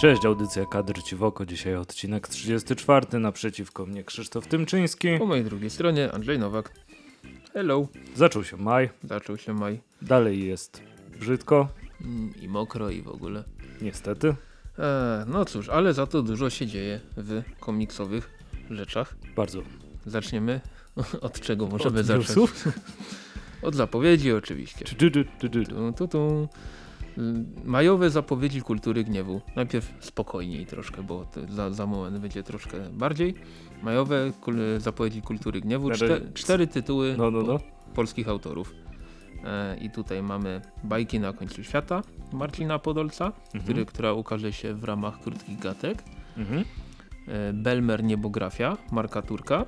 Cześć, audycja Kadr Ci w oko. Dzisiaj odcinek 34. Naprzeciwko mnie Krzysztof Tymczyński. Po mojej drugiej stronie Andrzej Nowak. Hello. Zaczął się maj, Zaczął się maj. dalej jest brzydko, Mm, I mokro i w ogóle. niestety. E, no cóż, ale za to dużo się dzieje w komiksowych rzeczach. Bardzo. Zaczniemy od czego możemy Od zacząć? newsów? Od zapowiedzi oczywiście. Tu, tu, tu, tu. Mm, Majowe zapowiedzi kultury gniewu. Najpierw spokojniej troszkę, bo za, za moment będzie troszkę bardziej. Majowe kul zapowiedzi kultury gniewu. Cztery tytuły No, no, no. polskich autorów. E, I tutaj mamy Bajki na końcu świata Marcina Podolca, Mhm. który, która ukaże się w ramach krótkich gatek. Mhm. E, Belmer Niebografia Marka Turka.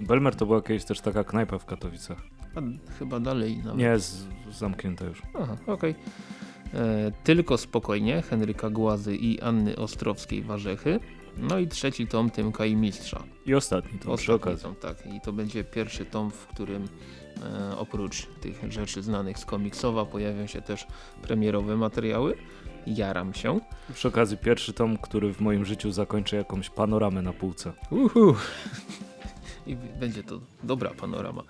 Belmer to była kiedyś też taka knajpa w Katowicach. A chyba dalej nawet. Nie, z, zamknięta już. Aha, okej. E, Tylko spokojnie Henryka Głazy i Anny Ostrowskiej Warzechy. No i trzeci tom Tymka i Mistrza. I ostatni to przy Ostatni tom, tak. I to będzie pierwszy tom, w którym e, oprócz tych rzeczy znanych z komiksowa pojawią się też premierowe materiały. Jaram się. Przy okazji pierwszy tom, który w moim życiu zakończy jakąś panoramę na półce. Uhu. I będzie to dobra panorama.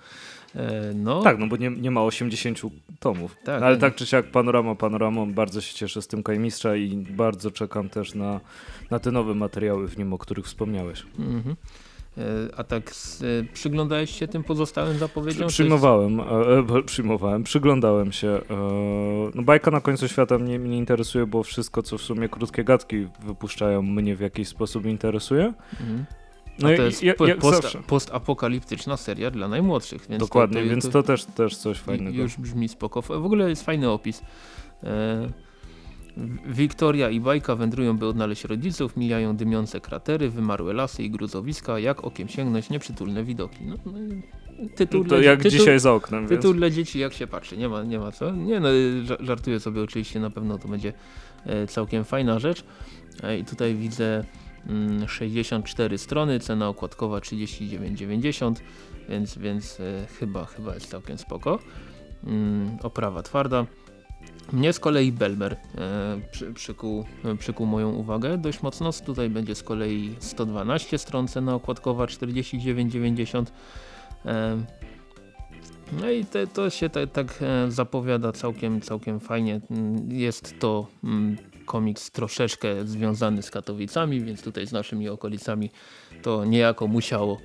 E, no, Tak, no bo nie, nie ma 80 tomów. Tak, No, ale nie. tak czy siak panorama panoramą, bardzo się cieszę z tym Kajmistrza i bardzo czekam też na, na te nowe materiały w nim, o których wspomniałeś. Mhm. E, A tak e, przyglądałeś się tym pozostałym zapowiedziom? Przyjmowałem, e, przyjmowałem, przyglądałem się. No bajka na końcu świata mnie, mnie interesuje, bo wszystko, co w sumie krótkie gadki wypuszczają, mnie w jakiś sposób interesuje. Mhm. No to jest ja- post, zawsze. postapokaliptyczna seria dla najmłodszych. Więc Dokładnie, to, to, więc to też, też coś fajnego. Już brzmi spoko. W ogóle jest fajny opis. E, Wiktoria i Bajka wędrują, by odnaleźć rodziców, mijają dymiące kratery, wymarłe lasy i gruzowiska, jak okiem sięgnąć nieprzytulne widoki. No, no, tytuł to jak tytuł, dzisiaj za oknem, więc... Tytuł dla dzieci jak się patrzy, nie ma, nie ma co. Nie no, ża- żartuję sobie oczywiście, na pewno to będzie e, całkiem fajna rzecz. E, I tutaj widzę 64 strony, cena okładkowa 39,90, więc, więc e, chyba, chyba jest całkiem spoko. Mm, oprawa twarda. Mnie z kolei Belmer e, przy, przykuł, e, przykuł moją uwagę dość mocno. Tutaj będzie z kolei 112 stron, cena okładkowa 49,90. E, no i te, to się tak, tak zapowiada całkiem, całkiem fajnie. Mm, Jest to mm, komiks troszeczkę związany z Katowicami, więc tutaj z naszymi okolicami to niejako musiało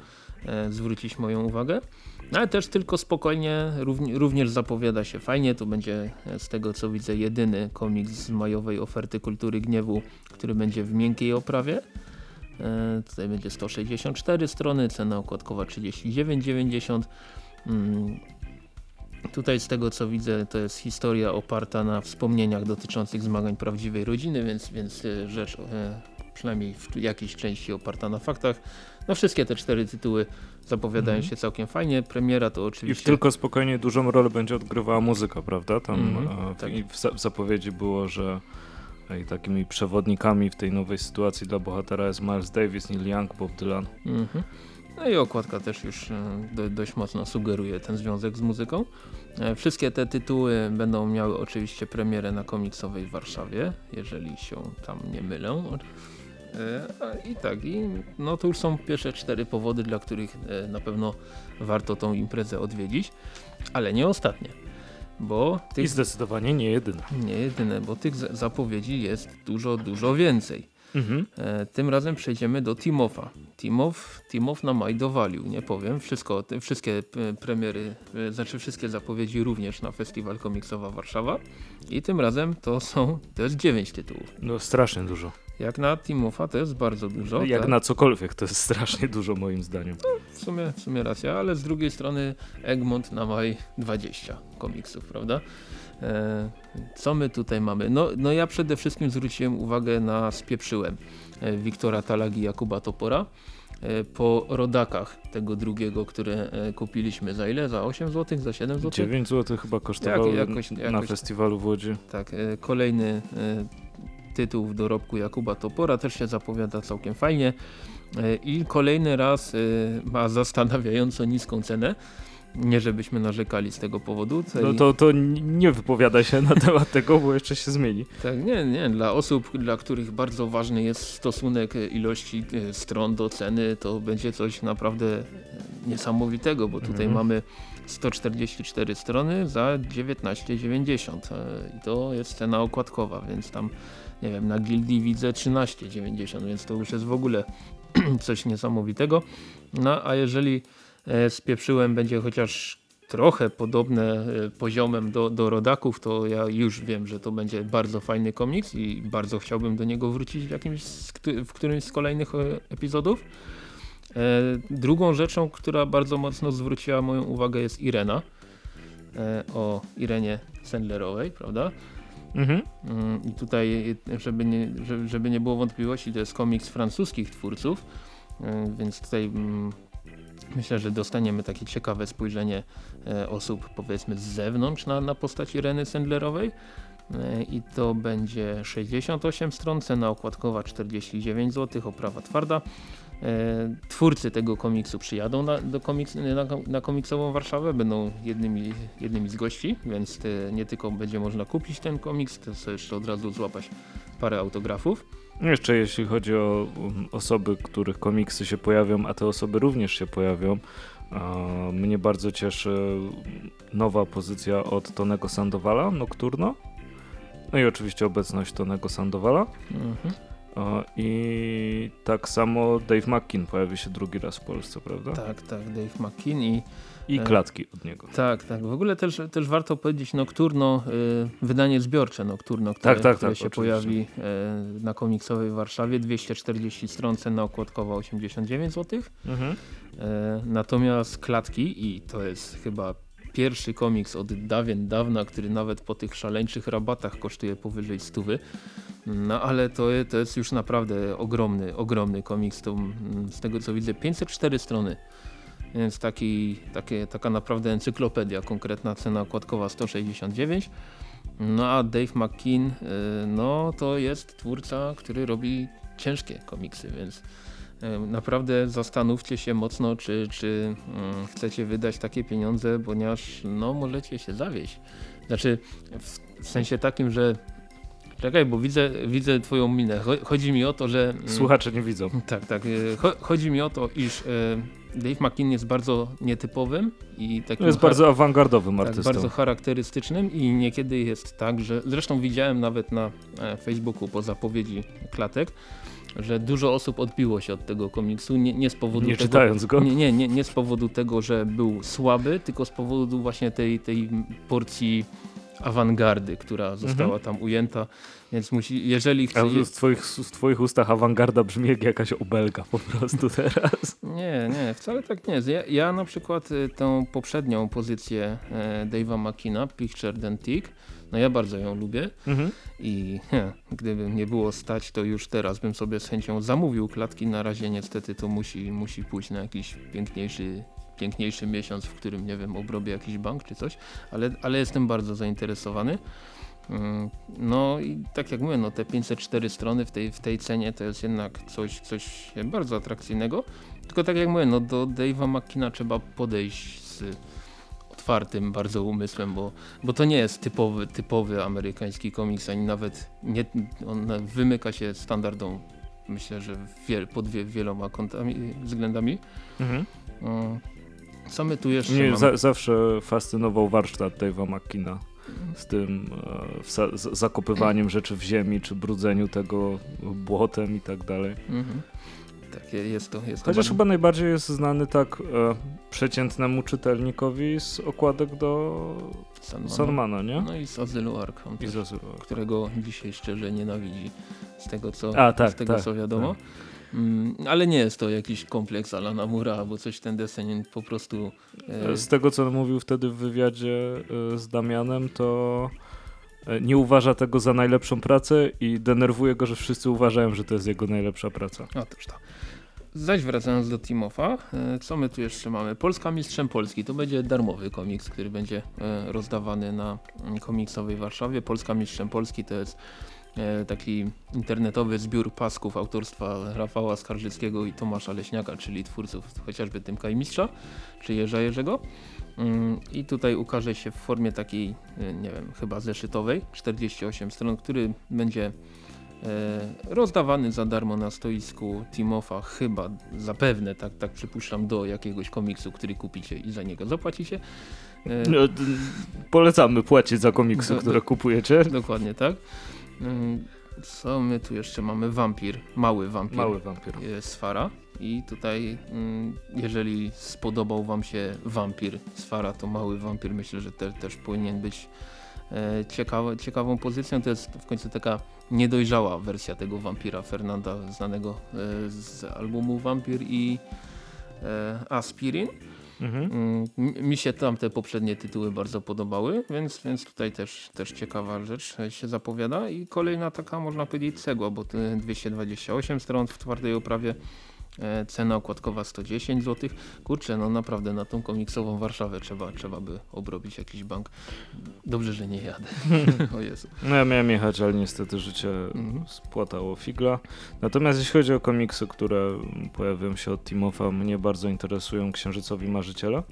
e, zwrócić moją uwagę. No ale też tylko spokojnie, równie, również zapowiada się fajnie. To będzie e, z tego co widzę jedyny komiks z majowej oferty Kultury Gniewu, który będzie w miękkiej oprawie. E, tutaj będzie 164 strony, cena okładkowa 39,90. Mm, Tutaj z tego co widzę to jest historia oparta na wspomnieniach dotyczących zmagań prawdziwej rodziny, więc, więc e, rzecz e, przynajmniej w jakiejś części oparta na faktach. No wszystkie te cztery tytuły zapowiadają Mhm. się całkiem fajnie. Premiera to I w oczywiście... tylko spokojnie dużą rolę będzie odgrywała muzyka, prawda? Tam tak. i w, za- w zapowiedzi było, że i takimi przewodnikami w tej nowej sytuacji dla bohatera jest Miles Davis, Neil Young, Bob Dylan. Mhm. No i okładka też już e, do, dość mocno sugeruje ten związek z muzyką. E, Wszystkie te tytuły będą miały oczywiście premierę na komiksowej w Warszawie, jeżeli się tam nie mylę. E, I tak, i no to już są pierwsze cztery powody, dla których na pewno warto tą imprezę odwiedzić, ale nie ostatnie, bo I tych, zdecydowanie nie jedyna. nie jedyne, bo tych za- zapowiedzi jest dużo, dużo więcej. Mhm. E, tym razem przejdziemy do Timofa. Timof, Timof na maj dowalił, nie powiem. Wszystko, te, wszystkie e, premiery, e, znaczy wszystkie zapowiedzi również na Festiwal Komiksowa Warszawa. I tym razem to są, to jest 9 tytułów. No strasznie dużo. Jak na Timofa to jest bardzo dużo. Jak tak? na cokolwiek to jest strasznie dużo moim zdaniem. w, sumie, w sumie racja, ale z drugiej strony Egmont na maj 20 komiksów, prawda? E, co my tutaj mamy? No, no ja przede wszystkim zwróciłem uwagę na Spieprzyłem e, Wiktora Talagi i Jakuba Topora. E, po rodakach tego drugiego, które kupiliśmy za ile? Za 8 zł? Za 7 zł? 9 zł chyba kosztowały Jak- jakoś- na jakoś- festiwalu w Łodzi. Tak, kolejny tytuł w dorobku Jakuba Topora też się zapowiada całkiem fajnie. I kolejny raz ma zastanawiająco niską cenę. Nie żebyśmy narzekali z tego powodu. No to, to nie wypowiada się na temat tego, bo jeszcze się zmieni. Tak, nie, nie. Dla osób, dla których bardzo ważny jest stosunek ilości e, stron do ceny, to będzie coś naprawdę niesamowitego, bo tutaj mhm. mamy 144 strony za 19,90 e, i to jest cena okładkowa, więc tam nie wiem, na gildii widzę 13,90, więc to już jest w ogóle coś niesamowitego. No a jeżeli spieprzyłem będzie chociaż trochę podobne e, poziomem do, do rodaków, to ja już wiem, że to będzie bardzo fajny komiks i bardzo chciałbym do niego wrócić w, jakimś, w którymś z kolejnych epizodów. E, drugą rzeczą, która bardzo mocno zwróciła moją uwagę jest Irena. E, o Irenie Sendlerowej, prawda? Mhm. Mm, I tutaj, żeby nie, żeby nie było wątpliwości, to jest komiks francuskich twórców, e, więc tutaj mm, myślę, że dostaniemy takie ciekawe spojrzenie osób powiedzmy z zewnątrz na, na postać Ireny Sendlerowej. I to będzie 68 stron, cena okładkowa 49 zł, oprawa twarda. E, twórcy tego komiksu przyjadą na, do komiks, na, na komiksową Warszawę, będą jednymi, jednymi z gości, więc nie tylko będzie można kupić ten komiks, to jeszcze od razu złapać parę autografów. Jeszcze jeśli chodzi o um, osoby, których komiksy się pojawią, a te osoby również się pojawią, mnie bardzo cieszy nowa pozycja od Tonego Sandowala, Nocturno. No i oczywiście obecność Tonego Sandowala. Mhm. I tak samo Dave McKean pojawi się drugi raz w Polsce, prawda? Tak, tak, Dave McKean i i e, klatki od niego. Tak, tak. W ogóle też, też warto powiedzieć Nocturno, y, wydanie zbiorcze Nocturno, które, tak, tak, które tak, się oczywiście. pojawi y, na komiksowej Warszawie. 240 stron, cena okładkowa 89 zł. Mhm. Natomiast klatki i to jest chyba pierwszy komiks od dawien dawna, który nawet po tych szaleńczych rabatach kosztuje powyżej stówy. No ale to, to jest już naprawdę ogromny, ogromny komiks. To, mm, z tego co widzę 504 strony. Więc taki, takie, taka naprawdę encyklopedia, konkretna cena okładkowa 169. No a Dave McKean, y, no to jest twórca, który robi ciężkie komiksy, więc y, naprawdę zastanówcie się mocno, czy, czy mm, chcecie wydać takie pieniądze, ponieważ no możecie się zawieść. Znaczy w, sensie takim, że Czekaj, bo widzę, widzę twoją minę. Chodzi mi o to, że... Mm, Słuchacze nie widzą. Tak, tak. Y, chodzi mi o to, iż Dave McKean jest bardzo nietypowym i takim jest bardzo awangardowym tak, artystą. bardzo charakterystycznym i niekiedy jest tak, że zresztą widziałem nawet na e, Facebooku po zapowiedzi klatek, że dużo osób odbiło się od tego komiksu nie, nie z powodu nie tego, czytając go? Nie, nie, nie, nie z powodu tego, że był słaby, tylko z powodu właśnie tej, tej porcji awangardy, która została mhm. tam ujęta. Więc musi, jeżeli chce... A w twoich, w twoich ustach awangarda brzmi jak jakaś obelga po prostu teraz. Nie, nie, wcale tak nie jest. Ja, ja na przykład y, tą poprzednią pozycję e, Dave'a Makina, Picture Dentic, no ja bardzo ją lubię mhm. i he, gdyby nie było stać, to już teraz bym sobie z chęcią zamówił klatki. Na razie niestety to musi, musi pójść na jakiś piękniejszy piękniejszy miesiąc, w którym, nie wiem, obrobię jakiś bank czy coś, ale, ale jestem bardzo zainteresowany. Mm, no i tak jak mówię, no te 504 strony w tej, w tej cenie to jest jednak coś, coś bardzo atrakcyjnego. Tylko tak jak mówię, no do Dave'a Makina trzeba podejść z otwartym bardzo umysłem, bo, bo to nie jest typowy, typowy amerykański komiks, ani nawet nie, on wymyka się standardom, myślę, że wiel, pod wie, wieloma kątami, względami. Mhm. Co my tu jeszcze Nie, za, zawsze fascynował warsztat Dave'a McKina z tym e, zakopywaniem rzeczy w ziemi, czy brudzeniu tego błotem i tak dalej. Mhm. Tak, jest to. Jest Chociaż to chyba najbardziej jest znany tak e, przeciętnemu czytelnikowi z okładek do Sandmana, Sandmana nie? No i z Azylu Arkham, I z Azylu Arkham. którego dzisiaj szczerze nienawidzi z tego co, A, tak, z tego, tak, co wiadomo. Tak. Mm, ale nie jest to jakiś kompleks Alana Mura albo coś ten deseń po prostu... E... Z tego co mówił wtedy w wywiadzie e, z Damianem to e, nie uważa tego za najlepszą pracę i denerwuje go, że wszyscy uważają, że to jest jego najlepsza praca. Otóż to. Zaś wracając do Timofa, e, co my tu jeszcze mamy? Polska Mistrzem Polski. To będzie darmowy komiks, który będzie rozdawany na mm, komiksowej Warszawie. Polska Mistrzem Polski to jest taki internetowy zbiór pasków autorstwa Rafała Skarżyckiego i Tomasza Leśniaka, czyli twórców chociażby Tymka i Mistrza, czy Jerza Jerzego. Mm, I tutaj ukaże się w formie takiej, y, nie wiem, chyba zeszytowej, 48 stron, który będzie e, rozdawany za darmo na stoisku Timofa, chyba zapewne, tak, tak przypuszczam, do jakiegoś komiksu, który kupicie i za niego zapłacicie. E, No, polecamy płacić za komiksy, Do- które kupujecie. Dokładnie tak. Mm, Co my tu jeszcze mamy? Wampir, mały wampir. Mały wampir. z Fara i tutaj mm, jeżeli spodobał wam się wampir z Fara, to mały wampir myślę, że te, też powinien być e, ciekawe, ciekawą pozycją. To jest w końcu taka niedojrzała wersja tego wampira Fernanda znanego e, z albumu Wampir i e, Aspirin. Mhm. Mm, mi- się tamte poprzednie tytuły bardzo podobały, więc, więc tutaj też, też ciekawa rzecz się zapowiada i kolejna taka można powiedzieć cegła, bo to 228 stron w twardej oprawie, cena okładkowa 110 zł. Kurczę, no naprawdę na tą komiksową Warszawę trzeba, trzeba by obrobić jakiś bank. Dobrze, że nie jadę. o Jezu. No ja miałem jechać, ale niestety życie Mhm. spłatało figla. Natomiast jeśli chodzi o komiksy, które pojawią się od Timofa, mnie bardzo interesują Księżycowi Marzyciela.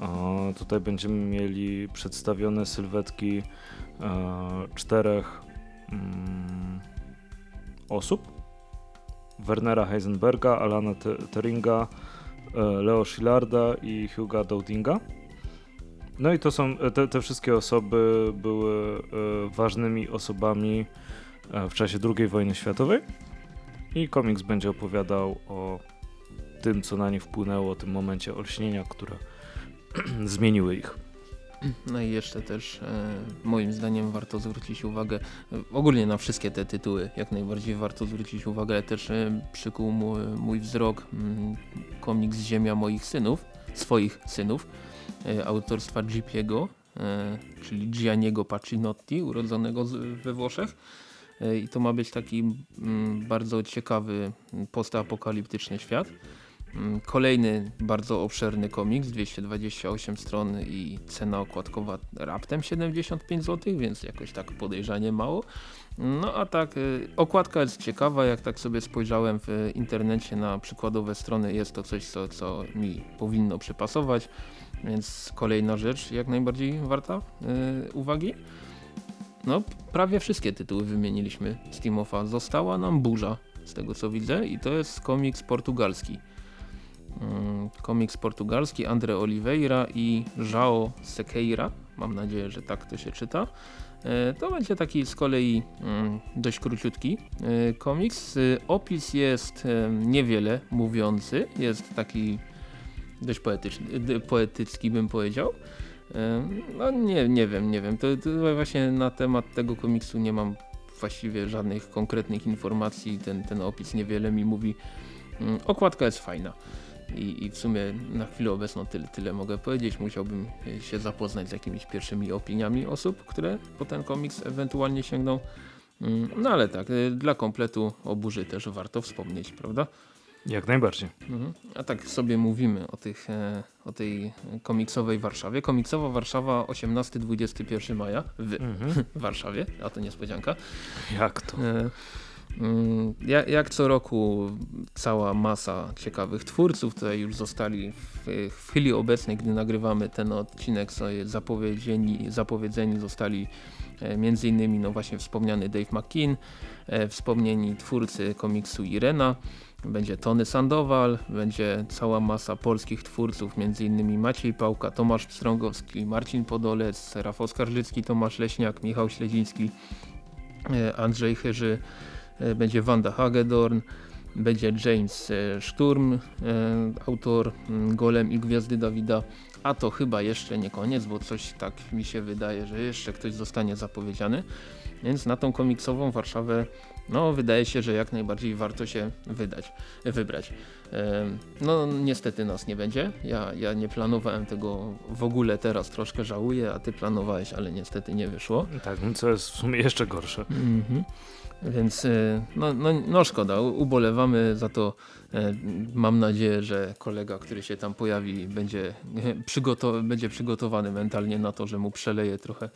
O, tutaj będziemy mieli przedstawione sylwetki e, czterech mm, osób. Wernera Heisenberga, Alana Teringa, e, Leo Szillarda i Huga Dowdinga. No i to są, te, te wszystkie osoby były e, ważnymi osobami e, w czasie II wojny światowej i komiks będzie opowiadał o tym, co na nich wpłynęło, o tym momencie olśnienia, które zmieniły ich. No i jeszcze też e, moim zdaniem warto zwrócić uwagę, e, ogólnie na wszystkie te tytuły jak najbardziej warto zwrócić uwagę, ale też e, przykuł mój, wzrok mm, komiks Ziemia moich synów, swoich synów, autorstwa Gipiego, czyli Gianniego Pacinotti, urodzonego we Włoszech. I to ma być taki mm, bardzo ciekawy postapokaliptyczny świat. Mm, Kolejny bardzo obszerny komiks, 228 stron i cena okładkowa raptem 75 zł, więc jakoś tak podejrzanie mało. No a tak, y, okładka jest ciekawa, jak tak sobie spojrzałem w internecie na przykładowe strony, jest to coś, co, co mi powinno przypasować, więc kolejna rzecz jak najbardziej warta y, uwagi. No, prawie wszystkie tytuły wymieniliśmy z Timofa. Została nam burza, z tego co widzę, i to jest komiks portugalski. Mm, komiks portugalski André Oliveira i João Sequeira. Mam nadzieję, że tak to się czyta. E, To będzie taki z kolei mm, dość króciutki e, komiks. E, Opis jest niewiele mówiący, jest taki dość poetyczny, poetycki bym powiedział. No nie, nie wiem, nie wiem. To, to właśnie na temat tego komiksu nie mam właściwie żadnych konkretnych informacji. Ten, ten opis niewiele mi mówi. Mm, Okładka jest fajna. I, I w sumie na chwilę obecną tyle, tyle mogę powiedzieć. Musiałbym e, się zapoznać z jakimiś pierwszymi opiniami osób, które po ten komiks ewentualnie sięgną. Mm, No ale tak, e, dla kompletu o burzy też warto wspomnieć, prawda? Jak najbardziej. Mhm. A tak sobie mówimy o, tych, e, o tej komiksowej Warszawie. Komiksowa Warszawa 18-21 maja w Mhm. Warszawie, a to niespodzianka. Jak to? Mm, Jak, co roku cała masa ciekawych twórców tutaj już zostali w, chwili obecnej, gdy nagrywamy ten odcinek sobie zapowiedzieni, zapowiedzeni zostali e, między innymi no właśnie wspomniany Dave McKean, e, wspomnieni twórcy komiksu Irena, będzie Tony Sandowal, będzie cała masa polskich twórców, między innymi Maciej Pałka, Tomasz Pstrągowski, Marcin Podolec, Rafał Skarżycki, Tomasz Leśniak, Michał Śledziński, e, Andrzej Chyży, będzie Wanda Hagedorn, będzie James e, Szturm, e, autor mm, Golem i Gwiazdy Dawida, a to chyba jeszcze nie koniec, bo coś tak mi się wydaje, że jeszcze ktoś zostanie zapowiedziany, więc na tą komiksową Warszawę no wydaje się, że jak najbardziej warto się wydać, wybrać. E, No niestety nas nie będzie, ja, ja nie planowałem tego w ogóle teraz, troszkę żałuję, a ty planowałeś, ale niestety nie wyszło. Tak, no co jest w sumie jeszcze gorsze. Mhm. Więc e, no, no, no szkoda, ubolewamy za to. E, Mam nadzieję, że kolega, który się tam pojawi, będzie, przygoto będzie przygotowany mentalnie na to, że mu przeleje trochę,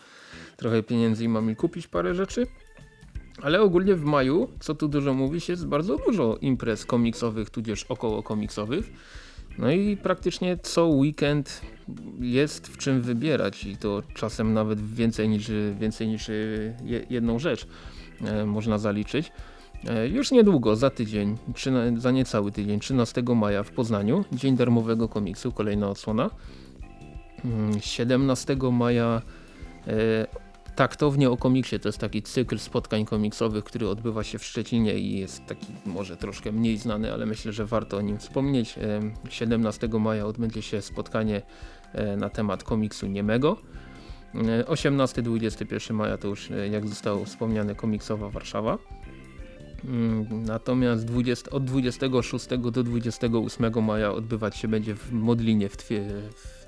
trochę pieniędzy i ma mi kupić parę rzeczy. Ale ogólnie w maju, co tu dużo mówić, jest bardzo dużo imprez komiksowych, tudzież około komiksowych. No i praktycznie co weekend jest w czym wybierać i to czasem nawet więcej niż, więcej niż jedną rzecz e, można zaliczyć. E, już niedługo, za tydzień, za niecały tydzień, 13 maja w Poznaniu, Dzień Darmowego Komiksu, kolejna odsłona. 17 mm, maja e, Taktownie o komiksie to jest taki cykl spotkań komiksowych, który odbywa się w Szczecinie i jest taki może troszkę mniej znany, ale myślę, że warto o nim wspomnieć. 17 maja odbędzie się spotkanie e, na temat komiksu niemego. 18-21 maja to już jak zostało wspomniane komiksowa Warszawa. Mm, natomiast 20, od 26 do 28 maja odbywać się będzie w Modlinie, w, twie, w,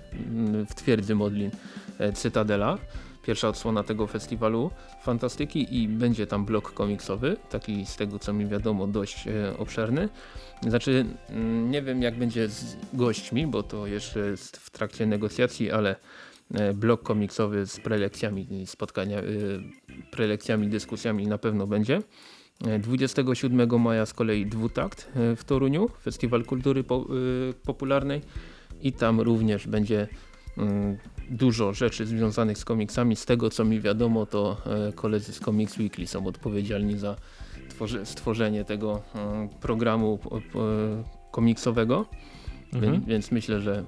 w twierdzy Modlin e, Cytadela. Pierwsza odsłona tego festiwalu fantastyki i będzie tam blok komiksowy, taki z tego co mi wiadomo dość e, obszerny. Znaczy mm, nie wiem jak będzie z gośćmi, bo to jeszcze jest w trakcie negocjacji, ale e, blok komiksowy z prelekcjami, spotkania, e, prelekcjami, dyskusjami na pewno będzie. 27 maja z kolei dwutakt w Toruniu, Festiwal Kultury po, Popularnej i tam również będzie y, dużo rzeczy związanych z komiksami. Z tego co mi wiadomo to y, koledzy z Comics Weekly są odpowiedzialni za stworzenie tego programu komiksowego. Mhm. Więc, myślę, że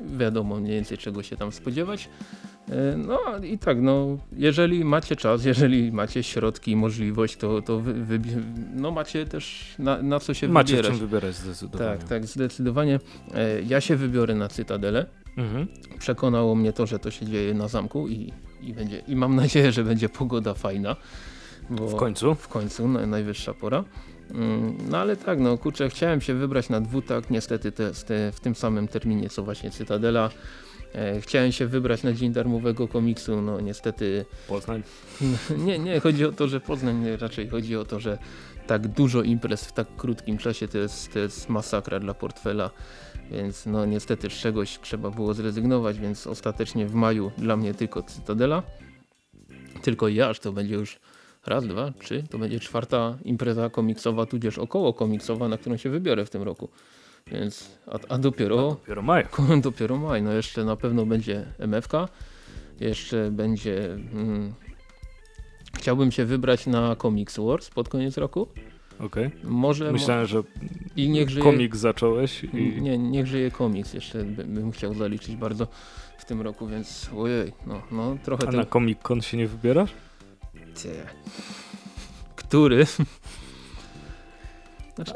wiadomo mniej więcej czego się tam spodziewać. E, no i tak, no, jeżeli macie czas, jeżeli macie środki i możliwość, to, to wy, no macie też na, na co się macie wybierać. Macie czym wybierać zdecydowanie. Tak, tak, zdecydowanie. E, ja się wybiorę na Cytadelę. Mhm. Przekonało mnie to, że to się dzieje na zamku i, i, będzie, i mam nadzieję, że będzie pogoda fajna. w końcu? W końcu, najwyższa pora. Mm, no ale tak, no kurczę, chciałem się wybrać na dwutak, niestety te, te, w tym samym terminie co właśnie Cytadela. E, chciałem się wybrać na dzień darmowego komiksu, no niestety... Poznań? Nie, nie, chodzi o to, że Poznań, raczej chodzi o to, że tak dużo imprez w tak krótkim czasie to jest, to jest masakra dla portfela, więc no niestety z czegoś trzeba było zrezygnować, więc ostatecznie w maju dla mnie tylko Cytadela, tylko ja, aż to będzie już raz, dwa, trzy, to będzie czwarta impreza komiksowa, tudzież około komiksowa, na którą się wybiorę w tym roku. Więc, a, a dopiero, a dopiero maj. dopiero maj. No jeszcze na pewno będzie MFK. Jeszcze będzie... Mm, chciałbym się wybrać na Comics Wars pod koniec roku. Okej. Okay. Może Myślałem, że i niech żyje... komiks zacząłeś. I... Nie, niech żyje komiks. Jeszcze bym chciał zaliczyć bardzo w tym roku, więc ojej, no, no trochę... A na Comic Con się nie wybierasz? Ty. Który? Znaczy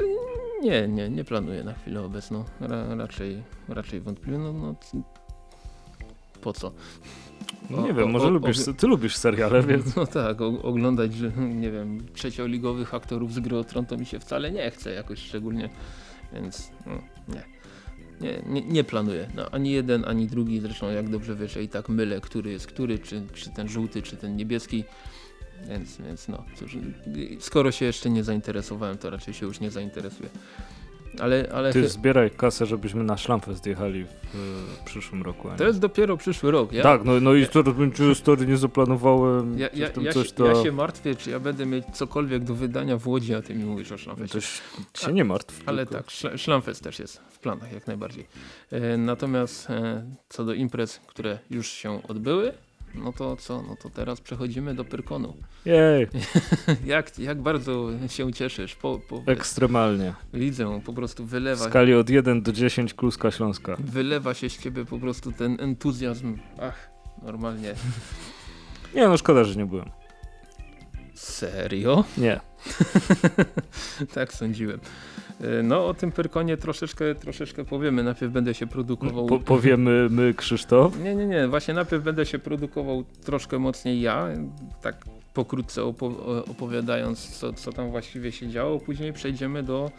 nie, nie, nie planuję na chwilę obecną. Ra, raczej, raczej wątpliwie. No, no, po co? No nie wiem, może o, lubisz, ty lubisz seriale, więc... No tak, oglądać, że, nie wiem, trzecioligowych aktorów z Gry o Tron to mi się wcale nie chce jakoś szczególnie, więc no, nie. Nie, nie, nie planuję. No, ani jeden, ani drugi. Zresztą jak dobrze wiesz, i tak mylę, który jest który, czy, czy ten żółty, czy ten niebieski. Więc, więc no, cóż, skoro się jeszcze nie zainteresowałem, to raczej się już nie zainteresuję. Ale, ale Ty zbieraj kasę, żebyśmy na szlampę zjechali w, w przyszłym roku. To jest dopiero przyszły rok. Ja, tak, no, no i to będzie story nie zaplanowałem. Ja, ja, ja, coś, się, to... ja się martwię, czy ja będę mieć cokolwiek do wydania w Łodzi, a ty mi mówisz o szlamfeście. To się nie martw. Ale tylko. tak, szlamfest też jest w planach jak najbardziej. E, natomiast e, co do imprez, które już się odbyły, no to co? No to teraz przechodzimy do Pyrkonu. Jej. jak, jak bardzo się cieszysz. Po, po, Ekstremalnie. Widzę, po prostu wylewa. W skali od 1 do 10 kluska śląska. Wylewa się z ciebie po prostu ten entuzjazm. Ach, normalnie. nie no, szkoda, że nie byłem. Serio? Nie. tak sądziłem. E, no o tym Pyrkonie troszeczkę, troszeczkę powiemy. Najpierw będę się produkował... Po, powiemy my Krzysztof? Nie, nie, nie. Właśnie najpierw będę się produkował troszkę mocniej ja. Tak pokrótce opo opowiadając co, co tam właściwie się działo. Później przejdziemy do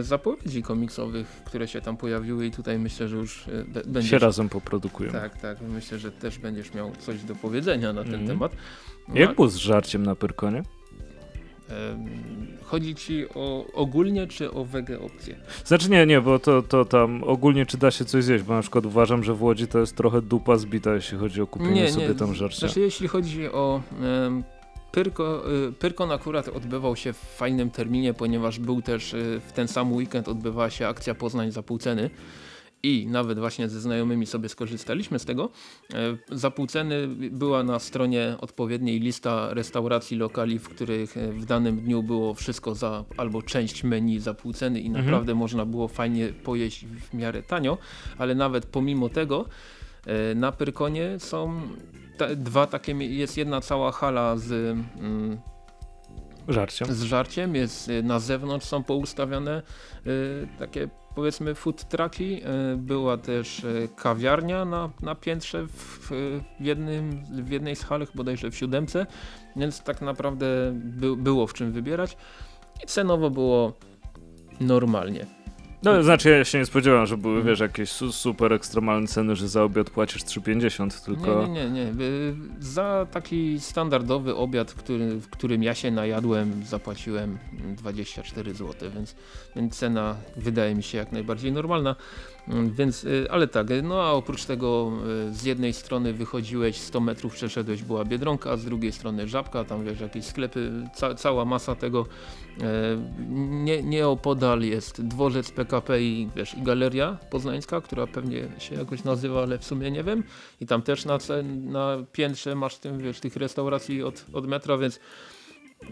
zapowiedzi komiksowych, które się tam pojawiły i tutaj myślę, że już e, będziesz... Się razem poprodukujemy. Tak, tak. Myślę, że też będziesz miał coś do powiedzenia na ten mm. temat. No, Jak było z żarciem na Pyrkonie? Chodzi ci o ogólnie czy o wege opcję? Znaczy nie, nie, bo to, to tam ogólnie czy da się coś zjeść, bo na przykład uważam, że w Łodzi to jest trochę dupa zbita, jeśli chodzi o kupienie nie, sobie nie. tam żarcia. Znaczy jeśli chodzi o Pyrko, y, Pyrkon akurat odbywał się w fajnym terminie, ponieważ był też y, w ten sam weekend odbywała się akcja Poznań za pół ceny i nawet właśnie ze znajomymi sobie skorzystaliśmy z tego. E, za pół ceny była na stronie odpowiedniej lista restauracji, lokali, w których w danym dniu było wszystko za albo część menu za pół ceny i mhm. naprawdę można było fajnie pojeść w miarę tanio, ale nawet pomimo tego na Pyrkonie są dwa takie, jest jedna cała hala z mm, żarciem. z żarciem, jest na zewnątrz są poustawione y, takie powiedzmy food trucki. E, była też e, kawiarnia na, na piętrze w, w, jednym, w jednej z halek, bodajże w siódemce, więc tak naprawdę by, było w czym wybierać i cenowo było normalnie. No, znaczy ja się nie spodziewałem, że były, wiesz, jakieś su super ekstremalne ceny, że za obiad płacisz 3,50 tylko... Nie, nie, nie, nie. Za taki standardowy obiad, który, w którym ja się najadłem, zapłaciłem 24 zł, więc, więc cena wydaje mi się jak najbardziej normalna. Mm, więc, y, ale tak, y, no a oprócz tego y, z jednej strony wychodziłeś 100 metrów przeszedłeś była Biedronka, a z drugiej strony Żabka, tam wiesz jakieś sklepy, ca cała masa tego. E, nie, nieopodal jest dworzec PKP i wiesz i galeria poznańska, która pewnie się jakoś nazywa, ale w sumie nie wiem. I tam też na, na piętrze masz tym, wiesz, tych restauracji od, od metra, więc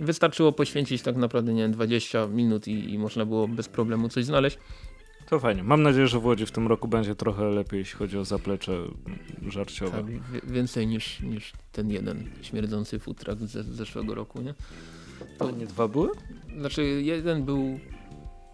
wystarczyło poświęcić tak naprawdę nie wiem, 20 minut i, i można było bez problemu coś znaleźć. To fajnie. Mam nadzieję, że w Łodzi w tym roku będzie trochę lepiej, jeśli chodzi o zaplecze żarciowe. Tak, więcej niż, niż ten jeden śmierdzący futrak z zeszłego roku, nie? To... Ale nie dwa były? Znaczy jeden był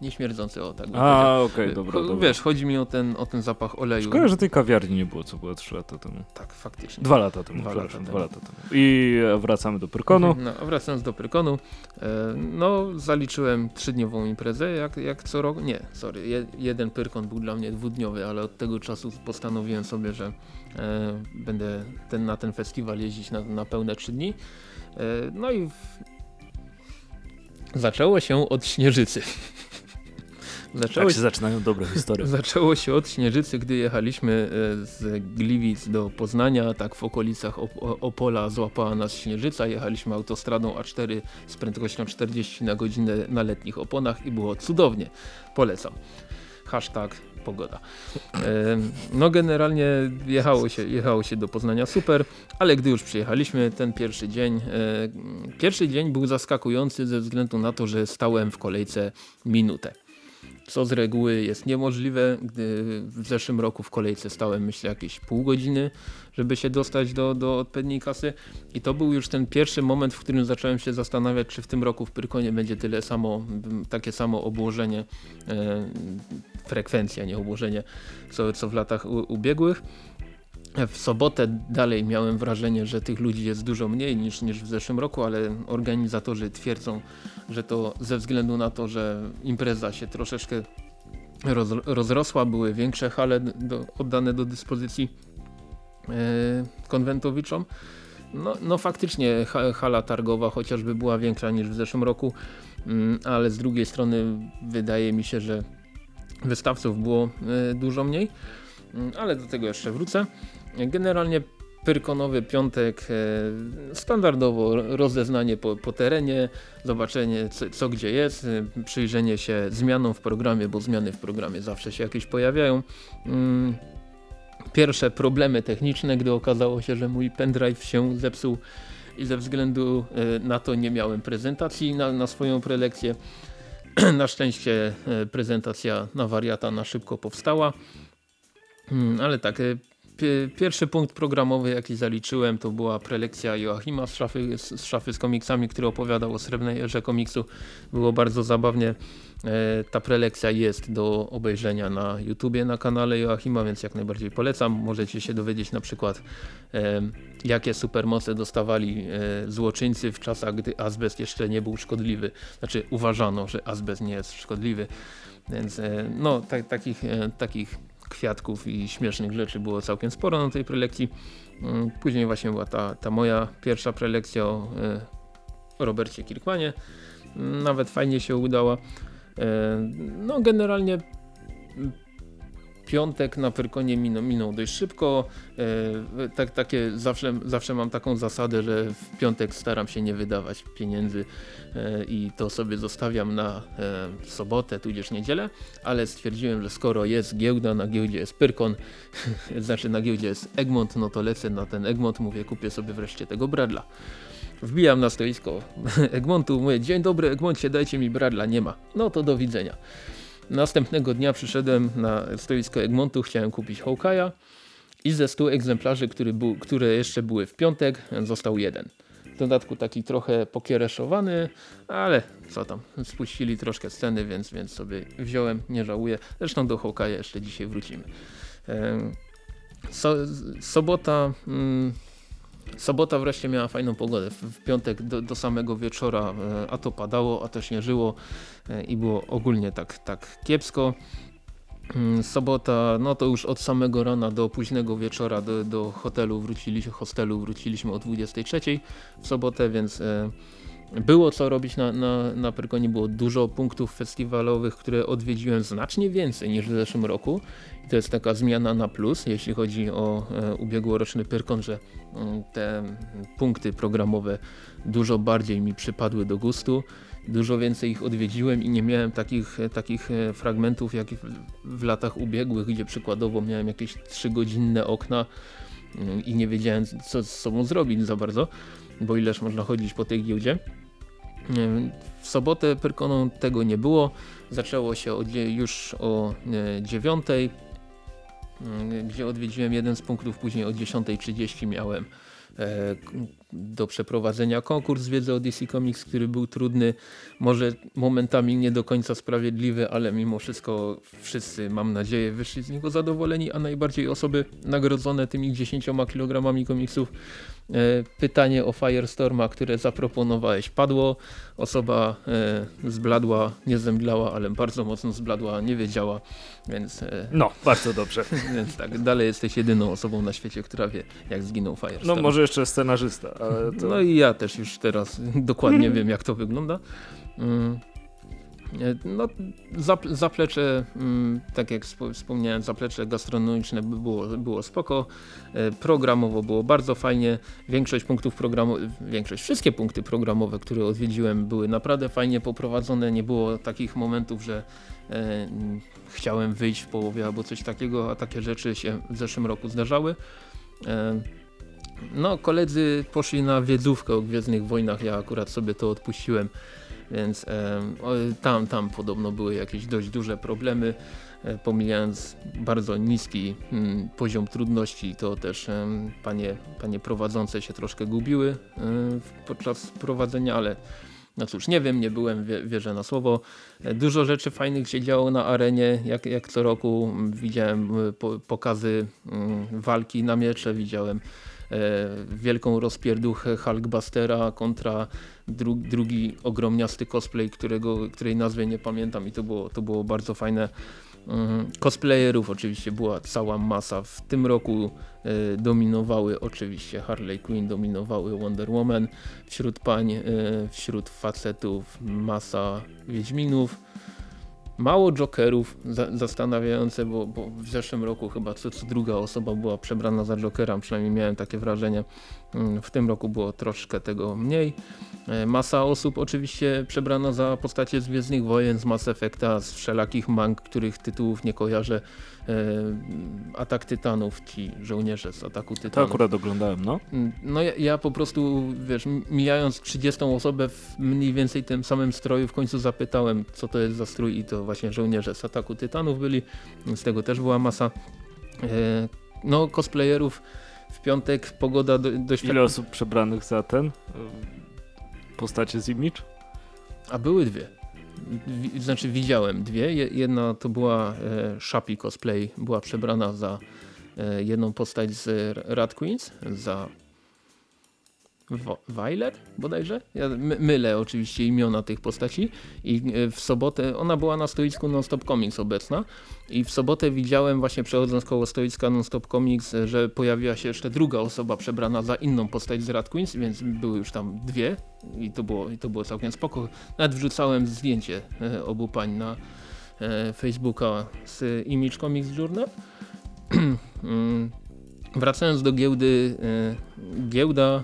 Nieśmierdzący, o tak. A, okej, okay, dobra, dobra. Wiesz, chodzi mi o ten, o ten zapach oleju. Szkoda, że tej kawiarni nie było, co było 3 lata temu. Tak, faktycznie. Dwa lata temu, dwa lata temu. Dwa lata temu. I wracamy do Pyrkonu. No, wracając do Pyrkonu, e, no zaliczyłem trzydniową imprezę, jak, jak co roku, nie, sorry, je, jeden Pyrkon był dla mnie dwudniowy, ale od tego czasu postanowiłem sobie, że e, będę ten, na ten festiwal jeździć na, na pełne trzy dni. E, no i w... zaczęło się od Śnieżycy. Zaczęło tak się zaczynają dobre historie. Zaczęło się od Śnieżycy, gdy jechaliśmy e, z Gliwic do Poznania, tak w okolicach Op Opola złapała nas Śnieżyca, jechaliśmy autostradą A4 z prędkością 40 na godzinę na letnich oponach i było cudownie. Polecam. Hashtag pogoda. E, no generalnie jechało się, jechało się do Poznania super, ale gdy już przyjechaliśmy ten pierwszy dzień, e, pierwszy dzień był zaskakujący ze względu na to, że stałem w kolejce minutę co z reguły jest niemożliwe, gdy w zeszłym roku w kolejce stałem myślę jakieś pół godziny, żeby się dostać do, do odpowiedniej kasy i to był już ten pierwszy moment, w którym zacząłem się zastanawiać, czy w tym roku w Pyrkonie będzie tyle samo, takie samo obłożenie, e, frekwencja, nie obłożenie, co, co w latach u, ubiegłych. W sobotę dalej miałem wrażenie, że tych ludzi jest dużo mniej niż, niż w zeszłym roku, ale organizatorzy twierdzą, że to ze względu na to, że impreza się troszeczkę roz, rozrosła, były większe hale do, oddane do dyspozycji e, konwentowiczom. No, no faktycznie hala targowa chociażby była większa niż w zeszłym roku, mm, ale z drugiej strony wydaje mi się, że wystawców było e, dużo mniej, mm, ale do tego jeszcze wrócę. Generalnie Pyrkonowy piątek, e, standardowo rozeznanie po, po terenie, zobaczenie co, co, gdzie jest, e, przyjrzenie się zmianom w programie, bo zmiany w programie zawsze się jakieś pojawiają. Mm, pierwsze problemy techniczne, gdy okazało się, że mój pendrive się zepsuł i ze względu e, na to nie miałem prezentacji na, na swoją prelekcję. na szczęście prezentacja na wariata na szybko powstała. Mm, ale tak, pierwszy punkt programowy jaki zaliczyłem to była prelekcja Joachima z szafy z, szafy z komiksami, który opowiadał o srebrnej erze komiksu. Było bardzo zabawnie. E, ta prelekcja jest do obejrzenia na YouTubie na kanale Joachima, więc jak najbardziej polecam. Możecie się dowiedzieć na przykład e, jakie supermoce dostawali e, złoczyńcy w czasach, gdy azbest jeszcze nie był szkodliwy. Znaczy uważano, że azbest nie jest szkodliwy. Więc no tak, takich, takich kwiatków i śmiesznych rzeczy było całkiem sporo na tej prelekcji. Mm, później właśnie była ta, ta moja pierwsza prelekcja o, e, Robercie Kirkmanie. Mm, nawet fajnie się udała. E, no generalnie piątek na Pyrkonie minął, minął dość szybko. E, tak, takie zawsze, zawsze mam taką zasadę, że w piątek staram się nie wydawać pieniędzy e, i to sobie zostawiam na e, sobotę, tudzież niedzielę, ale stwierdziłem, że skoro jest giełda, na giełdzie jest Pyrkon, znaczy na giełdzie jest Egmont, no to lecę na ten Egmont, mówię kupię sobie wreszcie tego Bradla. Wbijam na stoisko Egmontu, mówię dzień dobry Egmoncie, dajcie mi Bradla, nie ma. No to do widzenia. Następnego dnia przyszedłem na stoisko Egmontu, chciałem kupić Hawkeye'a i ze 100 egzemplarzy, który był, które jeszcze były w piątek, został jeden. W dodatku taki trochę pokiereszowany, ale co tam, spuścili troszkę sceny, więc, więc sobie wziąłem, nie żałuję. Zresztą do Hawkeye'a jeszcze dzisiaj wrócimy. So, sobota, mm, Sobota wreszcie miała fajną pogodę. W piątek do, do samego wieczora e, a to padało, a to śnieżyło e, i było ogólnie tak, tak kiepsko. Mm, sobota, no to już od samego rana do późnego wieczora do, do hotelu wróciliśmy, hostelu wróciliśmy o 23 w sobotę, więc e, było co robić na, na, na Pyrkonie, było dużo punktów festiwalowych, które odwiedziłem znacznie więcej niż w zeszłym roku. I to jest taka zmiana na plus, jeśli chodzi o e, ubiegłoroczny Pyrkon, że mm, te punkty programowe dużo bardziej mi przypadły do gustu. Dużo więcej ich odwiedziłem i nie miałem takich, e, takich e, fragmentów jak w, w latach ubiegłych, gdzie przykładowo miałem jakieś trzygodzinne okna mm, i nie wiedziałem co z sobą zrobić za bardzo, bo ileż można chodzić po tej giełdzie. W sobotę Pyrkoną tego nie było. Zaczęło się już o 9, e, gdzie odwiedziłem jeden z punktów, później o 10.30 miałem E, do przeprowadzenia konkurs wiedzy o DC Comics, który był trudny, może momentami nie do końca sprawiedliwy, ale mimo wszystko wszyscy, mam nadzieję, wyszli z niego zadowoleni, a najbardziej osoby nagrodzone tymi 10 kg komiksów. E, pytanie o Firestorma, które zaproponowałeś padło. Osoba e, zbladła, nie zemdlała, ale bardzo mocno zbladła, nie wiedziała, więc... No, bardzo dobrze. Więc tak, dalej jesteś jedyną osobą na świecie, która wie, jak zginął Firestorm. No może jeszcze scenarzysta. To... No i ja też już teraz dokładnie wiem jak to wygląda. Mm. No, zaplecze, mm, tak jak wspomniałem, zaplecze gastronomiczne było, było spoko. E, programowo było bardzo fajnie. Większość punktów programowych, większość, wszystkie punkty programowe, które odwiedziłem były naprawdę fajnie poprowadzone. Nie było takich momentów, że e, chciałem wyjść w połowie albo coś takiego, a takie rzeczy się w zeszłym roku zdarzały. E, no, koledzy poszli na wiedzówkę o Gwiezdnych Wojnach, ja akurat sobie to odpuściłem, więc e, tam, tam podobno były jakieś dość duże problemy, e, pomijając bardzo niski mm, poziom trudności, to też e, panie, panie prowadzące się troszkę gubiły e, podczas prowadzenia, ale no cóż, nie wiem, nie byłem, wie, wierzę na słowo. E, dużo rzeczy fajnych się działo na arenie, jak, jak co roku widziałem e, po, pokazy mm, walki na miecze, widziałem wielką rozpierduchę Hulkbustera kontra dru, drugi ogromniasty cosplay, którego, której nazwy nie pamiętam i to było, to było bardzo fajne. Mm, cosplayerów oczywiście była cała masa. W tym roku e, dominowały oczywiście Harley Quinn, dominowały Wonder Woman. Wśród pań, e, wśród facetów masa Wiedźminów Mało Jokerów, za, zastanawiające, bo, bo, w zeszłym roku chyba co, co, druga osoba była przebrana za Jokera, przynajmniej miałem takie wrażenie. Mm, w tym roku było troszkę tego mniej. E, masa osób oczywiście przebrana za postacie z Gwiezdnych Wojen, z Mass Effecta, z wszelakich mang, których tytułów nie kojarzę. E, Atak Tytanów, ci żołnierze z Ataku Tytanów. To akurat oglądałem, no. Mm, no ja, ja, po prostu, wiesz, mijając 30 osobę w mniej więcej tym samym stroju, w końcu zapytałem, co to jest za strój i to właśnie żołnierze z Ataku Tytanów byli. Z tego też była masa. E, no, cosplayerów w piątek pogoda dość... Ile osób przebranych za ten? E, postacie z Image? A były dwie znaczy widziałem dwie. Jedna to była e, Shapi cosplay, była przebrana za e, jedną postać z Rat Queens, za Violet bodajże? Ja mylę oczywiście imiona tych postaci i e, w sobotę, ona była na stoisku Non-Stop Comics obecna i w sobotę widziałem właśnie przechodząc koło stoiska Non-Stop Comics, że pojawiła się jeszcze druga osoba przebrana za inną postać z Rat Queens, więc były już tam dwie i to było, i to było całkiem spoko. Nawet wrzucałem zdjęcie e, obu pań na e, Facebooka z Image Comics Journal. Mm, wracając do giełdy, giełda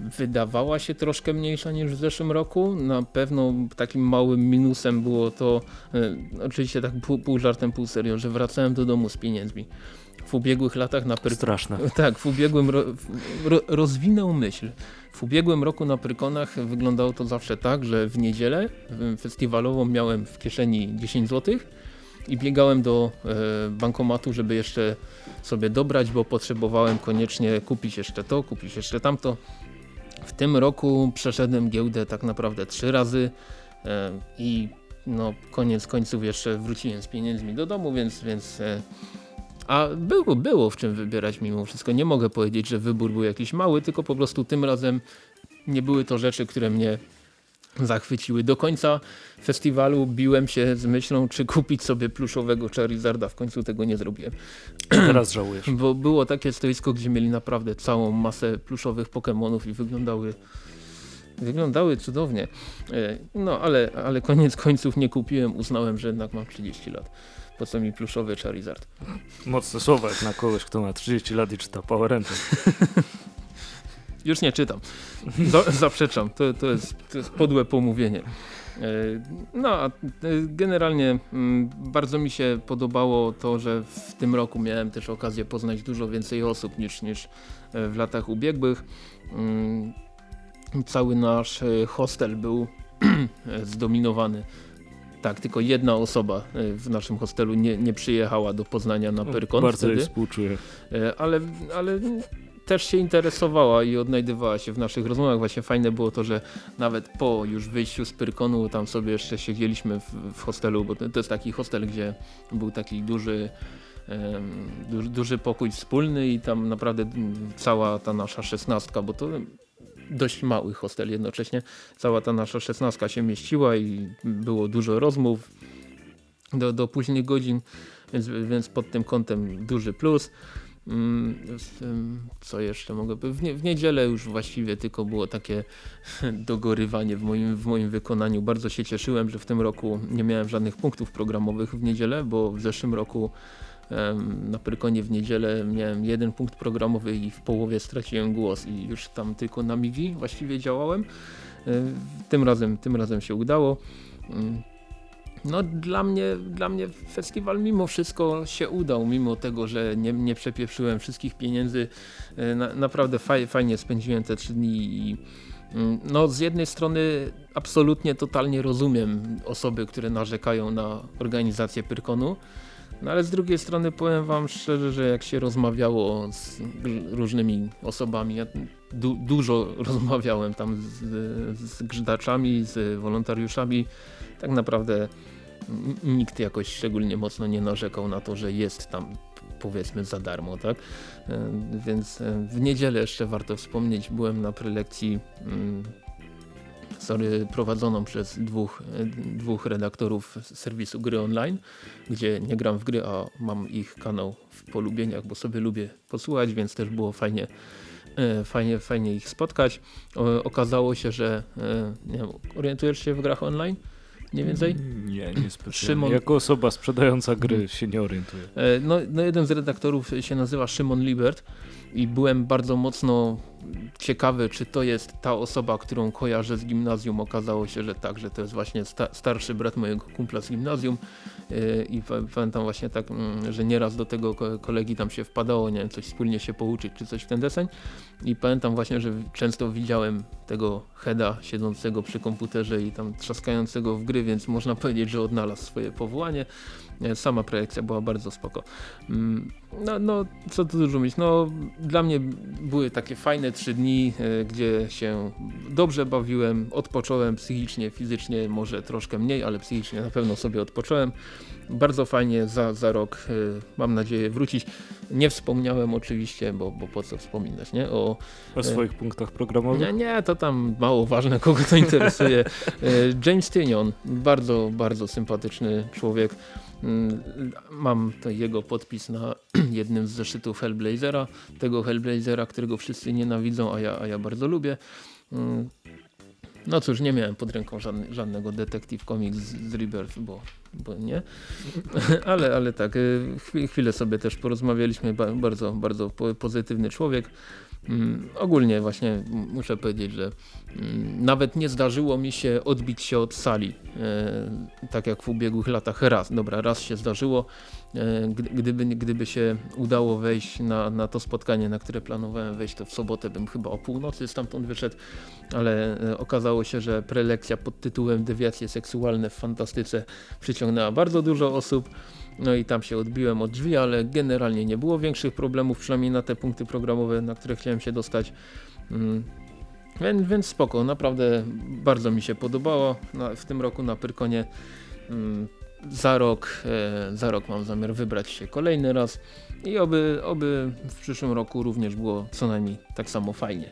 wydawała się troszkę mniejsza niż w zeszłym roku. Na pewno takim małym minusem było to, e, oczywiście tak pół, pół żartem, pół serio, że wracałem do domu z pieniędzmi. W ubiegłych latach na Pyrkonach. Straszne. Tak, w ubiegłym ro, ro, rozwinął myśl. W ubiegłym roku na Pyrkonach wyglądało to zawsze tak, że w niedzielę festiwalową miałem w kieszeni 10 zł i biegałem do e, bankomatu, żeby jeszcze sobie dobrać, bo potrzebowałem koniecznie kupić jeszcze to, kupić jeszcze tamto. W tym roku przeszedłem giełdę tak naprawdę trzy razy e, i no koniec końców jeszcze wróciłem z pieniędzmi do domu, więc, więc e, a było, było w czym wybierać mimo wszystko. Nie mogę powiedzieć, że wybór był jakiś mały, tylko po prostu tym razem nie były to rzeczy, które mnie zachwyciły. Do końca festiwalu biłem się z myślą, czy kupić sobie pluszowego Charizarda. W końcu tego nie zrobiłem. Teraz żałujesz. Bo było takie stoisko, gdzie mieli naprawdę całą masę pluszowych Pokémonów i wyglądały wyglądały cudownie. E, No ale, ale koniec końców nie kupiłem. Uznałem, że jednak mam 30 lat. Po co mi pluszowy Charizard? Mocne słowa jak na kogoś, kto ma 30 lat i czyta Power Rangers. Już nie czytam. Za, zaprzeczam. To, to, jest, to jest podłe pomówienie. E, No, a e, generalnie mm, bardzo mi się podobało to, że w tym roku miałem też okazję poznać dużo więcej osób niż, niż e, w latach ubiegłych. Mm, Cały nasz hostel był zdominowany. Tak, tylko jedna osoba w naszym hostelu nie, nie przyjechała do Poznania na Pyrkon Bardzo jej wtedy. współczuję. Ale, ale też się interesowała i odnajdywała się w naszych rozmowach. Właśnie fajne było to, że nawet po już wyjściu z Pyrkonu tam sobie jeszcze siedzieliśmy w, w hostelu, bo to, to jest taki hostel, gdzie był taki duży em, duży, pokój wspólny i tam naprawdę cała ta nasza szesnastka, bo to dość mały hostel jednocześnie, cała ta nasza szesnastka się mieściła i było dużo rozmów do, do późnych godzin, więc, więc pod tym kątem duży plus. Mm, Co jeszcze mogę powiedzieć? W, nie, w niedzielę już właściwie tylko było takie dogorywanie w moim, w moim wykonaniu. Bardzo się cieszyłem, że w tym roku nie miałem żadnych punktów programowych w niedzielę, bo w zeszłym roku na Pyrkonie w niedzielę miałem jeden punkt programowy i w połowie straciłem głos i już tam tylko na migi właściwie działałem. E, Tym razem, tym razem się udało. No dla mnie, dla mnie festiwal mimo wszystko się udał, mimo tego, że nie, nie przepieprzyłem wszystkich pieniędzy. E, Na, naprawdę faj, fajnie spędziłem te trzy dni i mm, no z jednej strony absolutnie totalnie rozumiem osoby, które narzekają na organizację Pyrkonu, no ale z drugiej strony powiem wam szczerze, że jak się rozmawiało z różnymi osobami, ja du dużo rozmawiałem tam z, z grzydaczami, z wolontariuszami, tak naprawdę nikt jakoś szczególnie mocno nie narzekał na to, że jest tam powiedzmy za darmo, tak? E, Więc e, w niedzielę jeszcze warto wspomnieć, byłem na prelekcji mm, sorry, prowadzoną przez dwóch, e, dwóch redaktorów serwisu Gry Online, gdzie nie gram w gry, a mam ich kanał w polubieniach, bo sobie lubię posłuchać, więc też było fajnie Fajnie, fajnie ich spotkać. Okazało się, że nie wiem, orientujesz się w grach online? Mniej więcej? Nie, nie specjalnie. Szymon- Jako osoba sprzedająca gry się nie orientuję. E, No, no jeden z redaktorów się nazywa Szymon Libert i byłem bardzo mocno ciekawy, czy to jest ta osoba, którą kojarzę z gimnazjum. Okazało się, że tak, że to jest właśnie sta starszy brat mojego kumpla z gimnazjum E, i pa- pamiętam właśnie tak, mm, że nieraz do tego ko- kolegi tam się wpadało, nie wiem, coś wspólnie się pouczyć, czy coś w ten deseń i pamiętam właśnie, że często widziałem tego Heda siedzącego przy komputerze i tam trzaskającego w gry, więc można powiedzieć, że odnalazł swoje powołanie. Sama projekcja była bardzo spoko. Mm, No, no co tu dużo mówić, no dla mnie były takie fajne trzy dni, e, gdzie się dobrze bawiłem, odpocząłem psychicznie, fizycznie może troszkę mniej, ale psychicznie na pewno sobie odpocząłem. Bardzo fajnie za, za rok e, mam nadzieję wrócić. Nie wspomniałem oczywiście, bo, bo po co wspominać, nie? O, O swoich punktach programowych? nie, nie, to tam mało ważne, kogo to interesuje. E, James Tynion, bardzo, bardzo sympatyczny człowiek. Mm, Mam jego podpis na jednym z zeszytów Hellblazera, tego Hellblazera, którego wszyscy nienawidzą, a ja, a ja bardzo lubię. No cóż, nie miałem pod ręką żadnego Detective Comics z, z Rebirth, bo bo nie. ale, ale tak, y, chwilę sobie też porozmawialiśmy, bardzo, bardzo pozytywny człowiek. Mm, ogólnie właśnie muszę powiedzieć, że mm, nawet nie zdarzyło mi się odbić się od sali, e, tak jak w ubiegłych latach raz. Dobra, raz się zdarzyło, e, gdyby, gdyby się udało wejść na, na to spotkanie, na które planowałem wejść, to w sobotę bym chyba o północy stamtąd wyszedł, ale e, okazało się, że prelekcja pod tytułem Dewiacje seksualne w fantastyce przyciągnęła bardzo dużo osób. No i tam się odbiłem od drzwi, ale generalnie nie było większych problemów, przynajmniej na te punkty programowe, na które chciałem się dostać. Mm. Więc, więc spoko, naprawdę bardzo mi się podobało na, w tym roku na Pyrkonie. Mm, za rok, e, za rok mam zamiar wybrać się kolejny raz i oby, oby w przyszłym roku również było co najmniej tak samo fajnie.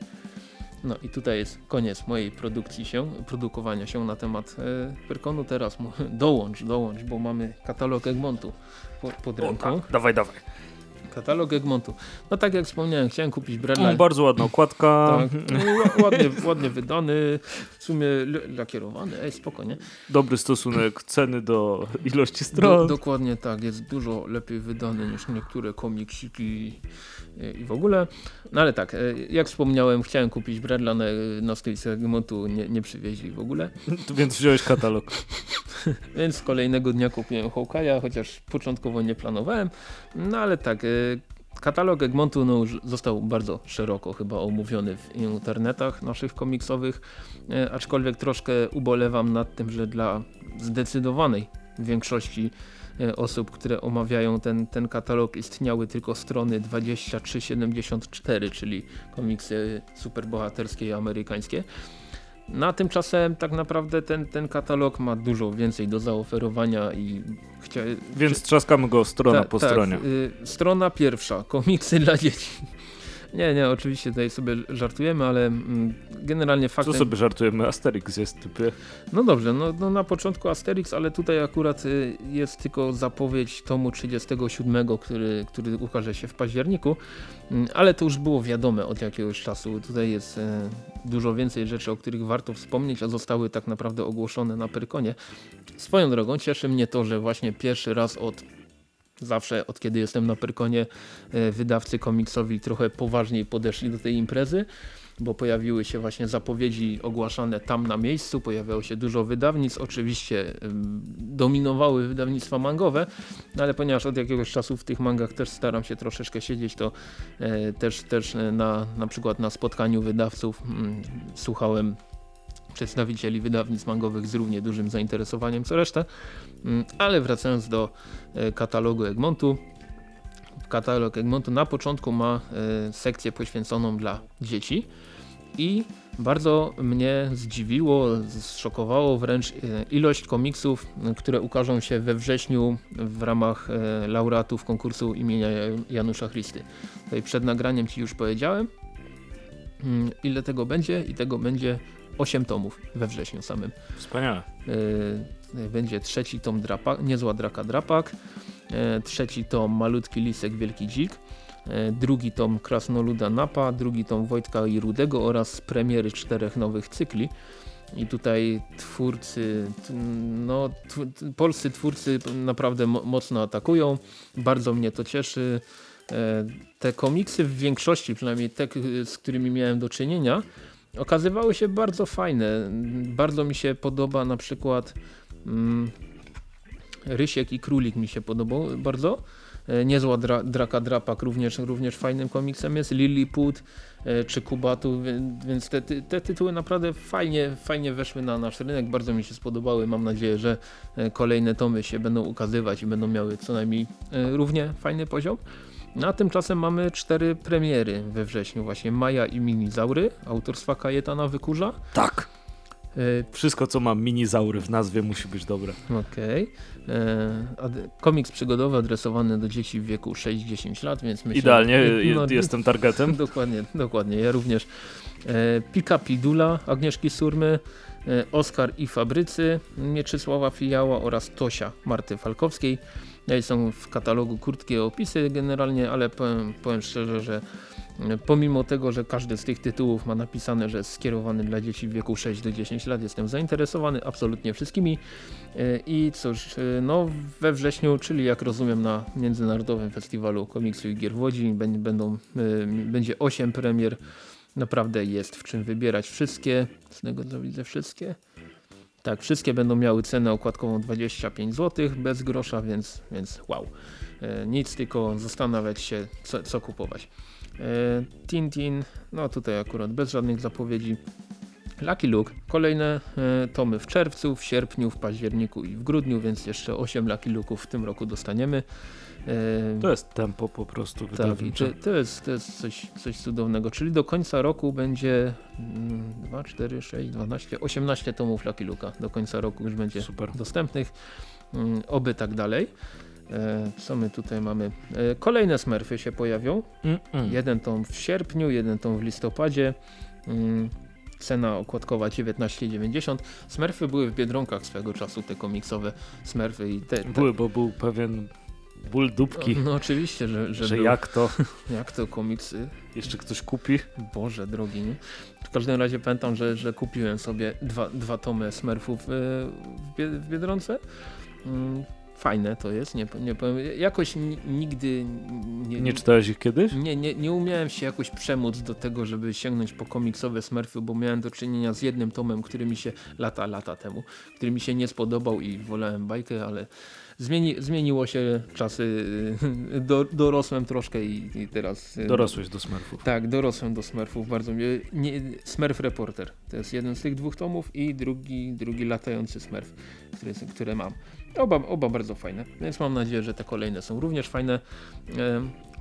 No i tutaj jest koniec mojej produkcji się, produkowania się na temat e, Pyrkonu. Teraz dołącz, dołącz, bo mamy katalog Egmontu pod, pod ręką. O, tak. Dawaj, dawaj. Katalog Egmontu. No tak jak wspomniałem, chciałem kupić Bradley. bardzo ładna okładka. Tak, no, ładnie, ładnie wydany, w sumie lakierowany, ej spokojnie. Dobry stosunek ceny do ilości stron. Do, dokładnie tak, jest dużo lepiej wydany niż niektóre komiksiki i w ogóle. No ale tak, e, jak wspomniałem, chciałem kupić Bradla na, na stoisce Egmontu, nie, nie przywieźli w ogóle. Więc wziąłeś katalog. Więc kolejnego dnia kupiłem Hawkeye'a, chociaż początkowo nie planowałem. No ale tak, e, katalog Egmontu no, został bardzo szeroko chyba omówiony w internetach naszych komiksowych, e, aczkolwiek troszkę ubolewam nad tym, że dla zdecydowanej większości E, osób, które omawiają ten, ten katalog istniały tylko strony 2374, czyli komiksy superbohaterskie i amerykańskie. Na tymczasem tak naprawdę ten, ten katalog ma dużo więcej do zaoferowania i chcia... Więc trzaskamy go strona ta, po tak, stronie. Y, strona pierwsza, komiksy dla dzieci. Nie, nie, oczywiście tutaj sobie żartujemy, ale mm, generalnie faktem... Co sobie żartujemy? Asterix jest typie. No dobrze, no, no na początku Asterix, ale tutaj akurat y, jest tylko zapowiedź tomu 37, który, który ukaże się w październiku, mm, ale to już było wiadome od jakiegoś czasu. Tutaj jest y, dużo więcej rzeczy, o których warto wspomnieć, a zostały tak naprawdę ogłoszone na Pyrkonie. Swoją drogą cieszy mnie to, że właśnie pierwszy raz od Zawsze od kiedy jestem na Pyrkonie e, wydawcy komiksowi trochę poważniej podeszli do tej imprezy, bo pojawiły się właśnie zapowiedzi ogłaszane tam na miejscu, pojawiało się dużo wydawnictw, oczywiście dominowały wydawnictwa mangowe, no ale ponieważ od jakiegoś czasu w tych mangach też staram się troszeczkę siedzieć, to e, też, też na, na przykład na spotkaniu wydawców mm, słuchałem przedstawicieli wydawnictw mangowych z równie dużym zainteresowaniem co resztę. Mm, ale wracając do e, katalogu Egmontu. Katalog Egmontu na początku ma e, sekcję poświęconą dla dzieci i bardzo mnie zdziwiło, zszokowało wręcz e, ilość komiksów, które ukażą się we wrześniu w ramach laureatów konkursu imienia Janusza Christy. Tutaj przed nagraniem Ci już powiedziałem, mm, ile tego będzie i tego będzie 8 tomów we wrześniu samym. Wspaniale. E, będzie trzeci tom drapa, Niezła Draka Drapak, e, trzeci tom Malutki Lisek Wielki Dzik, e, drugi tom Krasnoluda Napa, drugi tom Wojtka i Rudego oraz premiery czterech nowych cykli. I tutaj twórcy, no polscy twórcy naprawdę mocno atakują, bardzo mnie to cieszy. Te komiksy w większości, przynajmniej te, z którymi miałem do czynienia, okazywały się bardzo fajne. Bardzo mi się podoba na przykład mm, Rysiek i Królik mi się podobał bardzo. E, niezła dra, Draka Drapak również, również fajnym komiksem jest. Lilliput e, czy Kubatu, więc te, te tytuły naprawdę fajnie, fajnie weszły na nasz rynek. Bardzo mi się spodobały. Mam nadzieję, że e, kolejne tomy się będą ukazywać i będą miały co najmniej równie fajny poziom. No, a tymczasem mamy cztery premiery we wrześniu, właśnie Maja i Minizaury, autorstwa Kajetana Wykurza. Tak. E, Wszystko co ma minizaury w nazwie musi być dobre. Okej. Okay. Komiks przygodowy adresowany do dzieci w wieku 6-10 lat, więc myślę... Idealnie, no, jestem targetem. dokładnie, dokładnie, ja również. E, Pika Pidula Agnieszki Surmy, e, Oskar i Fabrycy Mieczysława Fijała oraz Tosia Marty Falkowskiej. Są w katalogu krótkie opisy generalnie, ale powiem, powiem szczerze, że Pomimo tego, że każdy z tych tytułów ma napisane, że jest skierowany dla dzieci w wieku 6 do 10 lat, jestem zainteresowany absolutnie wszystkimi. E, I cóż, e, no we wrześniu, czyli jak rozumiem na Międzynarodowym Festiwalu Komiksu i Gier w Łodzi będą, e, będzie 8 premier. Naprawdę jest w czym wybierać wszystkie. Z tego co widzę wszystkie. Tak, wszystkie będą miały cenę okładkową 25 zł bez grosza, więc, więc wow. Nic, tylko zastanawiać się co, co kupować. E, Tintin, no tutaj akurat bez żadnych zapowiedzi. Lucky Luke, kolejne e, tomy w czerwcu, w sierpniu, w październiku i w grudniu, więc jeszcze 8 Lucky Luke'ów w tym roku dostaniemy. E, to jest tempo po prostu Tak, to, to, jest, to jest coś, coś cudownego, czyli do końca roku będzie 2, 4, 6, 12, 18 tomów Lucky Luke'a. Do końca roku już będzie Super. dostępnych. Mm, oby tak dalej. E, co my tutaj mamy? E, kolejne smurfy się pojawią. Mm -mm. Jeden tom w sierpniu, jeden tom w listopadzie. Mm, cena okładkowa 19,90. Smurfy były w Biedronkach swego czasu, te komiksowe smurfy. I te, te... Były, bo był pewien ból dupki. No, no oczywiście, że, że, że był, jak to? Jak to komiksy? Jeszcze ktoś kupi? Boże drogi, nie? W każdym razie pamiętam, że, że kupiłem sobie dwa, dwa tomy smurfów e, w Biedronce. Mm, fajne to jest, nie, nie powiem, jakoś nigdy... Nie, nie czytałeś ich kiedyś? Nie, nie, nie umiałem się jakoś przemóc do tego, żeby sięgnąć po komiksowe Smurfy, bo miałem do czynienia z jednym tomem, który mi się lata, lata temu, który mi się nie spodobał i wolałem bajkę, ale zmieni, zmieniło się czasy, do, dorosłem troszkę i, i, teraz... Dorosłeś do Smurfów. Tak, dorosłem do Smurfów, bardzo. Nie, Smurf Reporter, to jest jeden z tych dwóch tomów i drugi, drugi latający Smurf, który, które mam. Oba, oba bardzo fajne, więc mam nadzieję, że te kolejne są również fajne.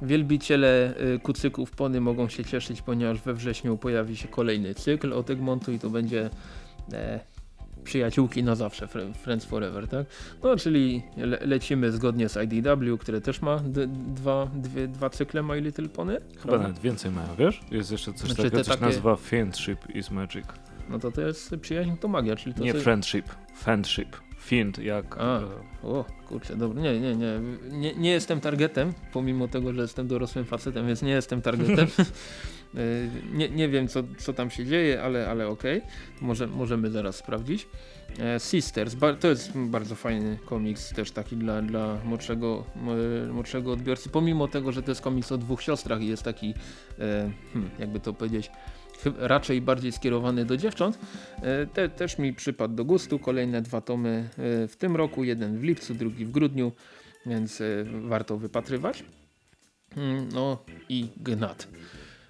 Wielbiciele e, kucyków pony mogą się cieszyć, ponieważ we wrześniu pojawi się kolejny cykl od Egmontu i to będzie e, przyjaciółki na zawsze, Friends Forever, tak? No, czyli le lecimy zgodnie z IDW, które też ma dwa, dwie, dwa cykle My Little Pony. Chyba nawet więcej mają, wiesz? Jest jeszcze coś znaczy, takiego, coś takie... nazywa Friendship is Magic. No to to jest przyjaźń to magia, czyli to Nie friendship, friendship. Fiend, jak... A, e, o, kurczę, dobra, nie, nie, nie, nie, nie jestem targetem, pomimo tego, że jestem dorosłym facetem, więc nie jestem targetem. E, nie, nie wiem, co, co tam się dzieje, ale, ale okej, okay. Może, możemy zaraz sprawdzić. E, Sisters, to jest bardzo fajny komiks, też taki dla, dla młodszego, młodszego odbiorcy, pomimo tego, że to jest komiks o dwóch siostrach i jest taki, hmm, jakby to powiedzieć, raczej bardziej skierowany do dziewcząt. E, te, też mi przypadł do gustu. Kolejne dwa tomy e, w tym roku, jeden w lipcu, drugi w grudniu, więc e, warto wypatrywać. Mm, no i Gnat.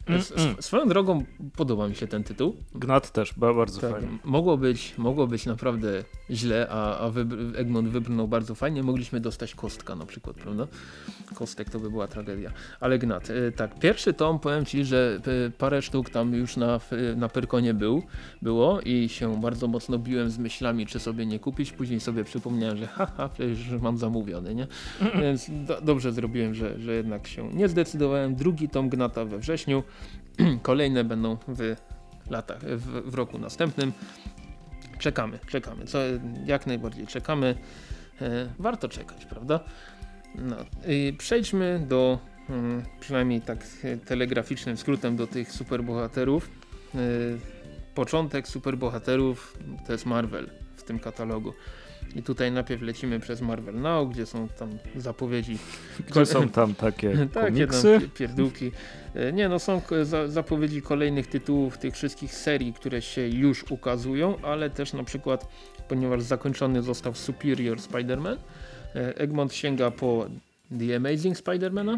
Mm, mm. Swoją drogą podoba mi się ten tytuł. Gnat też, bardzo tak, fajnie. Mogło być, mogło być naprawdę źle, a, a wybr Egmont wybrnął bardzo fajnie. Mogliśmy dostać kostka na przykład, prawda? Kostek to by była tragedia. Ale Gnat, y, tak, pierwszy tom, powiem Ci, że y, parę sztuk tam już na, na Pyrkonie był, było i się bardzo mocno biłem z myślami, czy sobie nie kupić. Później sobie przypomniałem, że haha, przecież mam zamówiony, nie? Więc do, dobrze zrobiłem, że, że jednak się nie zdecydowałem. Drugi tom Gnata we wrześniu. Kolejne będą w latach, w, w roku następnym. Czekamy, czekamy. Co, jak najbardziej czekamy. E, warto czekać, prawda? No, przejdźmy do, mm, przynajmniej tak telegraficznym skrótem, do tych superbohaterów. E, początek superbohaterów to jest Marvel w tym katalogu. I tutaj najpierw lecimy przez Marvel Now, gdzie są tam zapowiedzi. Gdzie są tam takie komiksy? Takie pierdółki. E, nie no, są zapowiedzi kolejnych tytułów tych wszystkich serii, które się już ukazują, ale też na przykład, ponieważ zakończony został Superior Spider-Man, e, Egmont sięga po The Amazing Spider-Mana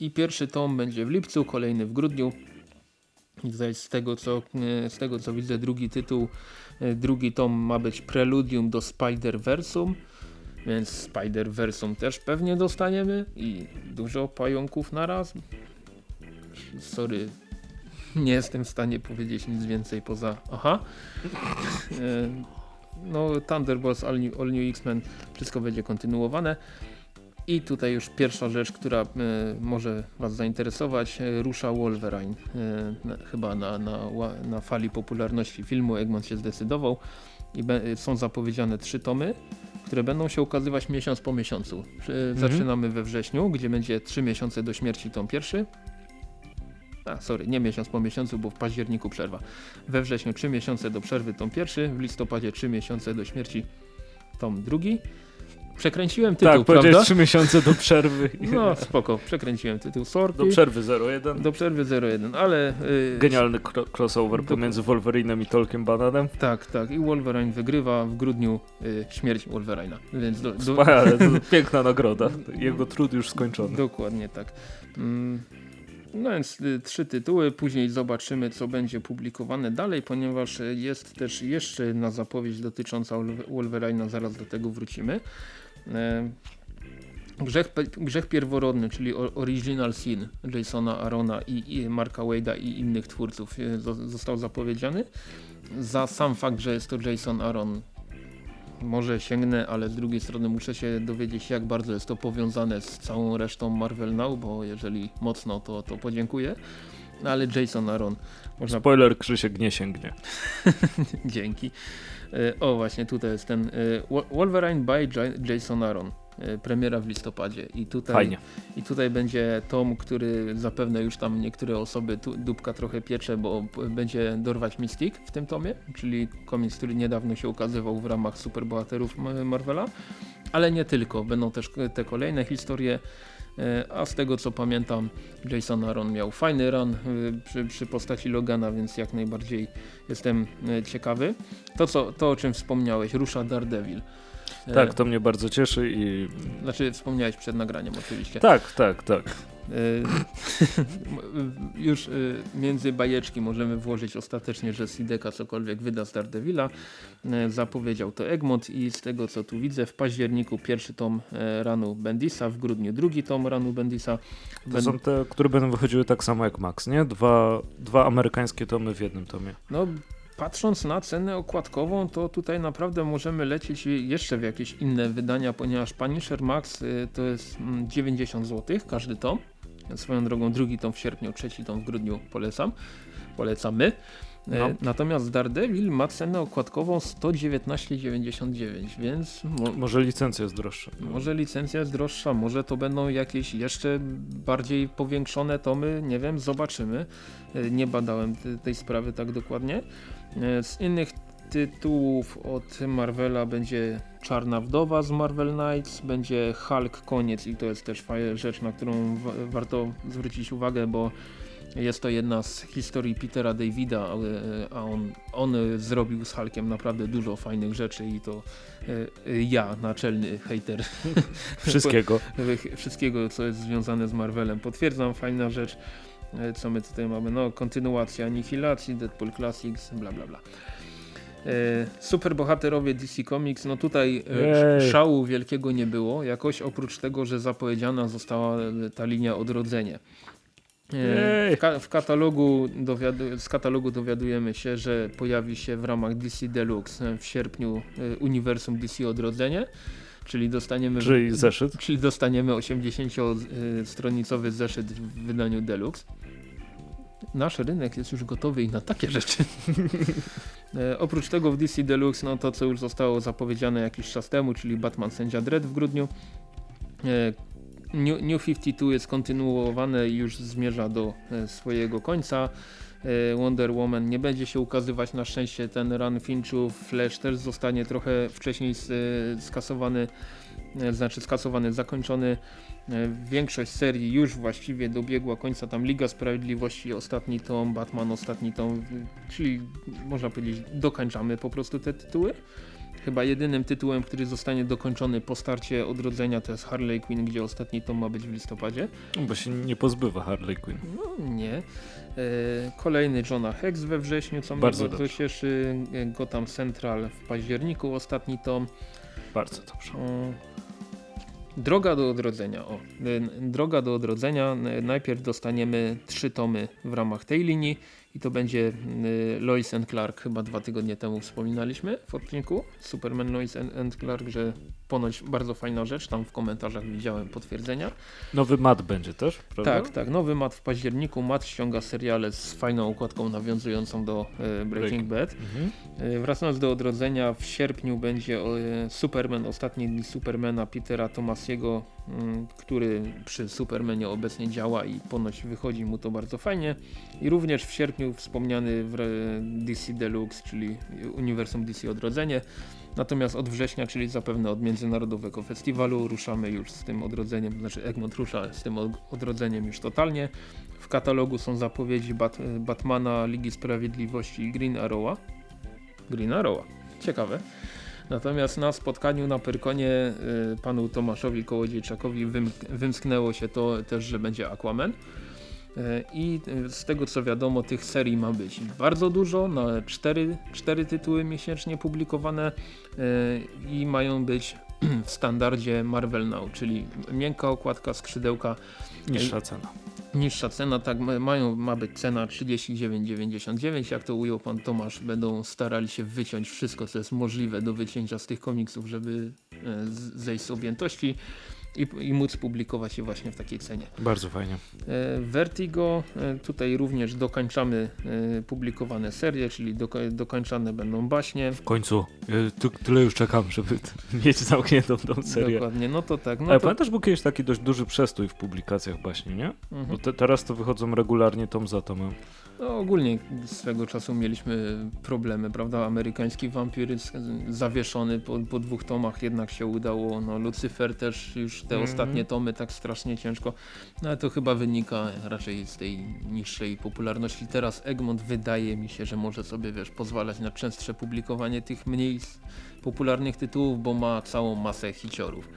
i, i pierwszy tom będzie w lipcu, kolejny w grudniu. Z tego co, e, z tego co widzę drugi tytuł E, drugi tom ma być preludium do Spider-Versum, więc Spider-Versum też pewnie dostaniemy i dużo pająków na raz. Sorry, nie jestem w stanie powiedzieć nic więcej poza aha. E, no Thunderbolts, All New, All New X-Men, wszystko będzie kontynuowane. I tutaj już pierwsza rzecz, która e, może Was zainteresować, e, rusza Wolverine. E, chyba na, na, na, fali popularności filmu Egmont się zdecydował i są zapowiedziane trzy tomy, które będą się ukazywać miesiąc po miesiącu. Mhm. Zaczynamy we wrześniu, gdzie będzie trzy miesiące do śmierci tom pierwszy. a sorry, nie miesiąc po miesiącu, bo w październiku przerwa. We wrześniu 3 miesiące do przerwy tom pierwszy, w listopadzie 3 miesiące do śmierci tom drugi. Przekręciłem tytuł, tak, prawda? trzy miesiące do przerwy. No spoko, przekręciłem tytuł Sorki. Do przerwy 01. Do przerwy 01, ale... Yy, Genialny crossover Do- pomiędzy Wolverinem i Tolkien Bananem. Tak, tak. I Wolverine wygrywa w grudniu y, śmierć Wolverina. Więc do, do, Wspaniale, to piękna nagroda. Jego trud już skończony. Dokładnie tak. Mm, No więc y, trzy tytuły, później zobaczymy co będzie publikowane dalej, ponieważ y, jest też jeszcze jedna zapowiedź dotycząca Wolver- Wolverina, zaraz do tego wrócimy. E, Grzech, grzech pierworodny, czyli Original Sin Jasona Arona i, i Marka Wade'a i innych twórców zo- został zapowiedziany. Za sam fakt, że jest to Jason Aaron może sięgnę, ale z drugiej strony muszę się dowiedzieć jak bardzo jest to powiązane z całą resztą Marvel Now, bo jeżeli mocno to, to podziękuję. No, Ale Jason Aaron, można Spoiler, Krzysiek nie sięgnie. dzięki. E, O właśnie tutaj jest ten e, Wo- Wolverine by Ja- Jason Aaron. e, Premiera w listopadzie i tutaj, Fajnie. i tutaj będzie tom, który zapewne już tam niektóre osoby tu, dupka trochę piecze, bo będzie dorwać Mystic w tym tomie, czyli komiks, który niedawno się ukazywał w ramach superbohaterów Ma- Marvela, ale nie tylko, będą też te kolejne historie, a z tego co pamiętam Jason Aaron miał fajny run e, przy, przy postaci Logana, więc jak najbardziej jestem e, ciekawy. To, co, to o czym wspomniałeś, rusza Daredevil. E, Tak, to mnie bardzo cieszy i... Znaczy wspomniałeś przed nagraniem oczywiście. Tak, tak, tak. E, już e, między bajeczki możemy włożyć ostatecznie, że Sideka cokolwiek wyda z Daredevila. E, Zapowiedział to Egmont i z tego co tu widzę w październiku pierwszy tom ranu Bendisa, w grudniu drugi tom ranu Bendisa. To są te, które będą wychodziły tak samo jak Max, nie? Dwa, dwa amerykańskie tomy w jednym tomie. No, patrząc na cenę okładkową, to tutaj naprawdę możemy lecieć jeszcze w jakieś inne wydania, ponieważ Punisher Max y, to jest mm, 90 zł każdy tom. Swoją drogą drugi tom w sierpniu, trzeci tom w grudniu polecam. Polecamy. E, No. Natomiast Daredevil ma cenę okładkową 119,99, więc mo Może licencja jest droższa. może licencja jest droższa, może to będą jakieś jeszcze bardziej powiększone tomy, nie wiem, zobaczymy. E, Nie badałem te- tej sprawy tak dokładnie. E, Z innych tytułów od Marvela będzie Czarna Wdowa z Marvel Knights, będzie Hulk Koniec i to jest też fajna rzecz, na którą wa warto zwrócić uwagę, bo jest to jedna z historii Petera Davida, ale, a on, on zrobił z Hulkiem naprawdę dużo fajnych rzeczy i to e, e, ja, naczelny hater Wszystkiego. wszystkiego, co jest związane z Marvelem. Potwierdzam, fajna rzecz. E, Co my tutaj mamy? No, kontynuacja Anihilacji, Deadpool Classics, bla bla bla. E, Superbohaterowie DC Comics, no tutaj e, Jej. szału wielkiego nie było, jakoś oprócz tego, że zapowiedziana została e, ta linia Odrodzenie. W, ka w katalogu z katalogu dowiadujemy się, że pojawi się w ramach DC Deluxe w sierpniu uniwersum DC Odrodzenie, czyli dostaniemy Czyli zeszyt. Czyli dostaniemy 80-stronicowy zeszyt w wydaniu Deluxe. Nasz rynek jest już gotowy i na takie rzeczy. e, oprócz tego w DC Deluxe, no to co już zostało zapowiedziane jakiś czas temu, czyli Batman Sędzia Dredd w grudniu. E, New, New 52 jest kontynuowane i już zmierza do e, swojego końca. Wonder Woman nie będzie się ukazywać na szczęście ten run Finchu, Flash też zostanie trochę wcześniej skasowany, znaczy skasowany, zakończony. E, Większość serii już właściwie dobiegła końca, tam Liga Sprawiedliwości ostatni tom, Batman ostatni tom, czyli można powiedzieć dokończamy po prostu te tytuły. Chyba jedynym tytułem, który zostanie dokończony po starcie odrodzenia to jest Harley Quinn, gdzie ostatni tom ma być w listopadzie. Bo się nie pozbywa Harley Quinn. No nie. E, kolejny Johna Hex we wrześniu, co mnie Bardzo bardzo, dobrze. cieszy. E, Gotham Central w październiku, ostatni tom. Bardzo dobrze. Droga do odrodzenia. O, droga do odrodzenia. Najpierw dostaniemy trzy tomy w ramach tej linii i to będzie y, Lois and Clark, chyba dwa tygodnie temu wspominaliśmy w odcinku. Superman Lois and, Clark, że ponoć bardzo fajna rzecz, tam w komentarzach widziałem potwierdzenia. Nowy mat będzie też, prawda? Tak, tak. Nowy mat w październiku. Mat ściąga seriale z fajną układką nawiązującą do e, Breaking Bad. Mhm. E, wracając do odrodzenia, w sierpniu będzie e, Superman, ostatni dni Supermana Petera Tomasiego mm, który przy Supermanie obecnie działa i ponoć wychodzi mu to bardzo fajnie. I również w sierpniu wspomniany w DC Deluxe, czyli Uniwersum DC Odrodzenie. Natomiast od września, czyli zapewne od międzynarodowego festiwalu, ruszamy już z tym odrodzeniem, znaczy Egmont rusza z tym odrodzeniem już totalnie. W katalogu są zapowiedzi Bat Batmana, Ligi Sprawiedliwości i Green Arrowa. Green Arrowa. Ciekawe. Natomiast na spotkaniu na Pyrkonie y, panu Tomaszowi Kołodziejczakowi wymsknęło się to też, że będzie Aquaman. Y, I z tego co wiadomo tych serii ma być bardzo dużo, na cztery, cztery tytuły miesięcznie publikowane y, i mają być w standardzie Marvel Now, czyli miękka okładka, skrzydełka. Niższa cena. Niższa cena, tak mają, ma być cena 39,99 jak to ujął pan Tomasz, będą starali się wyciąć wszystko co jest możliwe do wycięcia z tych komiksów, żeby e, zejść z objętości i, i móc publikować je właśnie w takiej cenie. Bardzo fajnie. E, Vertigo, e, tutaj również dokończamy e, publikowane serie, czyli do, dokończane będą baśnie. W końcu, tyle już czekam, żeby mieć zamkniętą tą serię. Dokładnie, no to tak. No Ale to... pamiętasz, był kiedyś taki dość duży przestój w publikacjach baśni, nie? Mhm. Bo te, teraz to wychodzą regularnie tom za tomem. No, ogólnie swego czasu mieliśmy problemy, prawda? Amerykański wampiryzm zawieszony po, po dwóch tomach jednak się udało. No, Lucyfer też już te mm -hmm. ostatnie tomy tak strasznie ciężko. No ale to chyba wynika raczej z tej niższej popularności. Teraz Egmont wydaje mi się, że może sobie wiesz, pozwalać na częstsze publikowanie tych mniej popularnych tytułów, bo ma całą masę hiciorów.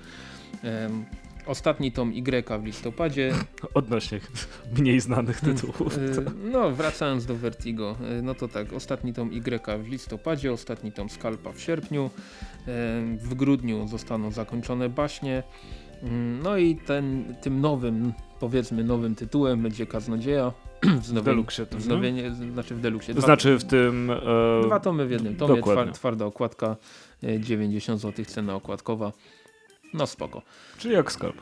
Um, Ostatni tom Y w listopadzie. Odnośnie mniej znanych tytułów. Y, no, wracając do Vertigo, y, no to tak, ostatni tom Y w listopadzie, ostatni tom Skalpa w sierpniu. W grudniu zostaną zakończone baśnie. No i ten, tym nowym, powiedzmy nowym tytułem będzie Kaznodzieja. W Deluxe. Wznowienie, znaczy w Deluxe. To znaczy w tym... E... Dwa tomy w jednym tomie, Dokładnie. twarda okładka, 90 zł cena okładkowa. No spoko. Czyli jak skarb.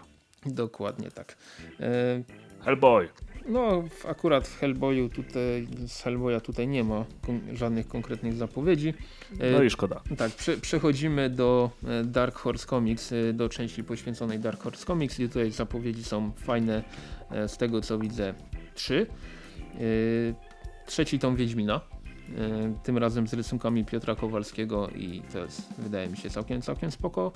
Dokładnie tak. E, Hellboy. No akurat w Hellboyu tutaj, z Hellboya tutaj nie ma żadnych konkretnych zapowiedzi. E, no i szkoda. Tak, prze przechodzimy do e, Dark Horse Comics, e, do części poświęconej Dark Horse Comics i tutaj zapowiedzi są fajne, z tego co widzę trzy. Trzeci tom Wiedźmina tym razem z rysunkami Piotra Kowalskiego i to jest, wydaje mi się całkiem, całkiem spoko.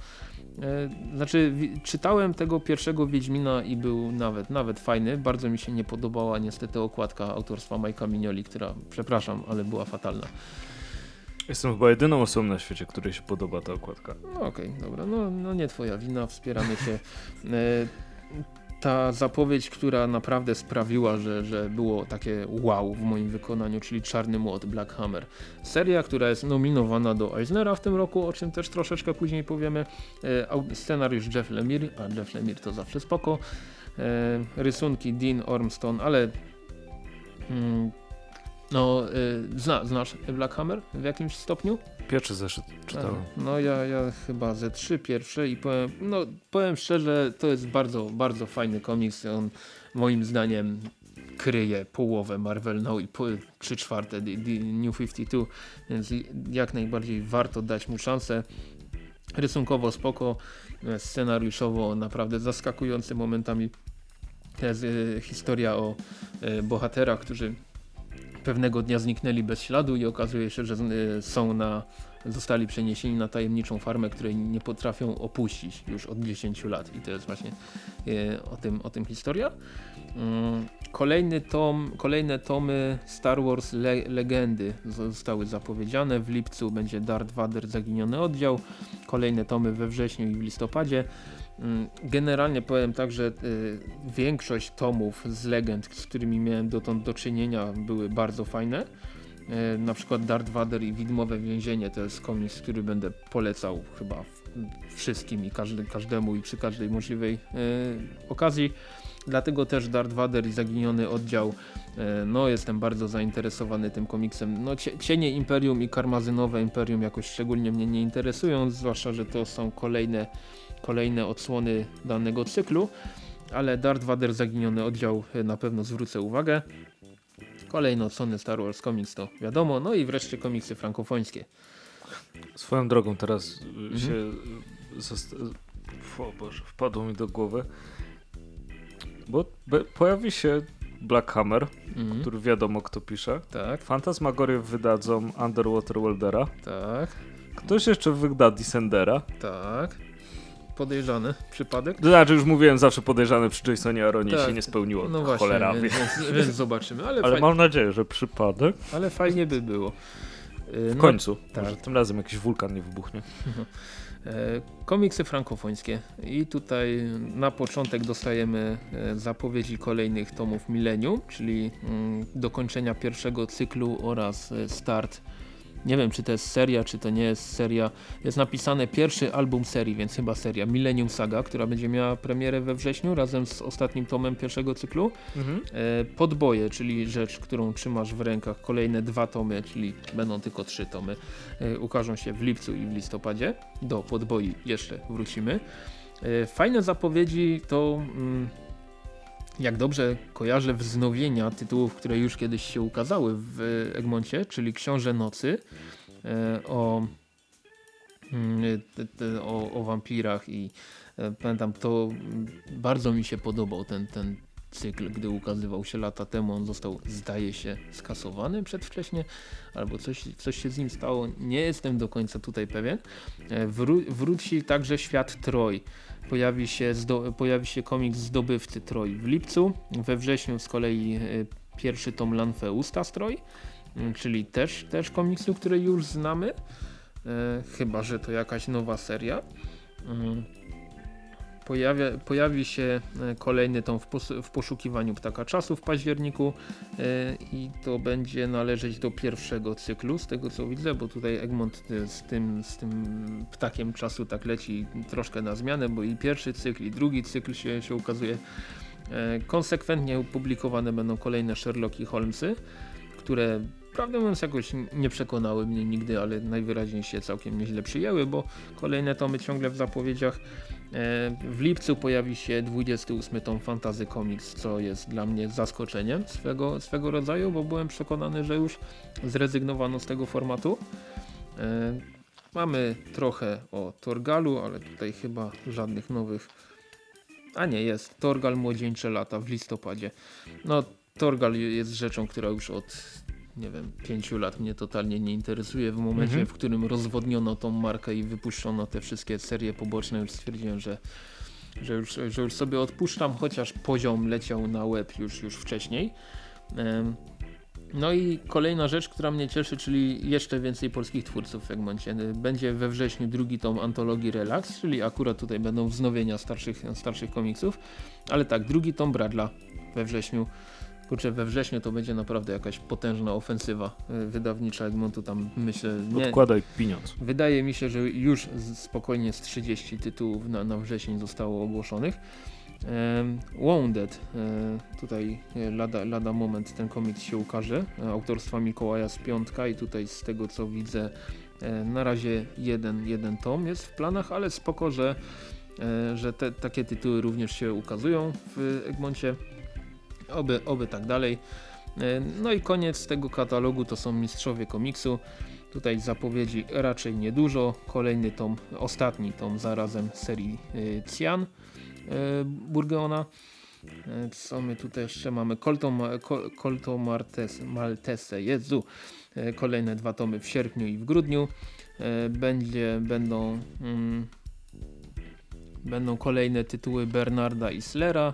E, znaczy czytałem tego pierwszego Wiedźmina i był nawet, nawet fajny. Bardzo mi się nie podobała niestety okładka autorstwa Majka Minioli, która, przepraszam, ale była fatalna. Jestem chyba jedyną osobą na świecie, której się podoba ta okładka. No okej, okay, dobra, no, no nie twoja wina, wspieramy cię. E, ta zapowiedź, która naprawdę sprawiła, że, że było takie wow w moim wykonaniu, czyli Czarny Młot, Black Hammer. Seria, która jest nominowana do Eisnera w tym roku, o czym też troszeczkę później powiemy. E, scenariusz Jeff Lemire, a Jeff Lemire to zawsze spoko. E, rysunki Dean Ormston, ale mm, no, y, zna, znasz Black Hammer w jakimś stopniu? Pierwszy zeszyt czytałem. no ja, ja chyba ze trzy pierwsze i powiem, no, powiem szczerze, to jest bardzo, bardzo fajny komiks. On moim zdaniem kryje połowę Marvel No i po, trzy czwarte the, the New 52, więc jak najbardziej warto dać mu szansę. Rysunkowo spoko, scenariuszowo naprawdę zaskakujący momentami. To jest y, historia o y, bohaterach, którzy pewnego dnia zniknęli bez śladu i okazuje się, że y, są na, zostali przeniesieni na tajemniczą farmę, której nie potrafią opuścić już od 10 lat i to jest właśnie y, o tym, o tym historia. Mm, kolejny tom, kolejne tomy Star Wars Le Legendy zostały zapowiedziane. W lipcu będzie Darth Vader Zaginiony Oddział. Kolejne tomy we wrześniu i w listopadzie. Mm, generalnie powiem tak, że y, większość tomów z legend, z którymi miałem dotąd do czynienia były bardzo fajne. Y, na przykład Darth Vader i Widmowe Więzienie to jest komiks, który będę polecał chyba wszystkim i każdy, każdemu i przy każdej możliwej y, okazji. Dlatego też Darth Vader i Zaginiony Oddział, no jestem bardzo zainteresowany tym komiksem. No Cienie Imperium i Karmazynowe Imperium jakoś szczególnie mnie nie interesują, zwłaszcza, że to są kolejne kolejne odsłony danego cyklu, ale Darth Vader Zaginiony Oddział na pewno zwrócę uwagę. Kolejne odsłony Star Wars Comics to wiadomo, no i wreszcie komiksy frankofońskie. Swoją drogą teraz mhm. się O Boże, wpadło mi do głowy. Bo pojawi się Black Hammer, Mhm. który wiadomo kto pisze. Tak, Fantasmagorie wydadzą Underwater Weldera. tak, Ktoś jeszcze wyda Descendera. tak. Podejrzany przypadek? To znaczy już mówiłem zawsze podejrzane przy Jasonie Aronie Tak. się nie spełniło. No właśnie, Cholera. więc, więc, zobaczymy, ale, Ale fajnie, mam nadzieję, że przypadek. ale fajnie by było. Y, W no, końcu. tak. Może tym razem jakiś wulkan nie wybuchnie. E, Komiksy frankofońskie i tutaj na początek dostajemy e, zapowiedzi kolejnych tomów Millennium, czyli mm, dokończenia pierwszego cyklu oraz e, start. Nie wiem czy to jest seria, czy to nie jest seria. Jest napisane pierwszy album serii, więc chyba seria Millennium Saga, która będzie miała premierę we wrześniu razem z ostatnim tomem pierwszego cyklu. Mhm. E, Podboje, czyli rzecz, którą trzymasz w rękach, kolejne dwa tomy, czyli będą tylko trzy tomy, e, ukażą się w lipcu i w listopadzie. Do podboi jeszcze wrócimy. E, Fajne zapowiedzi to, mm, jak dobrze kojarzę, wznowienia tytułów, które już kiedyś się ukazały w Egmoncie, czyli Książę Nocy e, o, mm, o, o wampirach i e, pamiętam, to bardzo mi się podobał ten, ten cykl, gdy ukazywał się lata temu, on został, zdaje się, skasowany przedwcześnie, albo coś, coś się z nim stało, nie jestem do końca tutaj pewien. E, Wró wróci także Świat Troj. Pojawi się, pojawi się komiks Zdobywcy Troj w lipcu, we wrześniu z kolei e, pierwszy tom Lanfeusta Stroj, m, czyli też, też komiksu, który już znamy, e, chyba, że to jakaś nowa seria. Pojawia, pojawi się e, kolejny tom w, pos w poszukiwaniu ptaka czasu w październiku e, i to będzie należeć do pierwszego cyklu z tego co widzę, bo tutaj Egmont e, z tym, z tym ptakiem czasu tak leci troszkę na zmianę, bo i pierwszy cykl i drugi cykl się, się ukazuje. Konsekwentnie publikowane będą kolejne Sherlocki Holmesy, które prawdę mówiąc jakoś nie przekonały mnie nigdy, ale najwyraźniej się całkiem nieźle przyjęły, bo kolejne tomy ciągle w zapowiedziach. E, W lipcu pojawi się 28 tom Fantazy Comics, co jest dla mnie zaskoczeniem swego, swego rodzaju, bo byłem przekonany, że już zrezygnowano z tego formatu. E, Mamy trochę o Torgalu, ale tutaj chyba żadnych nowych. A nie, jest Torgal Młodzieńcze Lata w listopadzie. No, Torgal jest rzeczą, która już od nie wiem, pięciu lat mnie totalnie nie interesuje. W momencie, Mhm. w którym rozwodniono tą markę i wypuszczono te wszystkie serie poboczne, już stwierdziłem, że, że, już, że już sobie odpuszczam, chociaż poziom leciał na łeb już, już wcześniej. No i kolejna rzecz, która mnie cieszy, czyli jeszcze więcej polskich twórców w Egmoncie. Będzie we wrześniu drugi tom antologii Relax, czyli akurat tutaj będą wznowienia starszych, starszych komiksów. Ale tak, drugi tom Bradla we wrześniu. Kurczę, we wrześniu to będzie naprawdę jakaś potężna ofensywa y, wydawnicza Egmontu. Tam myślę, nie, Odkładaj pieniądz. Wydaje mi się, że już spokojnie z 30 tytułów na, na wrzesień zostało ogłoszonych. Wounded, e, tutaj e, lada, lada moment ten komiks się ukaże, autorstwa Mikołaja z Piątka i tutaj z tego co widzę e, na razie jeden, jeden tom jest w planach, ale spoko, że, że te, takie tytuły również się ukazują w Egmoncie. Oby, oby tak dalej. E, No i koniec tego katalogu to są mistrzowie komiksu. Tutaj zapowiedzi raczej niedużo. Kolejny tom, ostatni tom zarazem serii y, Cian y, Burgeona. Co my tutaj jeszcze mamy? Colto, Ma- Col- Colto Martes, Maltese, Jezu. Kolejne dwa tomy w sierpniu i w grudniu. Będzie, będą, mm, będą kolejne tytuły Bernarda Islera,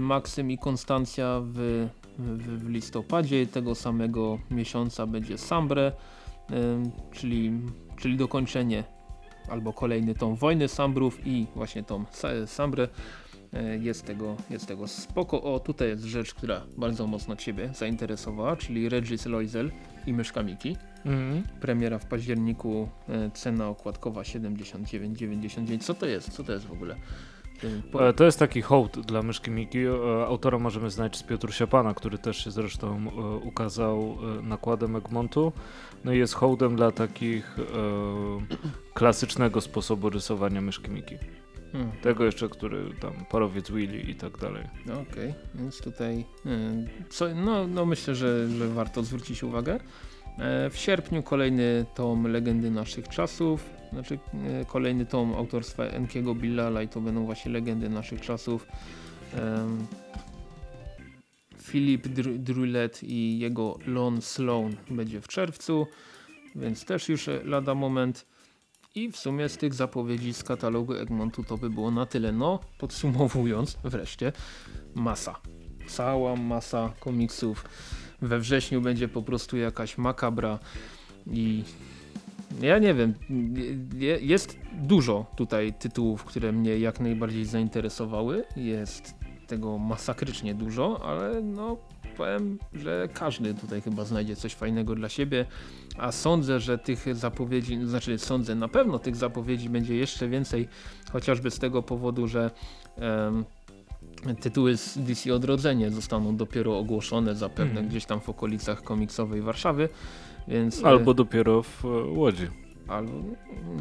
Maksym i Konstancja w, w, w listopadzie. Tego samego miesiąca będzie Sambre. Ym, czyli, czyli dokończenie albo kolejny tom Wojny Sambrów i właśnie tom Sa- Sambre y, jest tego, jest tego spoko. O, tutaj jest rzecz, która bardzo mocno Ciebie zainteresowała, czyli Regis Loisel i Myszka Miki. Mhm. Premiera w październiku, y, cena okładkowa 79,99. Co to jest? Co to jest w ogóle? Po- E, To jest taki hołd dla Myszki Miki. E, Autora możemy znać z Piotrusia Pana, który też się zresztą e, ukazał nakładem Egmontu. No i jest hołdem dla takich klasycznego sposobu rysowania Myszki Miki. Hmm. Tego jeszcze, który tam parowiec Willy i tak dalej. No Okej, więc tutaj co, no, no myślę, że, że warto zwrócić uwagę. W sierpniu kolejny tom Legendy naszych czasów. Znaczy e, kolejny tom autorstwa Enkiego Billala i to będą właśnie legendy naszych czasów. Um, Philip Drulet i jego Lon Sloan będzie w czerwcu, więc też już lada moment. I w sumie z tych zapowiedzi z katalogu Egmontu to by było na tyle. No, podsumowując, wreszcie masa. Cała masa komiksów. We wrześniu będzie po prostu jakaś makabra i ja nie wiem, jest dużo tutaj tytułów, które mnie jak najbardziej zainteresowały. Jest tego masakrycznie dużo, ale no powiem, że każdy tutaj chyba znajdzie coś fajnego dla siebie, a sądzę, że tych zapowiedzi, znaczy sądzę na pewno tych zapowiedzi będzie jeszcze więcej, chociażby z tego powodu, że um, tytuły z DC Odrodzenie zostaną dopiero ogłoszone zapewne hmm. gdzieś tam w okolicach komiksowej Warszawy. Więc, e, Albo dopiero w e, Łodzi. Albo,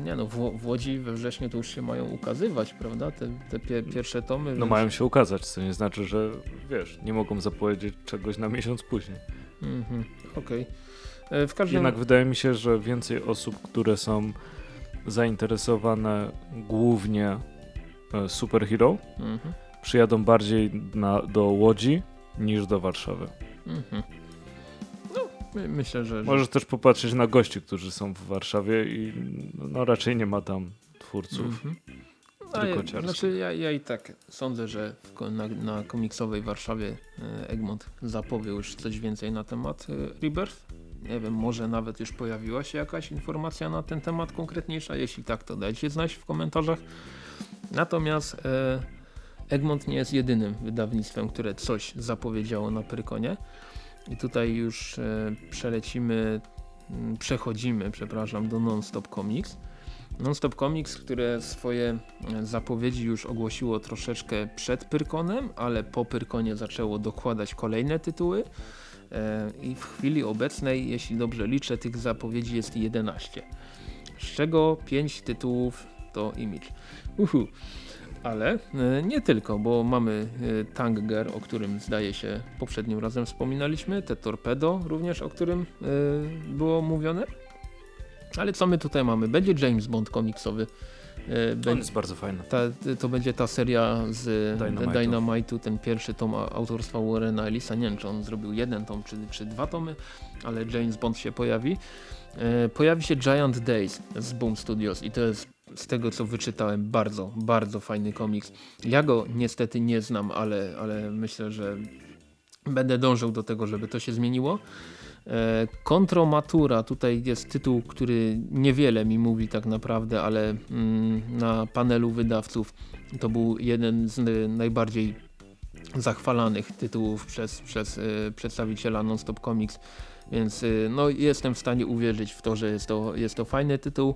nie no, w, w, Łodzi we wrześniu to już się mają ukazywać, prawda? Te, te pie, pierwsze tomy. No więc... mają się ukazać, co nie znaczy, że wiesz, nie mogą zapowiedzieć czegoś na miesiąc później. Mhm, okej. Okay. E, w każdym... Jednak wydaje mi się, że więcej osób, które są zainteresowane głównie superhero, mhm. przyjadą bardziej na, do Łodzi niż do Warszawy. Mhm. Myślę, że... Możesz też popatrzeć na gości, którzy są w Warszawie i no, raczej nie ma tam twórców. Mm -hmm. ja, znaczy ja, ja i tak sądzę, że na, na komiksowej Warszawie e, Egmont zapowie już coś więcej na temat e, Rebirth. Nie wiem, może nawet już pojawiła się jakaś informacja na ten temat konkretniejsza. Jeśli tak, to dajcie znać w komentarzach. Natomiast e, Egmont nie jest jedynym wydawnictwem, które coś zapowiedziało na Prykonie. I tutaj już e, przelecimy, mm, przechodzimy, przepraszam, do Non-Stop Comics. Non-Stop Comics, które swoje e, zapowiedzi już ogłosiło troszeczkę przed Pyrkonem, ale po Pyrkonie zaczęło dokładać kolejne tytuły. E, I w chwili obecnej, jeśli dobrze liczę, tych zapowiedzi jest 11. Z czego 5 tytułów to Image. Uhu. Ale e, nie tylko, bo mamy e, Tanger, o którym zdaje się poprzednim razem wspominaliśmy, te Torpedo również, o którym e, było mówione. Ale co my tutaj mamy? Będzie James Bond komiksowy. Będzie, On jest bardzo fajny. Ta, to będzie ta seria z Dynamite'u, Dynamite ten pierwszy tom autorstwa Warrena Ellisa. Nie wiem, czy on zrobił jeden tom, czy, czy dwa tomy, ale James Bond się pojawi. Pojawi się Giant Days z Boom Studios i to jest z tego co wyczytałem bardzo, bardzo fajny komiks. Ja go niestety nie znam, ale, ale myślę, że będę dążył do tego, żeby to się zmieniło. E, Kontromatura, tutaj jest tytuł, który niewiele mi mówi tak naprawdę, ale mm, na panelu wydawców to był jeden z najbardziej zachwalanych tytułów przez, przez y, przedstawiciela Nonstop Comics, więc y, no, jestem w stanie uwierzyć w to, że jest to, jest to fajny tytuł.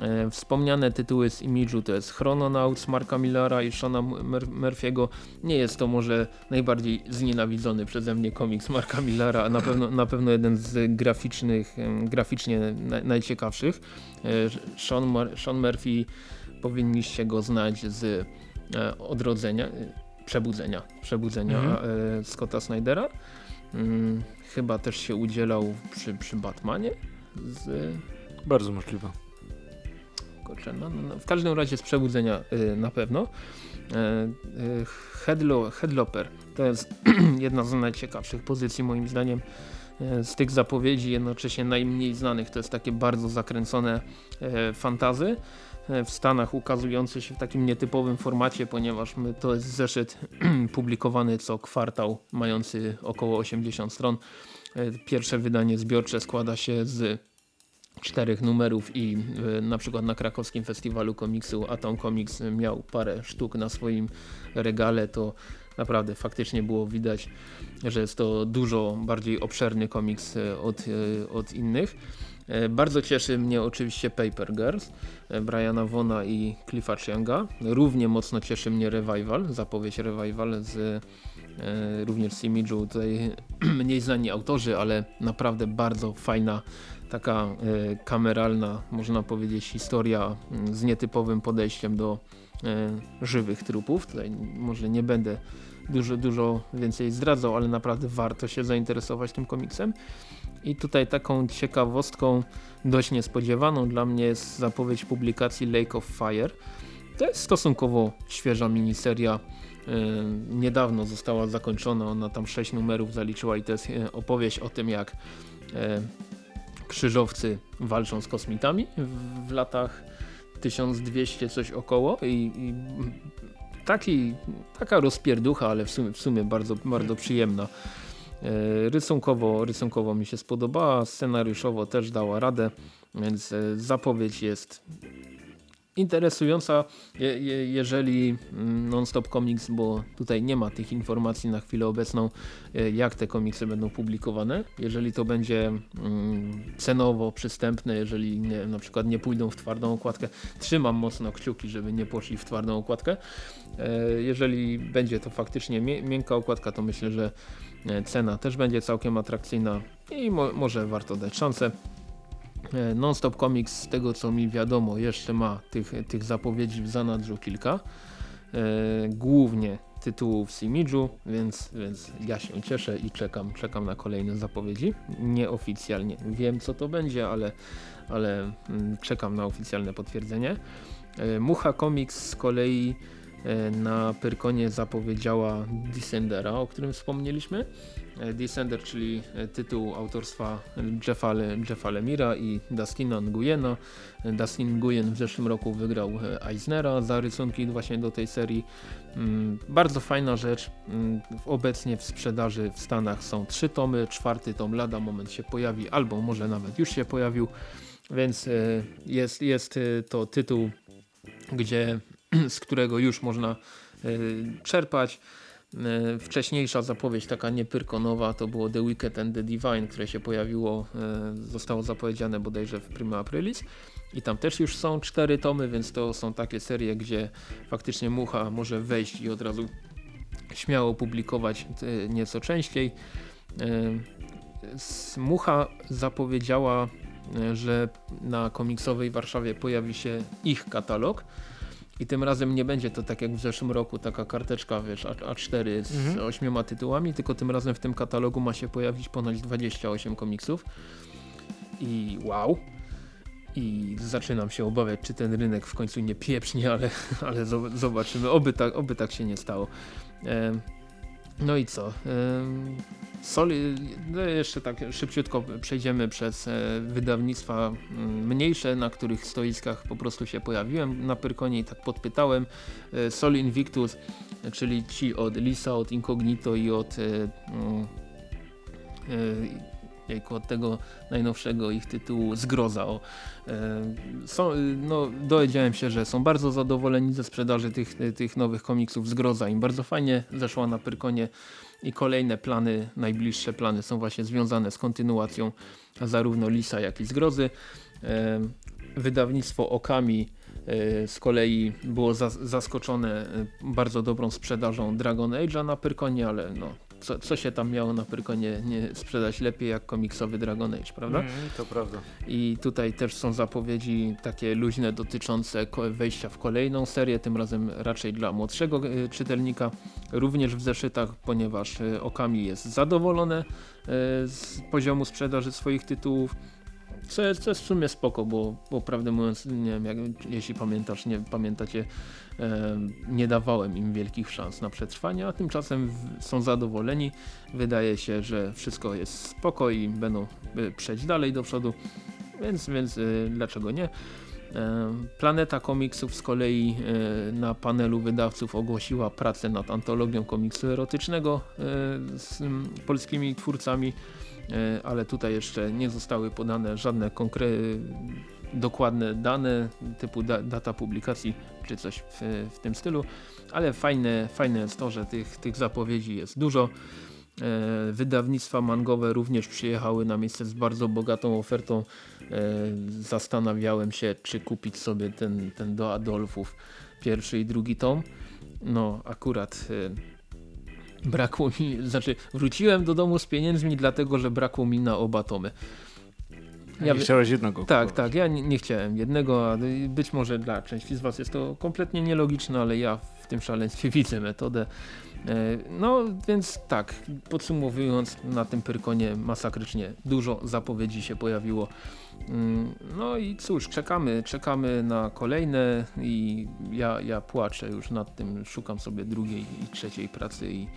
E, wspomniane tytuły z Image'u to jest Chrononauts Marka Millara i Shona Mur Murphy'ego. Nie jest to może najbardziej znienawidzony przeze mnie komiks Marka Millara, a na pewno, na pewno jeden z graficznych, graficznie na, najciekawszych. E, Sean, Sean Murphy powinniście go znać z e, odrodzenia, przebudzenia, przebudzenia mhm. Scotta Snydera. Hmm, chyba też się udzielał przy, przy Batmanie. Z... Bardzo możliwe kurczę, no, no, w każdym razie z przebudzenia y, na pewno. Y, y, Headlo, headloper to jest jedna z najciekawszych pozycji moim zdaniem y, z tych zapowiedzi, jednocześnie najmniej znanych. To jest takie bardzo zakręcone y, fantazy w Stanach ukazujący się w takim nietypowym formacie, ponieważ to jest zeszyt publikowany co kwartał, mający około 80 stron. Pierwsze wydanie zbiorcze składa się z czterech numerów i y, na przykład na krakowskim festiwalu komiksu Atom Comics miał parę sztuk na swoim regale, to naprawdę faktycznie było widać, że jest to dużo bardziej obszerny komiks y, od, y, od innych. Bardzo cieszy mnie oczywiście Paper Girls Briana Vona i Cliffa Chianga. Równie mocno cieszy mnie Revival, zapowiedź Revival z również z Image'u. Tutaj mniej znani autorzy, ale naprawdę bardzo fajna taka e, kameralna, można powiedzieć, historia z nietypowym podejściem do e, żywych trupów. Tutaj może nie będę dużo, dużo więcej zdradzał, ale naprawdę warto się zainteresować tym komiksem. I tutaj taką ciekawostką dość niespodziewaną dla mnie jest zapowiedź publikacji Lake of Fire. To jest stosunkowo świeża miniseria. Yy, niedawno została zakończona, ona tam 6 numerów zaliczyła i to jest opowieść o tym jak krzyżowcy walczą z kosmitami w, latach 1200 coś około i, i taki, taka rozpierducha, ale w sumie, w sumie bardzo, bardzo przyjemna. E, rysunkowo, rysunkowo mi się spodobała, scenariuszowo też dała radę, więc e, zapowiedź jest interesująca, je, je, jeżeli mm, Non-Stop Comics, bo tutaj nie ma tych informacji na chwilę obecną, e, jak te komiksy będą publikowane. Jeżeli to będzie mm, cenowo przystępne, jeżeli nie, na przykład nie pójdą w twardą okładkę, trzymam mocno kciuki, żeby nie poszli w twardą okładkę. Jeżeli będzie to faktycznie miękka okładka, to myślę, że E, cena też będzie całkiem atrakcyjna i mo może warto dać szansę. E, Non-Stop Comics z tego co mi wiadomo jeszcze ma tych, tych zapowiedzi w zanadrzu kilka. E, głównie tytułów z Imidżu, więc, więc ja się cieszę i czekam, czekam na kolejne zapowiedzi. Nieoficjalnie wiem co to będzie, ale, ale mm, czekam na oficjalne potwierdzenie. Mucha Comics z kolei E, na Pyrkonie zapowiedziała Descendera, o którym wspomnieliśmy. E, Descender, czyli e, tytuł autorstwa Jeffa, Jeffa Lemira i Dustina Nguyena. Dustin Nguyen w zeszłym roku wygrał Eisnera za rysunki właśnie do tej serii. Mm, bardzo fajna rzecz. Mm, obecnie w sprzedaży w Stanach są trzy tomy, czwarty tom lada moment się pojawi, albo może nawet już się pojawił. Więc jest, jest to tytuł, gdzie z którego już można e, czerpać. E, wcześniejsza zapowiedź, taka niepyrkonowa, to było The Wicked and the Divine, które się pojawiło, e, zostało zapowiedziane bodajże w Prima Aprilis. I tam też już są cztery tomy, więc to są takie serie, gdzie faktycznie mucha może wejść i od razu śmiało publikować nieco częściej. Mucha zapowiedziała, że na komiksowej Warszawie pojawi się ich katalog i tym razem nie będzie to tak jak w zeszłym roku, taka karteczka, wiesz, A4 z mhm. ośmioma tytułami, tylko tym razem w tym katalogu ma się pojawić ponad 28 komiksów. I wow. I zaczynam się obawiać, czy ten rynek w końcu nie pieprznie, ale, ale zobaczymy. Oby tak, oby tak się nie stało. No i co? Soli, no jeszcze tak szybciutko przejdziemy przez e, wydawnictwa mm, mniejsze, na których stoiskach po prostu się pojawiłem na Pyrkonie i tak podpytałem. E, Sol Invictus, czyli ci od Lisa, od Incognito i od e, mm, jejku, od tego najnowszego ich tytułu Zgroza. O, są, no, dowiedziałem się, że są bardzo zadowoleni ze sprzedaży tych, tych nowych komiksów Zgroza. Im bardzo fajnie zeszła na Pyrkonie i kolejne plany, najbliższe plany są właśnie związane z kontynuacją zarówno Lisa jak i Zgrozy. E, wydawnictwo Okami e, z kolei było zaskoczone e, bardzo dobrą sprzedażą Dragon Age'a na Pyrkonie, ale no, co, co się tam miało na Pyrkonie nie sprzedać lepiej jak komiksowy Dragon Age, prawda? Mm, to prawda. I tutaj też są zapowiedzi takie luźne dotyczące wejścia w kolejną serię, tym razem raczej dla młodszego e, czytelnika, również w zeszytach, ponieważ e, Okami jest zadowolone z poziomu sprzedaży swoich tytułów co co jest w sumie spoko, bo, bo prawdę mówiąc, nie wiem, jak, jeśli pamiętasz, nie pamiętacie, e, nie dawałem im wielkich szans na przetrwanie, a tymczasem w, są zadowoleni. Wydaje się, że wszystko jest spoko i będą przejść dalej do przodu, więc, więc e, dlaczego nie? Planeta Komiksów z kolei e, na panelu wydawców ogłosiła pracę nad antologią komiksu erotycznego e, z polskimi twórcami ale tutaj jeszcze nie zostały podane żadne dokładne dane typu da data publikacji czy coś w, w, tym stylu, ale fajne, fajne jest to, że tych, tych zapowiedzi jest dużo. E, wydawnictwa mangowe również przyjechały na miejsce z bardzo bogatą ofertą. E, zastanawiałem się, czy kupić sobie ten, ten do Adolfów pierwszy i drugi tom. No akurat Brakło mi, znaczy wróciłem do domu z pieniędzmi dlatego, że brakło mi na oba tomy. Ja nie chciałeś jednego Tak, kupować. tak, ja nie, nie, chciałem jednego, a być może dla części z was jest to kompletnie nielogiczne, ale ja w tym szaleństwie widzę metodę. E, no więc tak, podsumowując na tym Pyrkonie masakrycznie dużo zapowiedzi się pojawiło. Mm, no i cóż, czekamy, czekamy na kolejne i ja, ja płaczę już nad tym, szukam sobie drugiej i trzeciej pracy i,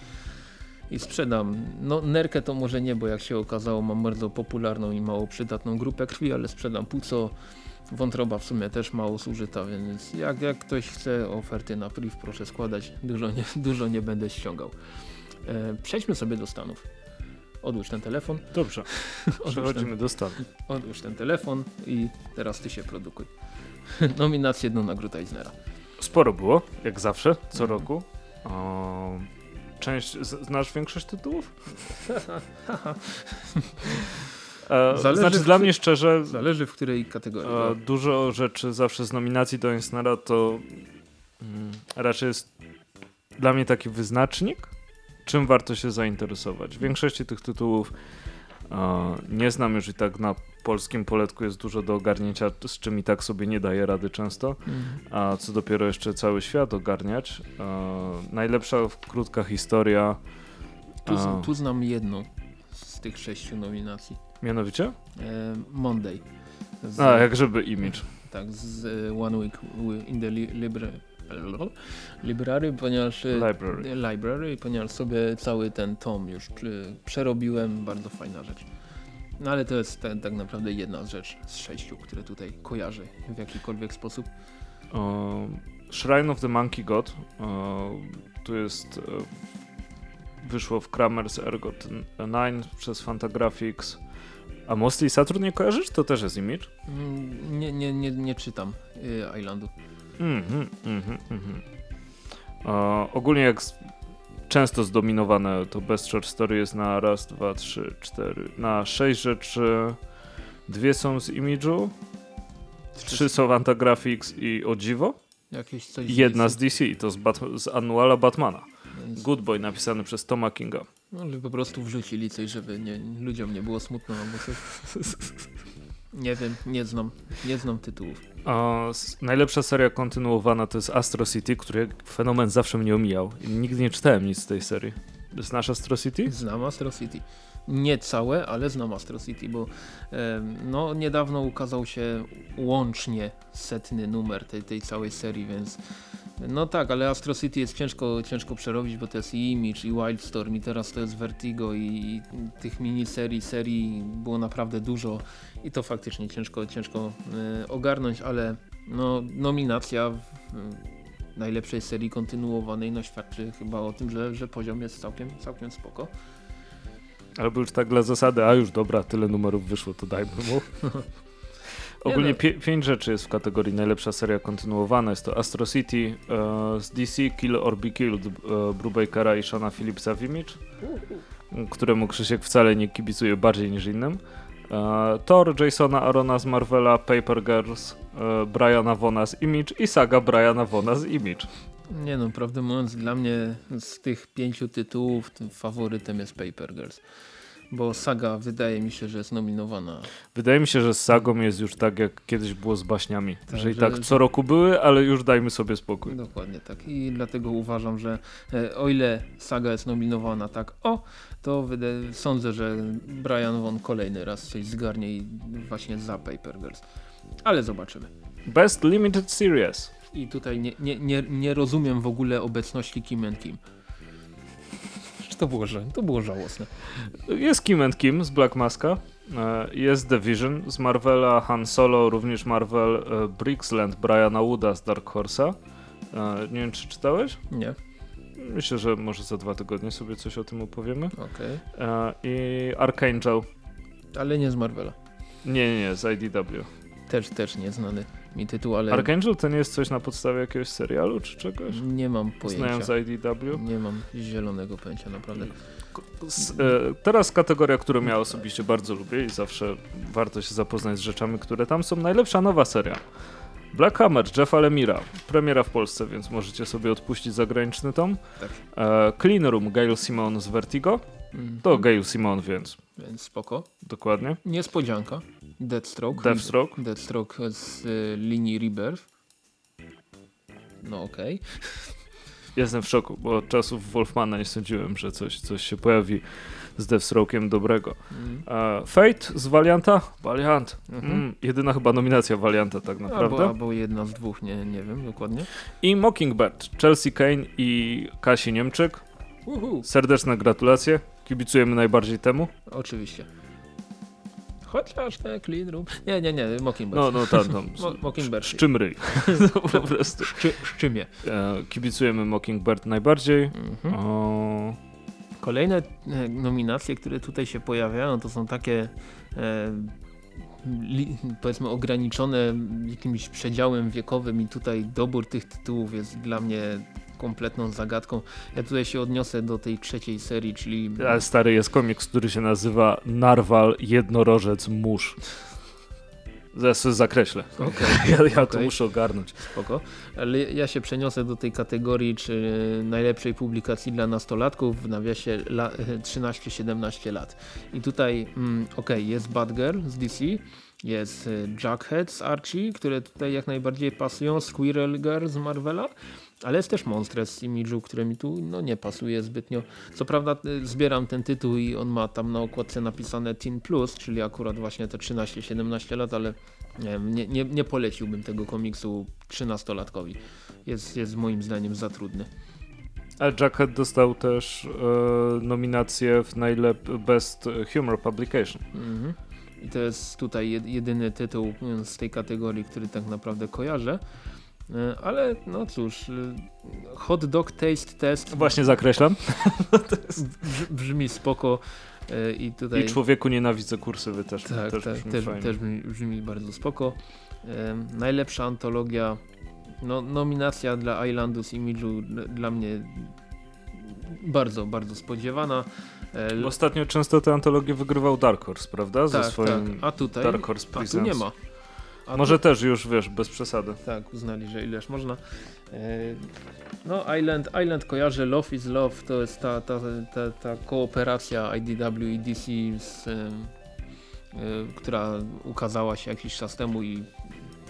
i sprzedam. No nerkę to może nie, bo jak się okazało mam bardzo popularną i mało przydatną grupę krwi, ale sprzedam płuco, wątroba w sumie też mało zużyta, więc jak, jak ktoś chce oferty na priv proszę składać, dużo nie, dużo nie będę ściągał. E, przejdźmy sobie do Stanów. Odłóż ten telefon. Dobrze, przechodzimy do Stanów. Odłóż ten telefon i teraz ty się produkuj. Nominacje do nagród Eisnera. Sporo było, jak zawsze, co roku. O, część, znasz większość tytułów? E, Zależy znaczy dla mnie szczerze, Zależy w której kategorii. e, dużo rzeczy zawsze z nominacji do Eisnera to mm, raczej jest dla mnie taki wyznacznik, czym warto się zainteresować. W większości tych tytułów e, nie znam już i tak na polskim poletku jest dużo do ogarnięcia, z czym i tak sobie nie daje rady często. Mhm. a co dopiero jeszcze cały świat ogarniać. E, najlepsza krótka historia, Tu, tu znam jedną z tych sześciu nominacji. Mianowicie? E, Monday. Z, A, jak żeby image. Tak, z e, One Week in the li, libra, Library, ponieważ e, Library. library, ponieważ sobie cały ten tom już przerobiłem, bardzo fajna rzecz. No ale to jest tak, tak naprawdę jedna z rzeczy z sześciu, które tutaj kojarzę w jakikolwiek sposób. Shrine of the Monkey God. E, tu jest. Wyszło w Kramers Ergot 9 przez Fantagraphics. A Mostly Saturn nie kojarzysz? To też jest image. Mm, Nie, nie, nie, nie czytam y, Islandu. Mhm, mhm, mhm. Ogólnie jak często zdominowane to Best Short Story jest na raz, dwa, trzy, cztery, na sześć rzeczy. Dwie są z Image'u, trzy są Fantagraphics i o dziwo. Jakieś coś I jedna z DC. DC, to z, Bat z Annuala Batmana. Good Boy napisany przez Toma Kinga. Może po prostu wrzucili coś, żeby nie, ludziom nie było smutno albo coś. Nie wiem, nie znam, nie znam tytułów. S- najlepsza seria kontynuowana to jest Astro City, który fenomen zawsze mnie omijał. Nigdy nie czytałem nic z tej serii. Znasz Astro City? Znam Astro City. Nie całe, ale znam Astro City, bo no, niedawno ukazał się łącznie setny numer tej, tej całej serii, więc no tak, ale Astro City jest ciężko, ciężko przerobić, bo to jest i Image, i Wildstorm, i teraz to jest Vertigo, i, i tych miniserii, serii było naprawdę dużo i to faktycznie ciężko, ciężko e, ogarnąć, ale no, nominacja w najlepszej serii kontynuowanej no, świadczy chyba o tym, że, że poziom jest całkiem, całkiem spoko. Albo już tak dla zasady, a już dobra, tyle numerów wyszło, to dajmy mu. Ogólnie no. pie pięć rzeczy jest w kategorii najlepsza seria kontynuowana. Jest to Astro City e, z DC, Kill or Be Killed e, Brubakera i Shana Phillipsa w Image, któremu Krzysiek wcale nie kibicuje bardziej niż innym. E, Thor, Jasona Arona z Marvela, Paper Girls, e, Briana Vona z Image i saga Briana Vona z Image. Nie no, prawdę mówiąc, dla mnie z tych pięciu tytułów faworytem jest Paper Girls. Bo saga wydaje mi się, że jest nominowana. Wydaje mi się, że z sagą jest już tak, jak kiedyś było z baśniami. Tak, że i tak co roku były, ale już dajmy sobie spokój. Dokładnie tak. I dlatego uważam, że e, o ile saga jest nominowana tak o, to sądzę, że Brian Von kolejny raz coś zgarnie i właśnie za Paper Girls. Ale zobaczymy. Best Limited Series. I tutaj nie, nie, nie, nie rozumiem w ogóle obecności Kim and Kim. To było, to było żałosne. Jest Kim and Kim z Black Maska. e, Jest The Vision z Marvela, Han Solo, również Marvel, e, Brixland, Briana Wooda z Dark Horse'a. E, Nie wiem, czy czytałeś? Nie, Myślę, że może za dwa tygodnie sobie coś o tym opowiemy. okej. E, I Archangel. Ale nie z Marvela. Nie, nie, nie, z IDW. Też, też nieznany mi tytuł, ale Archangel to nie jest coś na podstawie jakiegoś serialu czy czegoś? nie mam pojęcia. Znając IDW? Nie mam zielonego pojęcia, naprawdę. S- e, teraz kategoria, którą ja osobiście bardzo lubię i zawsze warto się zapoznać z rzeczami, które tam są. Najlepsza nowa seria. Black Hammer, Jeffa Lemira. Premiera w Polsce, więc możecie sobie odpuścić zagraniczny tom. Tak. E, Clean Room, Gail Simon z Vertigo. Mhm. To Gail Simon, więc Więc spoko. dokładnie. Niespodzianka. Deathstroke. Deathstroke. Deathstroke z y, linii Rebirth. No okej. Jestem w szoku, bo od czasów Wolfmana nie sądziłem, że coś, coś się pojawi z Deathstroke'iem dobrego. Mm. E, Fate z Valianta? Valiant. Mhm. Mm, jedyna chyba nominacja Valianta tak naprawdę. Albo, albo jedna z dwóch, nie, nie wiem dokładnie. I Mockingbird, Chelsea Kane i Kasi Niemczyk. Uhu. Serdeczne gratulacje. Kibicujemy najbardziej temu. Oczywiście. Chociaż te clean room. Nie, nie, nie, Mockingbird. No, no tam, tam. Mo- Mockingbird. Szczym ryj. No, po prostu. Szczy, szczymie. E, kibicujemy Mockingbird najbardziej. Mhm. O, Kolejne e, nominacje, które tutaj się pojawiają, to są takie e, li, powiedzmy ograniczone jakimś przedziałem wiekowym i tutaj dobór tych tytułów jest dla mnie kompletną zagadką. Ja tutaj się odniosę do tej trzeciej serii, czyli ale stary jest komiks, który się nazywa Narwal Jednorożec Mórz. Zaraz sobie zakreślę. Okej, Ja, ja to okej. muszę ogarnąć. spoko. Ale ja się przeniosę do tej kategorii, czy najlepszej publikacji dla nastolatków w nawiasie la, 13-17 lat. I tutaj, mm, okej, jest Bad Girl z DC, jest y, Jughead z Archie, które tutaj jak najbardziej pasują, Squirrel Girl z Marvela, ale jest też Monstress z Image'u, które mi tu no, nie pasuje zbytnio. Co prawda y, zbieram ten tytuł i on ma tam na okładce napisane Teen Plus, czyli akurat właśnie te 13-17 lat, ale nie, nie, nie, poleciłbym tego komiksu 13-latkowi. Jest, jest moim zdaniem za trudny. A Jacket dostał też e, nominację w najlep Best Humor Publication. Mhm. I to jest tutaj jed- jedyny tytuł z tej kategorii, który tak naprawdę kojarzę. Y, Ale no cóż, y, Hot Dog Taste Test Właśnie zakreślam. brz- brzmi spoko y, i tutaj... I człowieku nienawidzę kursywy też. Tak, też tak, brzmi też, też brzmi, brzmi bardzo spoko. Em, najlepsza antologia, no, nominacja dla Islandu z Image'u d- dla mnie bardzo, bardzo spodziewana. E, Ostatnio często te antologie wygrywał Dark Horse, prawda? Ze tak, swoim tak. A tutaj, Dark Horse a tu nie ma. A Może tu, też już, wiesz, bez przesady. tak, uznali, że ileż można. E, no Island, Island kojarzę, Love is Love, to jest ta, ta, ta, ta kooperacja IDW i DC z, em, e, która ukazała się jakiś czas temu i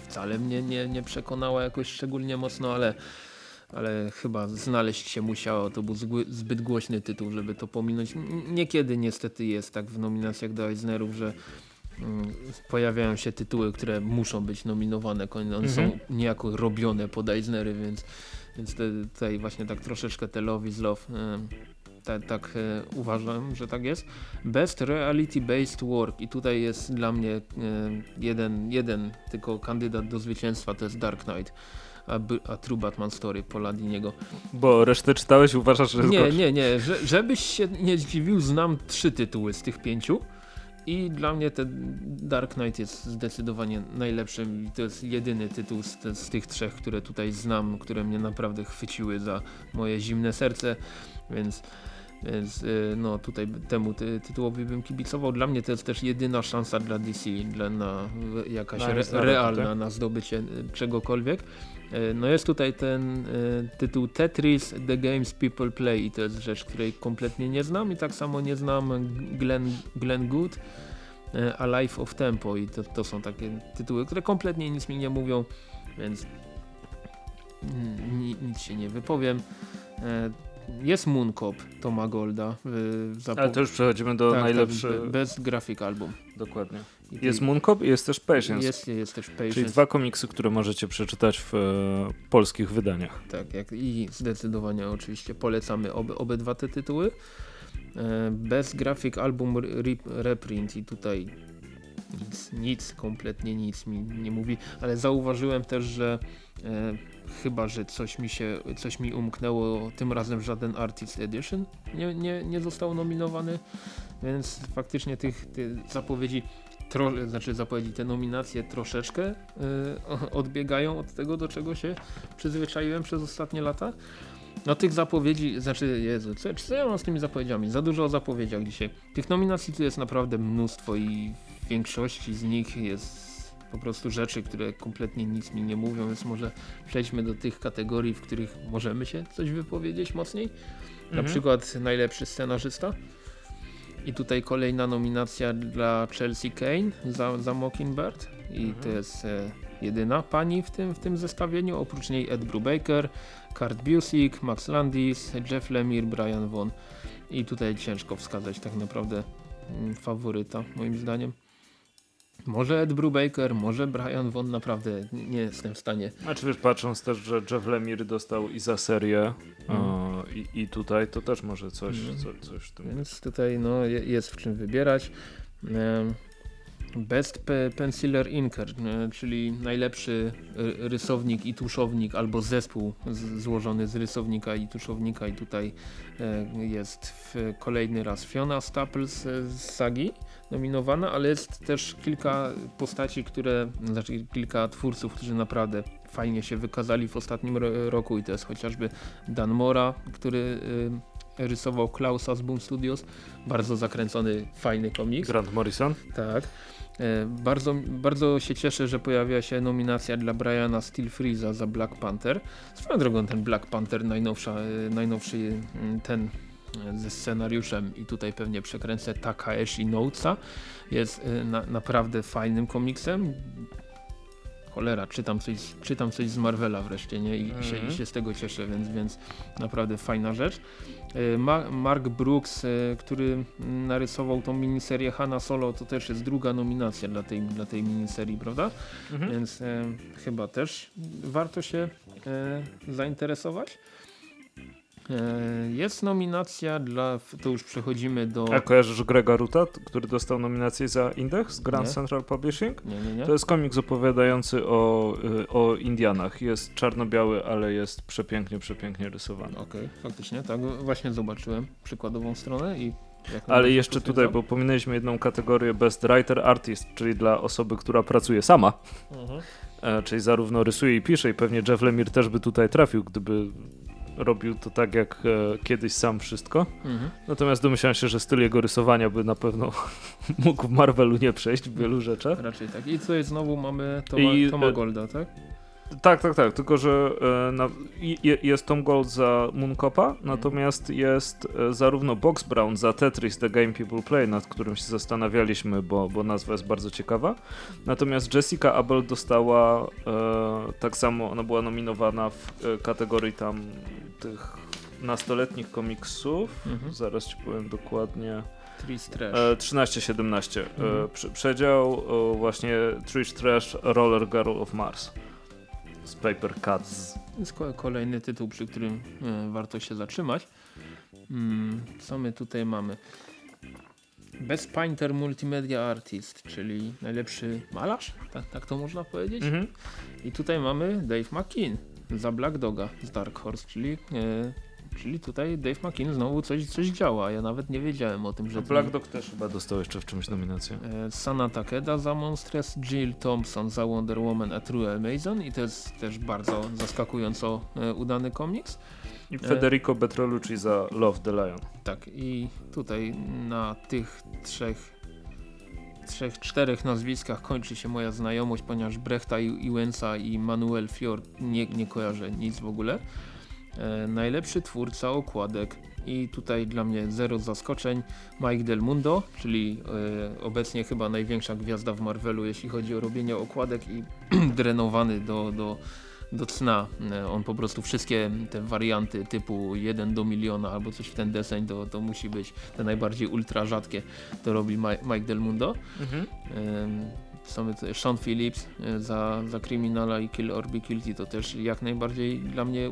wcale mnie nie, nie przekonała jakoś szczególnie mocno, ale, ale chyba znaleźć się musiało. To był zbyt głośny tytuł, żeby to pominąć. Niekiedy niestety jest tak w nominacjach do Eisnerów, że pojawiają się tytuły, które muszą być nominowane. One Mhm. są niejako robione pod Eisnery, więc, więc te, tutaj właśnie tak troszeczkę te Love is Love tak, e, uważam, że tak jest. Best Reality Based Work i tutaj jest dla mnie jeden, jeden tylko kandydat do zwycięstwa, to jest Dark Knight. A, a True Batman Story Poladiniego. Bo resztę czytałeś uważasz, że jest Nie, gorszy. nie, nie. Że, żebyś się nie zdziwił, znam trzy tytuły z tych pięciu. I dla mnie ten Dark Knight jest zdecydowanie najlepszym i to jest jedyny tytuł z, z tych trzech, które tutaj znam, które mnie naprawdę chwyciły za moje zimne serce, więc, więc y, no tutaj temu ty, tytułowi bym kibicował. Dla mnie to jest też jedyna szansa dla DC, dla, na jakaś Na re, realna tutaj. na zdobycie y, czegokolwiek. Y, No jest tutaj ten tytuł Tetris The Games People Play i to jest rzecz, której kompletnie nie znam i tak samo nie znam Glenn, Glenn Good A Life of Tempo i to, to są takie tytuły, które kompletnie nic mi nie mówią, więc mm, ni, nic się nie wypowiem. Jest Moon Cop Toma Golda. y, zapo- Ale to już przechodzimy do tak, najlepszy... tak, bez grafik album. Dokładnie. Jest Mooncop i jest też Patience. Jest, jest też Patience. Czyli dwa komiksy, które możecie przeczytać w e, polskich wydaniach. Tak, jak i zdecydowanie oczywiście polecamy obe, obydwa te tytuły. E, Bez grafik album re, reprint i tutaj nic, nic, kompletnie nic mi nie mówi, ale zauważyłem też, że e, chyba, że coś mi się, coś mi umknęło, tym razem żaden Artist Edition nie, nie, nie został nominowany, więc faktycznie tych, zapowiedzi Tro, znaczy zapowiedzi, te nominacje troszeczkę y, odbiegają od tego, do czego się przyzwyczaiłem przez ostatnie lata. No tych zapowiedzi, znaczy Jezu, co, co ja mam z tymi zapowiedziami? Za dużo o zapowiedziach dzisiaj. Tych nominacji tu jest naprawdę mnóstwo i w większości z nich jest po prostu rzeczy, które kompletnie nic mi nie mówią, więc może przejdźmy do tych kategorii, w których możemy się coś wypowiedzieć mocniej. Na Mhm. przykład najlepszy scenarzysta. I tutaj kolejna nominacja dla Chelsea Kane za, za Mockingbird. I Mhm. to jest e, jedyna pani w tym, w tym zestawieniu, oprócz niej Ed Brubaker, Kurt Busiek, Max Landis, Jeff Lemire, Brian Vaughn i tutaj ciężko wskazać tak naprawdę mm, faworyta moim zdaniem. Może Ed Brubaker, może Brian Vaughn, naprawdę nie jestem w stanie. Znaczy wiesz, patrząc też, że Jeff Lemire dostał i za serię Mm. o, i, i tutaj, to też może coś, Mm. co, coś w tym Więc tutaj no, je- jest w czym wybierać. Best Pe Penciler Inker, e, czyli najlepszy ry- rysownik i tuszownik albo zespół złożony z rysownika i tuszownika i tutaj e, jest w, kolejny raz Fiona Staples z, z Sagi nominowana, ale jest też kilka postaci, które, znaczy kilka twórców, którzy naprawdę fajnie się wykazali w ostatnim ro roku i to jest chociażby Dan Mora, który rysował Klausa z Boom Studios, bardzo zakręcony, fajny komiks. Grant Morrison? Tak. E, Bardzo, bardzo się cieszę, że pojawia się nominacja dla Briana Steelfreeza za Black Panther. Swoją drogą ten Black Panther najnowsza, e, najnowszy mm, ten e, ze scenariuszem i tutaj pewnie przekręcę Takaeshi Notesa jest na, naprawdę fajnym komiksem. Cholera, czytam coś, czytam coś z Marvela wreszcie nie? I, się, Mhm. i się z tego cieszę, więc, więc naprawdę fajna rzecz. E, Ma Mark Brooks, e, który narysował tą miniserię Hanna Solo, to też jest druga nominacja dla tej, dla tej miniserii, prawda? Mhm. Więc e, chyba też warto się e, zainteresować. E, jest nominacja dla, to już przechodzimy do... A kojarzysz Grega Ruta, który dostał nominację za Index Grand Nie. Central Publishing? Nie, nie, nie. To jest komiks opowiadający o, y, o Indianach. Jest czarno-biały, ale jest przepięknie, przepięknie rysowany. Okej, faktycznie, tak, właśnie zobaczyłem przykładową stronę i... Ale jeszcze tutaj, bo pominęliśmy jedną kategorię Best Writer Artist, czyli dla osoby, która pracuje sama, Mhm. e, czyli zarówno rysuje i pisze i pewnie Jeff Lemire też by tutaj trafił, gdyby robił to tak jak e, kiedyś sam wszystko. Mhm. Natomiast domyślam się, że styl jego rysowania by na pewno mógł w Marvelu nie przejść w wielu rzeczach. Raczej tak. I tutaj znowu mamy Toma, I, Toma e, Golda, tak? Tak, tak, tak, tylko że e, na, jest Tom Gold za Mooncopa, natomiast jest e, zarówno Box Brown za Tetris The Game People Play, nad którym się zastanawialiśmy, bo, bo nazwa jest bardzo ciekawa. Natomiast Jessica Abel dostała e, tak samo, ona była nominowana w kategorii tam tych nastoletnich komiksów. Mhm. Zaraz ci powiem dokładnie. Tris Trash. E, 13-17. E, Mhm. prze- Przedział e, właśnie Trish Trash Roller Girl of Mars z Paper Cuts. jest ko- kolejny tytuł, przy którym e, warto się zatrzymać. Mm, co my tutaj mamy? Best Painter Multimedia Artist, czyli najlepszy malarz, tak, tak to można powiedzieć. Mhm. I tutaj mamy Dave McKean za Black Doga z Dark Horse, czyli, e, czyli tutaj Dave McKean znowu coś, coś działa. Ja nawet nie wiedziałem o tym, że... Black Dog też chyba dostał jeszcze w czymś nominację. E, Sana Takeda za Monstress, Jill Thompson za Wonder Woman a True Amazon i to jest też bardzo zaskakująco e, udany komiks. I Federico Bertolucci za Love the Lion. Tak i tutaj na tych trzech, trzech, czterech nazwiskach kończy się moja znajomość, ponieważ Brechta Iwensa i Manuel Fjord nie, nie kojarzę nic w ogóle. E, najlepszy twórca okładek i tutaj dla mnie zero zaskoczeń Mike Del Mundo, czyli e, obecnie chyba największa gwiazda w Marvelu jeśli chodzi o robienie okładek i drenowany do, do, do cna. E, On po prostu wszystkie te warianty typu 1 do miliona albo coś w ten deseń to, to musi być te najbardziej ultra rzadkie to robi Mi- Mike Del Mundo. Mhm. Tutaj, Sean Phillips e, za, za Criminala i Kill or Be Guilty to też jak najbardziej dla mnie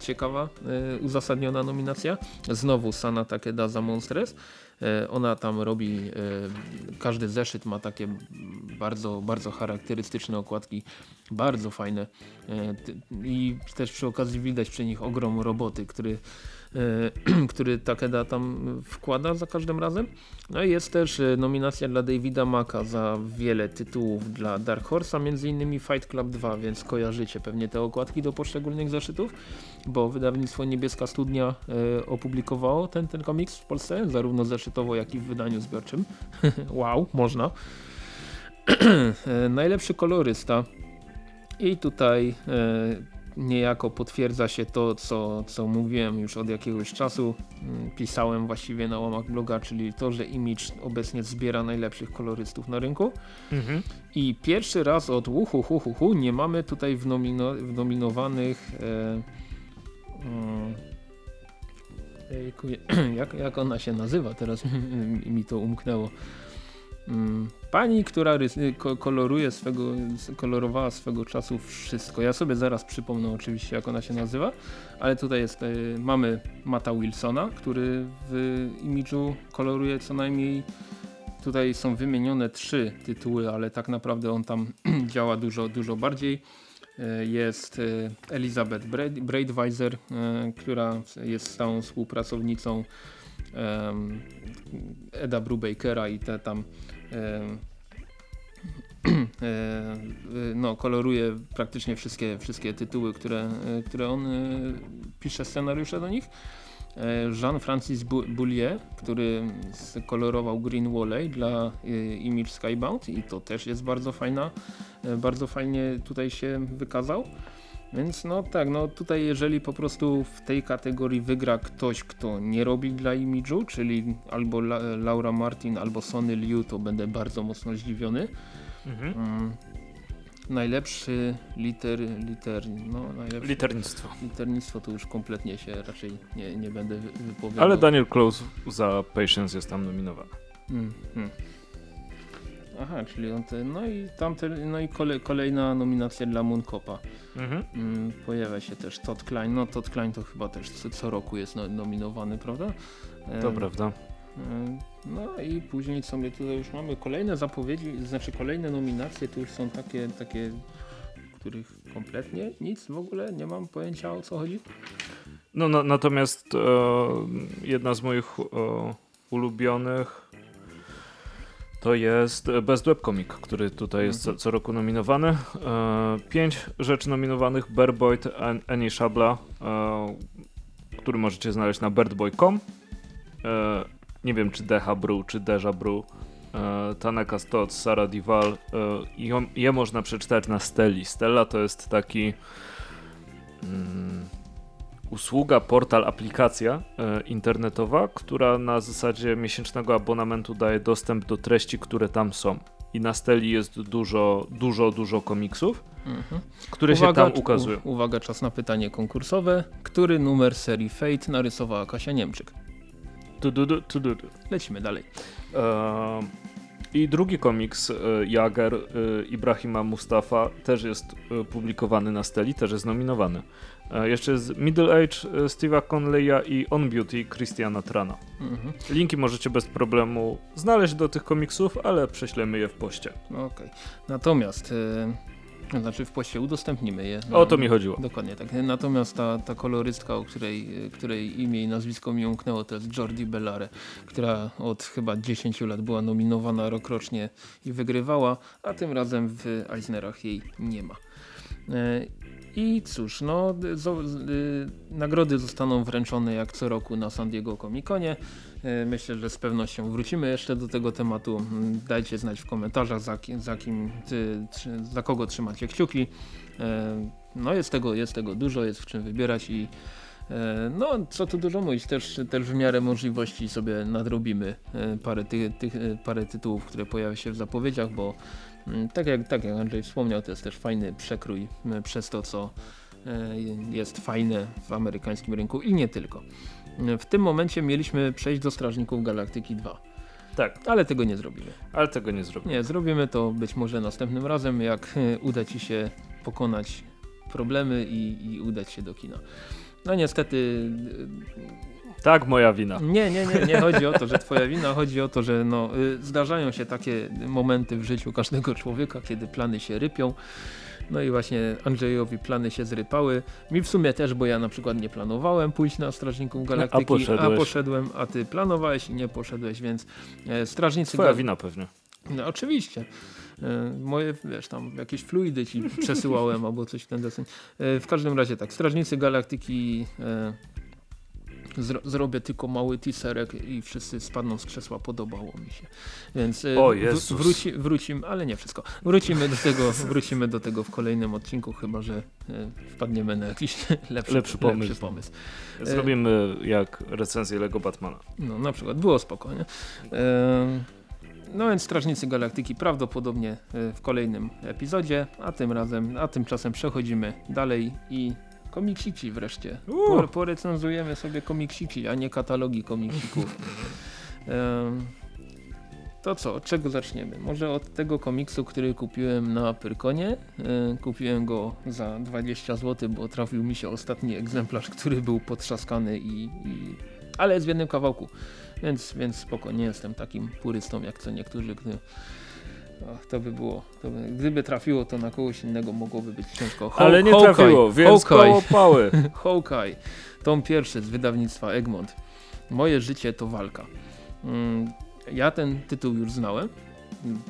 ciekawa, e, uzasadniona nominacja. Znowu Sana Takeda za Monstres. E, Ona tam robi, e, każdy zeszyt ma takie bardzo, bardzo charakterystyczne okładki, bardzo fajne. E, i też przy okazji widać przy nich ogrom roboty, który, który Takeda tam wkłada za każdym razem. No i jest też e, nominacja dla Davida Maka za wiele tytułów dla Dark Horse'a, między innymi Fight Club 2, więc kojarzycie pewnie te okładki do poszczególnych zeszytów, bo wydawnictwo Niebieska Studnia e, opublikowało ten, ten komiks w Polsce, zarówno zeszytowo, jak i w wydaniu zbiorczym. wow, można. Najlepszy kolorysta i tutaj niejako potwierdza się to, co, co mówiłem już od jakiegoś czasu. Mm, pisałem właściwie na łamach bloga, czyli to, że Image obecnie zbiera najlepszych kolorystów na rynku. Mhm. I pierwszy raz od uhu, hu, hu, hu, nie mamy tutaj w, nomino, w nominowanych e, e, jak, jak ona się nazywa? Teraz mi to umknęło. Mm, pani, która koloruje swego, kolorowała swego czasu wszystko. Ja sobie zaraz przypomnę oczywiście jak ona się nazywa, ale tutaj jest, e, mamy Mata Wilsona, który w imidżu koloruje co najmniej Tutaj są wymienione trzy tytuły, ale tak naprawdę on tam działa dużo, dużo bardziej. E, jest Elizabeth Braidweiser, która jest stałą współpracownicą Eda Brubakera i te tam no, koloruje praktycznie wszystkie, wszystkie tytuły, które, e, które on e, pisze scenariusze do nich. Jean-Francis Boulier, który kolorował Green Walley dla Image Skybound i to też jest bardzo fajna, bardzo fajnie tutaj się wykazał. Więc no tak, no tutaj jeżeli po prostu w tej kategorii wygra ktoś, kto nie robi dla imidżu, czyli albo La Laura Martin, albo Sony Liu, to będę bardzo mocno zdziwiony. Mhm. Mm. Najlepszy liter, liter, no najlepszy, liternictwo. Liternictwo to już kompletnie się raczej nie, nie będę wypowiadał. Ale Daniel Close za Patience jest tam nominowany. Mm, mm. Aha, czyli on te, no i tamte, no i kole, kolejna nominacja dla Mooncopa. Mhm. Mm, pojawia się też Todd Klein, no Todd Klein to chyba też co, co roku jest no, nominowany, prawda? To prawda. No i później sobie tutaj już mamy kolejne zapowiedzi, znaczy kolejne nominacje, to już są takie, takie których kompletnie nic w ogóle nie mam pojęcia o co chodzi. No, no natomiast e, jedna z moich e, ulubionych to jest Best Webcomic, który tutaj jest co, mhm. co roku nominowany. E, pięć rzeczy nominowanych: Bearboyd, Annie Shabla, e, który możecie znaleźć na birdboy.com. E, nie wiem, czy Deha Brew, czy Deja Brew. E, Tanaka Stott, Sara Dival. E, je, je można przeczytać na Stelli. Stella to jest taki. Mm, usługa, portal, aplikacja e, internetowa, która na zasadzie miesięcznego abonamentu daje dostęp do treści, które tam są. I na Steli jest dużo, dużo, dużo komiksów, mhm. które uwaga, się tam ukazują. Uwaga, czas na pytanie konkursowe. Który numer serii Fate narysowała Kasia Niemczyk? Tu, tu, tu, tu, tu. Lecimy dalej. E, I drugi komiks e, Jager Ibrahima Mustafa też jest publikowany na Steli, też jest nominowany. E, jeszcze jest Middle Age e, Steve'a Conleya i On Beauty Christiana Trana. Mhm. Linki możecie bez problemu znaleźć do tych komiksów, ale prześlemy je w poście. Okej. Okay. Natomiast yy, znaczy w poście udostępnimy je. O to mi chodziło. Dokładnie tak. Natomiast ta, ta kolorystka, o której, której imię i nazwisko mi umknęło, to jest Jordi Bellare, która od chyba 10 lat była nominowana rokrocznie i wygrywała, a tym razem w Eisnerach jej nie ma. I cóż, no, nagrody zostaną wręczone jak co roku na San Diego Comic Conie. Y, myślę, że z pewnością wrócimy jeszcze do tego tematu. Mm, dajcie znać w komentarzach za, za kim, ty, za kogo trzymacie kciuki. Y, no jest tego, jest tego dużo, jest w czym wybierać i no, co tu dużo mówić, też, też w miarę możliwości sobie nadrobimy parę, ty, ty, parę tytułów, które pojawią się w zapowiedziach, bo tak jak, tak jak Andrzej wspomniał, to jest też fajny przekrój mm, przez to, co e, jest fajne w amerykańskim rynku i nie tylko. Mm, w tym momencie mieliśmy przejść do Strażników Galaktyki 2. Tak. Ale tego nie zrobimy. Ale tego nie zrobimy. Nie, zrobimy to być może następnym razem, jak e, uda Ci się pokonać problemy i, i udać się do kina. No niestety tak, moja wina. Nie, nie, nie, nie chodzi o to, że twoja wina, chodzi o to, że no, y, zdarzają się takie momenty w życiu każdego człowieka, kiedy plany się rypią. No i właśnie Andrzejowi plany się zrypały. Mi w sumie też, bo ja na przykład nie planowałem pójść na Strażników Galaktyki, a, a poszedłem, a ty planowałeś i nie poszedłeś, więc e, Strażnicy... Twoja wina pewnie. No oczywiście. E, moje, wiesz, tam jakieś fluidy ci przesyłałem albo coś w ten deseń. E, w każdym razie tak, Strażnicy Galaktyki Zro zrobię tylko mały teaserek i wszyscy spadną z krzesła, podobało mi się. Więc e, o w, wróci, wrócimy, ale nie wszystko. Wrócimy do tego, wrócimy do tego w kolejnym odcinku, chyba że e, wpadniemy na jakiś lepszy, lepszy pomysł. Lepszy pomysł. Zrobimy jak recenzję Lego Batmana. No na przykład, było spokojnie. E, no więc Strażnicy Galaktyki prawdopodobnie e, w kolejnym epizodzie, a tym razem, a tymczasem przechodzimy dalej i komiksiki wreszcie. Po, porecenzujemy sobie komiksiki, a nie katalogi komiksików. um, to co, od czego zaczniemy? Może od tego komiksu, który kupiłem na Pyrkonie. Kupiłem go za 20 zł, bo trafił mi się ostatni egzemplarz, który był potrzaskany i, i... ale jest w jednym kawałku. Więc, więc spoko, nie jestem takim purystą jak co niektórzy, gdy Ach, to by było. To by, gdyby trafiło to na kogoś innego mogłoby być ciężko. Ho Ale nie Hawkeye, trafiło, więc Hawkeye. koło pały. Hawkeye. Tom pierwszy z wydawnictwa Egmont. Moje życie to walka. Mm, ja ten tytuł już znałem.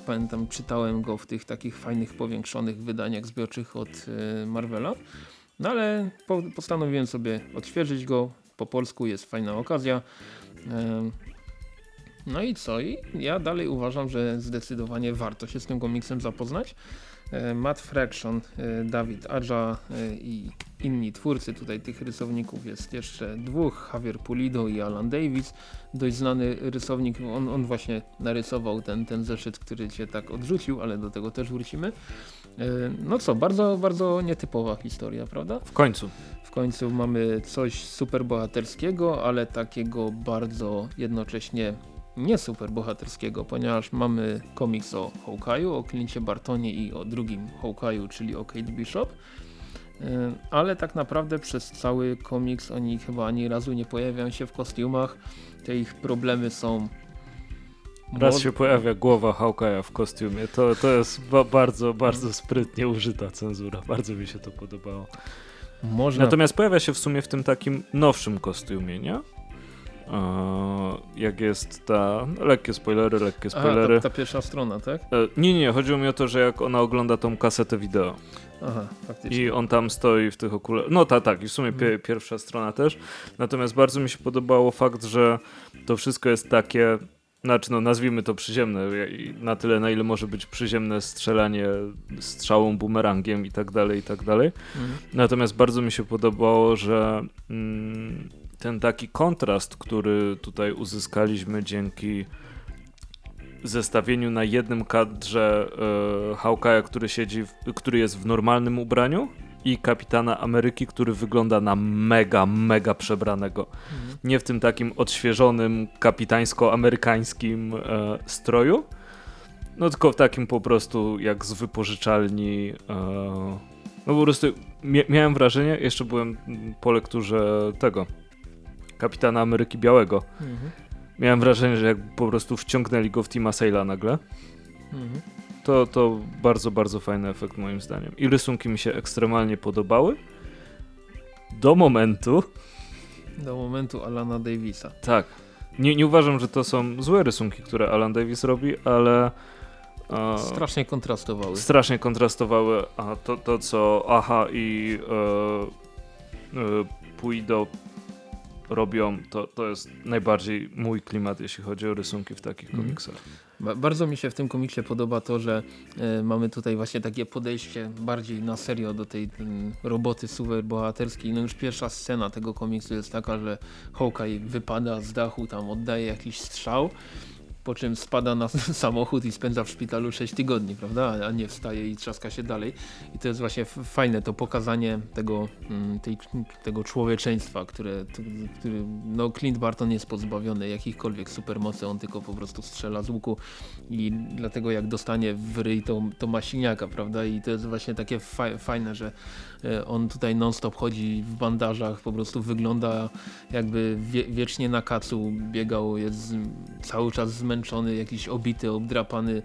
Pamiętam, czytałem go w tych takich fajnych, powiększonych wydaniach zbiorczych od y, Marvela. No ale po, postanowiłem sobie odświeżyć go. Po polsku jest fajna okazja. No i co? I ja dalej uważam, że zdecydowanie warto się z tym komiksem zapoznać. E, Matt Fraction, e, Dawid Adja e, i inni twórcy tutaj tych rysowników jest jeszcze dwóch, Javier Pulido i Alan Davis, dość znany rysownik, on, on właśnie narysował ten, ten zeszyt, który cię tak odrzucił, ale do tego też wrócimy. No co, bardzo, bardzo nietypowa historia, prawda? W końcu. W końcu mamy coś super bohaterskiego, ale takiego bardzo jednocześnie nie super bohaterskiego, ponieważ mamy komiks o Hawkeye'u, o Clincie Bartonie i o drugim Hawkeye'u, czyli o Kate Bishop. E, ale tak naprawdę przez cały komiks oni chyba ani razu nie pojawiają się w kostiumach. Te ich problemy są Raz się pojawia głowa Hawkeye'a w kostiumie. To, to jest ba bardzo, bardzo sprytnie użyta cenzura. Bardzo mi się to podobało. Można... Natomiast pojawia się w sumie w tym takim nowszym kostiumie, nie? Jak jest ta. Lekkie spoilery, lekkie spoilery. Aha, ta, ta, pierwsza strona, tak? E, nie, nie, chodziło mi o to, że jak ona ogląda tą kasetę wideo. Aha, faktycznie. I on tam stoi w tych okularach. No tak, tak, i w sumie hmm. pierwsza strona też. Natomiast bardzo mi się podobało fakt, że to wszystko jest takie. Znaczy, no nazwijmy to przyziemne, na tyle na ile może być przyziemne strzelanie strzałą, bumerangiem i tak dalej, i tak dalej. Mhm. Natomiast bardzo mi się podobało, że mm, ten taki kontrast, który tutaj uzyskaliśmy dzięki zestawieniu na jednym kadrze e, Hawkeye'a, który siedzi, w, który jest w normalnym ubraniu i kapitana Ameryki, który wygląda na mega, mega przebranego. Mhm. Nie w tym takim odświeżonym, kapitańsko-amerykańskim e, stroju, no tylko w takim po prostu jak z wypożyczalni. E, no po prostu miałem wrażenie, jeszcze byłem po lekturze tego kapitana Ameryki Białego. Mhm. Miałem wrażenie, że jak po prostu wciągnęli go w Tima Sale'a nagle. Mhm. To, to bardzo, bardzo fajny efekt moim zdaniem. I rysunki mi się ekstremalnie podobały. Do momentu. Do momentu Alana Davisa. Tak. Nie, nie uważam, że to są złe rysunki, które Alan Davis robi, ale. Strasznie kontrastowały. Strasznie kontrastowały. A to, to co Aha i e, e, Puido robią, to, to jest najbardziej mój klimat, jeśli chodzi o rysunki w takich mm. komiksach. Bardzo mi się w tym komiksie podoba to, że y, mamy tutaj właśnie takie podejście bardziej na serio do tej roboty super bohaterskiej. No już pierwsza scena tego komiksu jest taka, że Hawkeye wypada z dachu, tam oddaje jakiś strzał po czym spada na samochód i spędza w szpitalu 6 tygodni, prawda? A nie wstaje i trzaska się dalej. I to jest właśnie fajne, to pokazanie tego, mm, tej, tego człowieczeństwa, które, który, no Clint Barton jest pozbawiony jakichkolwiek supermocy, on tylko po prostu strzela z łuku i dlatego jak dostanie w ryj to, to ma siniaka, prawda? I to jest właśnie takie fajne, że on tutaj non-stop chodzi w bandażach, po prostu wygląda jakby wie, wiecznie na kacu biegał, jest cały czas zmęczony jakiś obity, obdrapany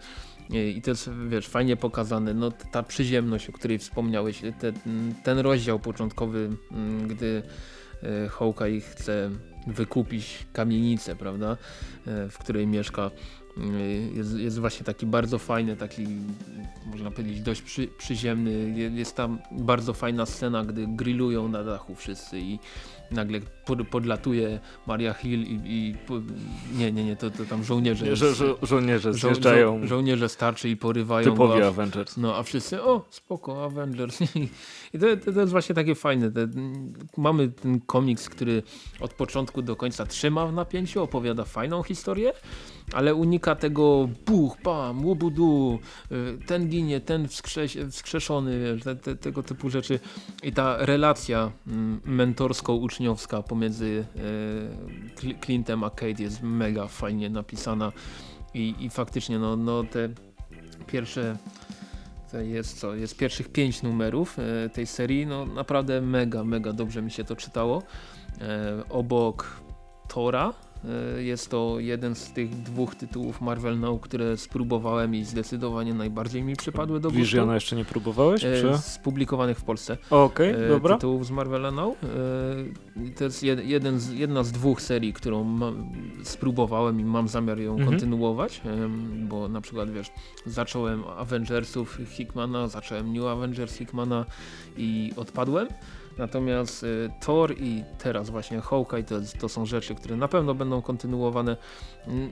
i to jest, wiesz, fajnie pokazane. No, ta przyziemność, o której wspomniałeś, te, ten rozdział początkowy, mm, gdy e, Hawkeye chce wykupić kamienicę, prawda, e, w której mieszka jest, jest właśnie taki bardzo fajny, taki można powiedzieć dość przy, przyziemny. Jest tam bardzo fajna scena, gdy grillują na dachu wszyscy i nagle pod, podlatuje Maria Hill i, i nie, nie, nie, to, to tam żołnierze. Nie, żo, żo, żołnierze zjeżdżają. Żo, żołnierze starczy i porywają. Typowi go, Avengers. No a wszyscy, o spoko, Avengers. I to, to, to jest właśnie takie fajne. Te, mamy ten komiks, który od początku do końca trzyma w napięciu, opowiada fajną historię, ale unika tego buch, pam, łubudu, y, ten ginie, ten wskrześ, wskrzeszony, te, te, tego typu rzeczy. I ta relacja mm, mentorsko-uczniowska pomiędzy e, Clintem a Kate jest mega fajnie napisana i, i faktycznie no, no te pierwsze to jest co, jest pierwszych pięć numerów e, tej serii, no naprawdę mega, mega dobrze mi się to czytało. Obok Tora jest to jeden z tych dwóch tytułów Marvel Now, które spróbowałem i zdecydowanie najbardziej mi przypadły do gustu. Visiona jeszcze nie próbowałeś? E, Spublikowanych w Polsce. Okej, okay, dobra. Tytułów z Marvela Now. E, to jest jeden z, jedna z dwóch serii, którą mam, spróbowałem i mam zamiar ją mhm. kontynuować, bo na przykład wiesz, zacząłem Avengersów Hickmana, zacząłem New Avengers Hickmana i odpadłem. Natomiast y, Thor i teraz właśnie Hawkeye to, to są rzeczy, które na pewno będą kontynuowane.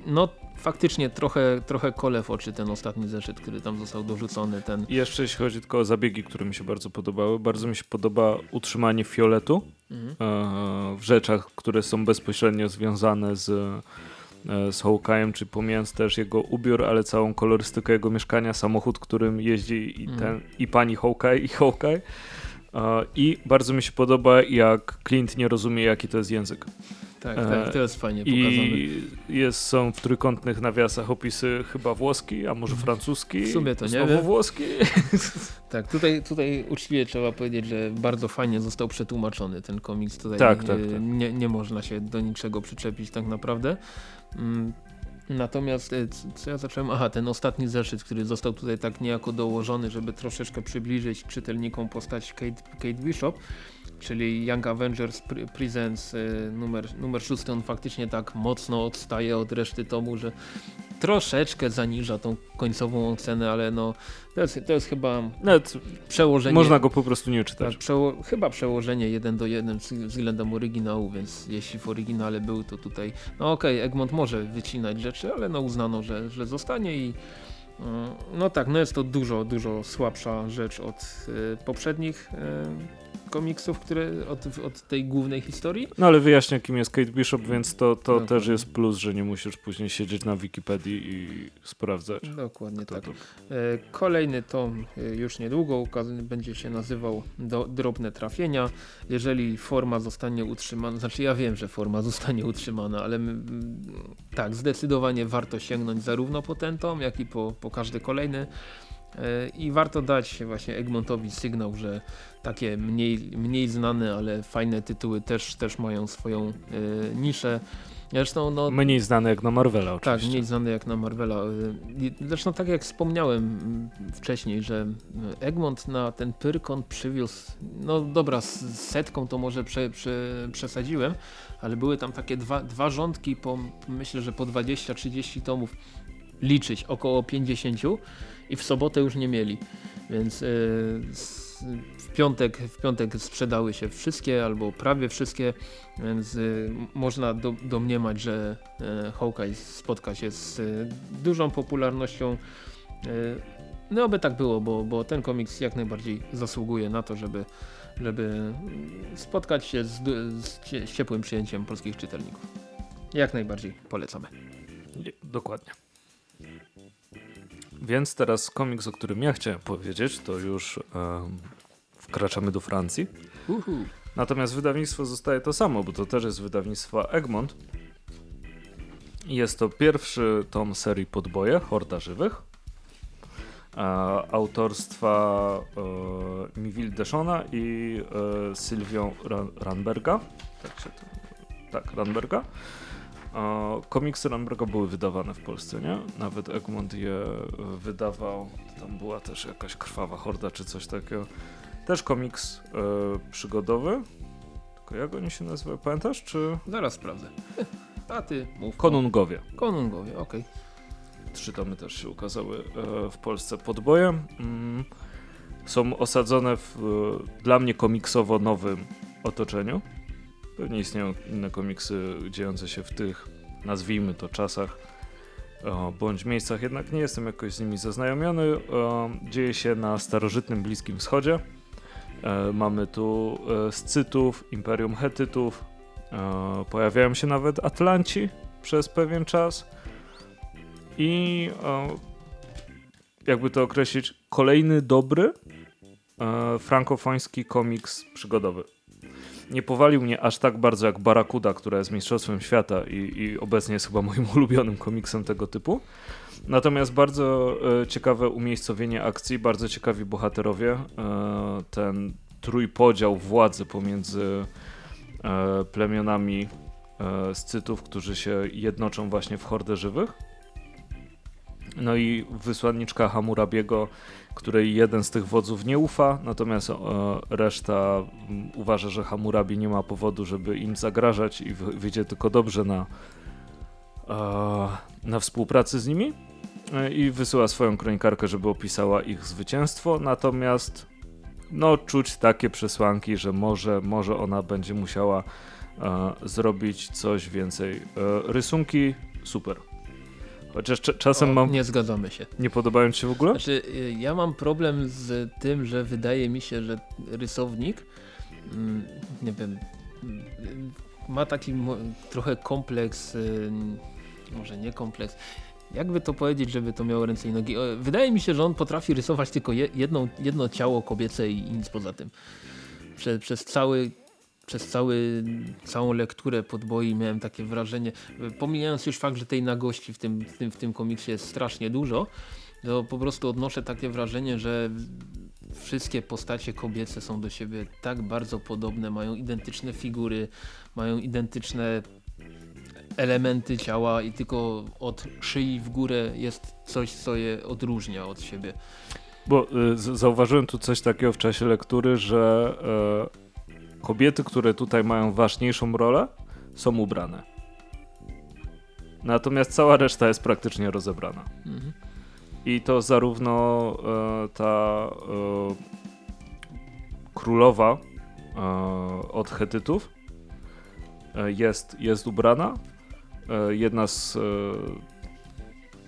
No faktycznie trochę, trochę kole w oczy ten ostatni zeszyt, który tam został dorzucony. Ten... I jeszcze jeśli chodzi tylko o zabiegi, które mi się bardzo podobały. Bardzo mi się podoba utrzymanie fioletu mhm. e, w rzeczach, które są bezpośrednio związane z e, z Hawkeye'em, czy pomijając też jego ubiór, ale całą kolorystykę jego mieszkania, samochód, którym jeździ i, ten, i pani Hawkeye i Hawkeye. I bardzo mi się podoba, jak Clint nie rozumie, jaki to jest język. Tak, tak, to jest fajnie pokazane. I jest, są w trójkątnych nawiasach opisy chyba włoski, a może mhm. francuski. W sumie to nie wiem. włoski. Tak, tutaj, tutaj uczciwie trzeba powiedzieć, że bardzo fajnie został przetłumaczony ten komiks. Tutaj tak, tak, tak. Nie, nie można się do niczego przyczepić tak naprawdę. Natomiast e, co ja zacząłem? Aha, ten ostatni zeszyt, który został tutaj tak niejako dołożony, żeby troszeczkę przybliżyć czytelnikom postać Kate, Kate Bishop, czyli Young Avengers Presents e, numer, numer 6, on faktycznie tak mocno odstaje od reszty tomu, że troszeczkę zaniża tą końcową ocenę, ale no to jest, to jest chyba Nawet przełożenie. Można go po prostu nie czytać. Tak, przeło, chyba przełożenie jeden do jeden względem oryginału, więc jeśli w oryginale był, to tutaj no okej, okay, Egmont może wycinać rzeczy, ale no uznano, że, że zostanie i mm, no tak, no jest to dużo, dużo słabsza rzecz od y, poprzednich y, komiksów, które od, od tej głównej historii. No ale wyjaśnia kim jest Kate Bishop, więc to, to też jest plus, że nie musisz później siedzieć na Wikipedii i sprawdzać. Dokładnie tak. To. E, kolejny tom e, już niedługo będzie się nazywał do, Drobne Trafienia. Jeżeli forma zostanie utrzymana, znaczy ja wiem, że forma zostanie utrzymana, ale tak, zdecydowanie warto sięgnąć zarówno po ten tom, jak i po, po każdy kolejny. E, I warto dać właśnie Egmontowi sygnał, że takie mniej, mniej znane, ale fajne tytuły też, też mają swoją y, niszę. Zresztą, no, mniej znane jak na Marvela tak, oczywiście. Tak, mniej znane jak na Marvela. E, zresztą tak jak wspomniałem wcześniej, że Egmont na ten Pyrkon przywiózł, no dobra, z setką to może prze, prze, przesadziłem, ale były tam takie dwa, dwa rządki po, myślę, że po 20-30 tomów liczyć, około 50 i w sobotę już nie mieli. Więc yy, w piątek, w piątek sprzedały się wszystkie albo prawie wszystkie, więc yy, można do, domniemać, że yy, Hawkeye spotka się z dużą popularnością. No aby tak było, bo, bo ten komiks jak najbardziej zasługuje na to, żeby, żeby spotkać się z, z ciepłym przyjęciem polskich czytelników. Jak najbardziej polecamy. Dokładnie. Więc teraz komiks, o którym ja chciałem powiedzieć, to już um, wkraczamy do Francji. Uhu. Natomiast wydawnictwo zostaje to samo, bo to też jest wydawnictwa Egmont. Jest to pierwszy tom serii Podboje, Horda Żywych. E, autorstwa e, Miville Deshona i e, Sylwią Ranberga. Tak, się tak, Ranberga. Komiksy Ramberga były wydawane w Polsce, nie? Nawet Egmont je e, wydawał. Tam była też jakaś krwawa horda czy coś takiego. Też komiks e, przygodowy. Tylko jak oni się nazywają? Pamiętasz? Czy... Zaraz sprawdzę. A ty mów. Konungowie. Konungowie, okej. trzy tomy też się ukazały e, w Polsce podbojem. Mm, są osadzone w dla mnie komiksowo nowym otoczeniu. Pewnie istnieją inne komiksy dziejące się w tych, nazwijmy to, czasach bądź miejscach, jednak nie jestem jakoś z nimi zaznajomiony. Dzieje się na starożytnym Bliskim Wschodzie. E, mamy tu e, Scytów, Imperium Hetytów, e, pojawiają się nawet Atlanci przez pewien czas i jakby to określić, kolejny dobry frankofoński komiks przygodowy. Nie powalił mnie aż tak bardzo jak Barakuda, która jest mistrzostwem świata i, i obecnie jest chyba moim ulubionym komiksem tego typu. Natomiast bardzo e, ciekawe umiejscowienie akcji, bardzo ciekawi bohaterowie. E, ten trójpodział władzy pomiędzy e, plemionami e, Scytów, którzy się jednoczą właśnie w hordę żywych. No i wysłanniczka Hammurabiego, której jeden z tych wodzów nie ufa, natomiast e, reszta m, uważa, że Hammurabi nie ma powodu, żeby im zagrażać i wy- wyjdzie tylko dobrze na, e, na współpracy z nimi. E, I wysyła swoją kronikarkę, żeby opisała ich zwycięstwo, natomiast no czuć takie przesłanki, że może, może ona będzie musiała e, zrobić coś więcej. E, rysunki super. Chociaż czasem O, mam. Nie zgadzamy się. Nie podobają ci się w ogóle? Znaczy, y, ja mam problem z tym, że wydaje mi się, że rysownik, mm, nie wiem, mm, ma taki trochę kompleks, y, może nie kompleks, jakby to powiedzieć, żeby to miało ręce i nogi. Wydaje mi się, że on potrafi rysować tylko je, jedną, jedno ciało kobiece i, i nic poza tym. Prze, przez cały przez cały, całą lekturę podboi miałem takie wrażenie, pomijając już fakt, że tej nagości w tym, w tym, w tym komiksie jest strasznie dużo, to po prostu odnoszę takie wrażenie, że wszystkie postacie kobiece są do siebie tak bardzo podobne, mają identyczne figury, mają identyczne elementy ciała i tylko od szyi w górę jest coś, co je odróżnia od siebie. Bo y, zauważyłem tu coś takiego w czasie lektury, że e, kobiety, które tutaj mają ważniejszą rolę, są ubrane. Natomiast cała reszta jest praktycznie rozebrana. Mhm. I to zarówno e, ta e, królowa e, od Hetytów e, jest, jest ubrana. E, jedna z, e,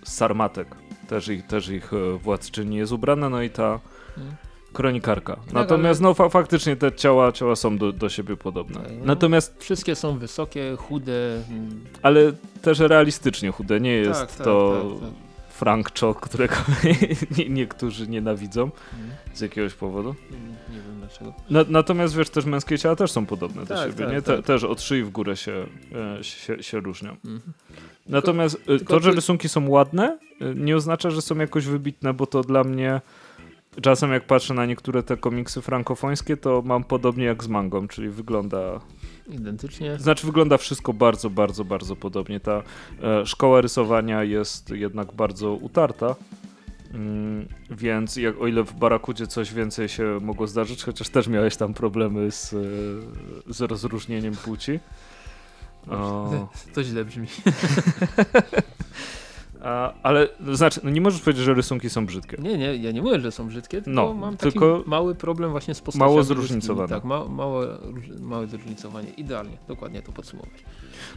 sarmatek, też ich, też ich władczyni jest ubrana, no i ta Mhm. Kronikarka. Natomiast no, fa faktycznie te ciała, ciała są do, do siebie podobne. Tak, no. Natomiast, Wszystkie są wysokie, chude. mm, ale też realistycznie chude, nie jest tak, tak, to tak, tak. Frank Chok, którego nie, niektórzy nienawidzą Mhm. z jakiegoś powodu. Nie, nie wiem dlaczego. Na, natomiast wiesz, też męskie ciała też są podobne do Tak, siebie, tak, nie? Te, tak. też od szyi w górę się, e, się, się różnią. Mhm. Natomiast e, tylko to, że rysunki są ładne, e, nie oznacza, że są jakoś wybitne, bo to dla mnie czasem jak patrzę na niektóre te komiksy frankofońskie, to mam podobnie jak z mangą, czyli wygląda, Identycznie. znaczy wygląda wszystko bardzo, bardzo, bardzo podobnie. Ta e, szkoła rysowania jest jednak bardzo utarta. Mm, więc jak, o ile w Barakudzie coś więcej się mogło zdarzyć, chociaż też miałeś tam problemy z, e, z rozróżnieniem płci. O, To źle brzmi. a, ale znaczy, no nie możesz powiedzieć, że rysunki są brzydkie. Nie, nie, ja nie mówię, że są brzydkie, tylko No, mam taki tylko mały problem właśnie z postaciami mało zróżnicowane. Tak, ma, małe, małe zróżnicowanie. Idealnie, dokładnie to podsumować.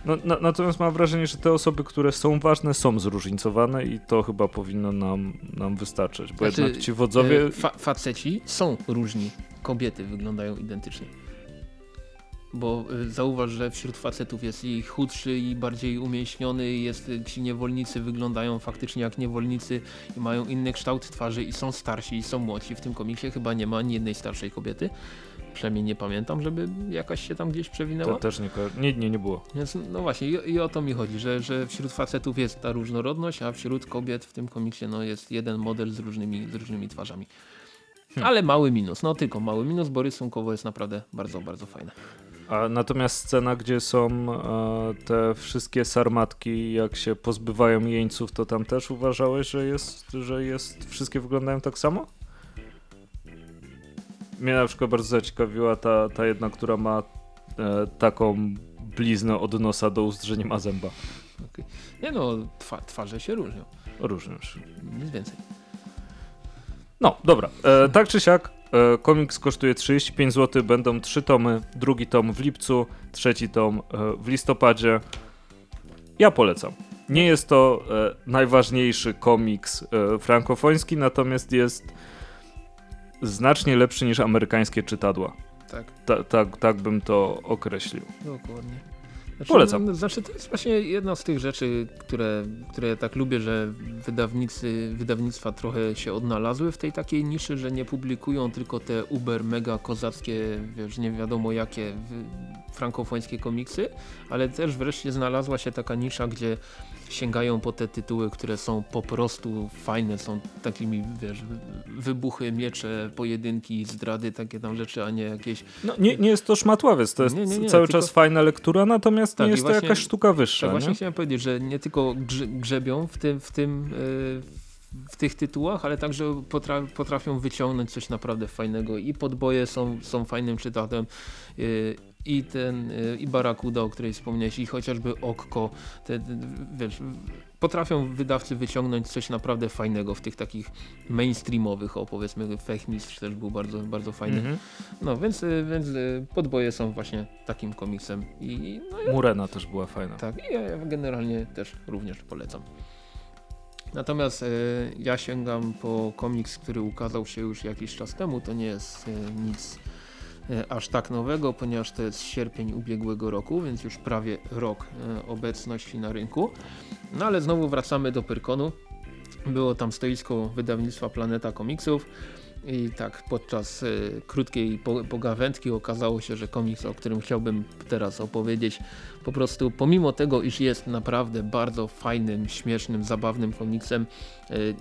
No, na, natomiast mam wrażenie, że te osoby, które są ważne, są zróżnicowane i to chyba powinno nam, nam wystarczyć, bo Znaczy, jednak ci wodzowie... E, Fa faceci są różni, kobiety wyglądają identycznie. Bo y, zauważ, że wśród facetów jest i chudszy i bardziej umieśniony, jest, y, ci niewolnicy wyglądają faktycznie jak niewolnicy i mają inny kształt twarzy i są starsi i są młodsi. W tym komiksie chyba nie ma ani jednej starszej kobiety. Przynajmniej nie pamiętam, żeby jakaś się tam gdzieś przewinęła. To też nie, nie, nie, nie było. Więc no właśnie i, i o to mi chodzi, że, że wśród facetów jest ta różnorodność, a wśród kobiet w tym komiksie no, jest jeden model z różnymi, z różnymi twarzami. Hmm. Ale mały minus, no tylko mały minus, bo rysunkowo jest naprawdę bardzo, bardzo fajne. A natomiast scena, gdzie są e, te wszystkie sarmatki, jak się pozbywają jeńców, to tam też uważałeś, że jest, że jest, wszystkie wyglądają tak samo? Mnie na przykład bardzo zaciekawiła ta, ta jedna, która ma e, taką bliznę od nosa do ust, że nie ma zęba. Nie no, twa, twarze się różnią. Różnią się. Nic więcej. No, dobra. E, tak czy siak, komiks kosztuje 35 zł, będą trzy tomy, drugi tom w lipcu, trzeci tom e, w listopadzie. Ja polecam. Nie jest to e, najważniejszy komiks e, frankofoński, natomiast jest znacznie lepszy niż amerykańskie czytadła. Tak, Ta, tak, tak bym to określił. dokładnie. Znaczy, Polecam. No, znaczy to jest właśnie jedna z tych rzeczy, które, które ja tak lubię, że wydawnicy, wydawnictwa trochę się odnalazły w tej takiej niszy, że nie publikują tylko te uber mega kozackie, wiesz, nie wiadomo jakie frankofońskie komiksy, ale też wreszcie znalazła się taka nisza, gdzie sięgają po te tytuły, które są po prostu fajne, są takimi, wiesz, wybuchy, miecze, pojedynki, zdrady, takie tam rzeczy, a nie jakieś... No, nie, nie jest to szmatławiec, to jest Nie, nie, cały tylko- czas fajna lektura, natomiast Tak, nie jest to właśnie- jakaś sztuka wyższa. Tak właśnie nie? chciałem powiedzieć, że nie tylko grze, grzebią w tym, w tym yy, w tych tytułach, ale także potra, potrafią wyciągnąć coś naprawdę fajnego i podboje są, są fajnym czytatem yy, i ten yy, i Barakuda, o której wspomniałeś i chociażby Okko, te, wiesz, potrafią wydawcy wyciągnąć coś naprawdę fajnego w tych takich mainstreamowych, o powiedzmy Fechmistrz też był bardzo, bardzo fajny. Mhm. No więc, yy, więc yy, podboje są właśnie takim komiksem i no, Murena też była fajna. tak, i ja, generalnie też również polecam. Natomiast ja sięgam po komiks, który ukazał się już jakiś czas temu. To nie jest nic aż tak nowego, ponieważ to jest sierpień ubiegłego roku, więc już prawie rok e, obecności na rynku. No ale znowu wracamy do Pyrkonu. Było tam stoisko wydawnictwa Planeta Komiksów. I tak podczas y, krótkiej po, pogawędki okazało się, że komiks, o którym chciałbym teraz opowiedzieć, po prostu pomimo tego, iż jest naprawdę bardzo fajnym, śmiesznym, zabawnym komiksem,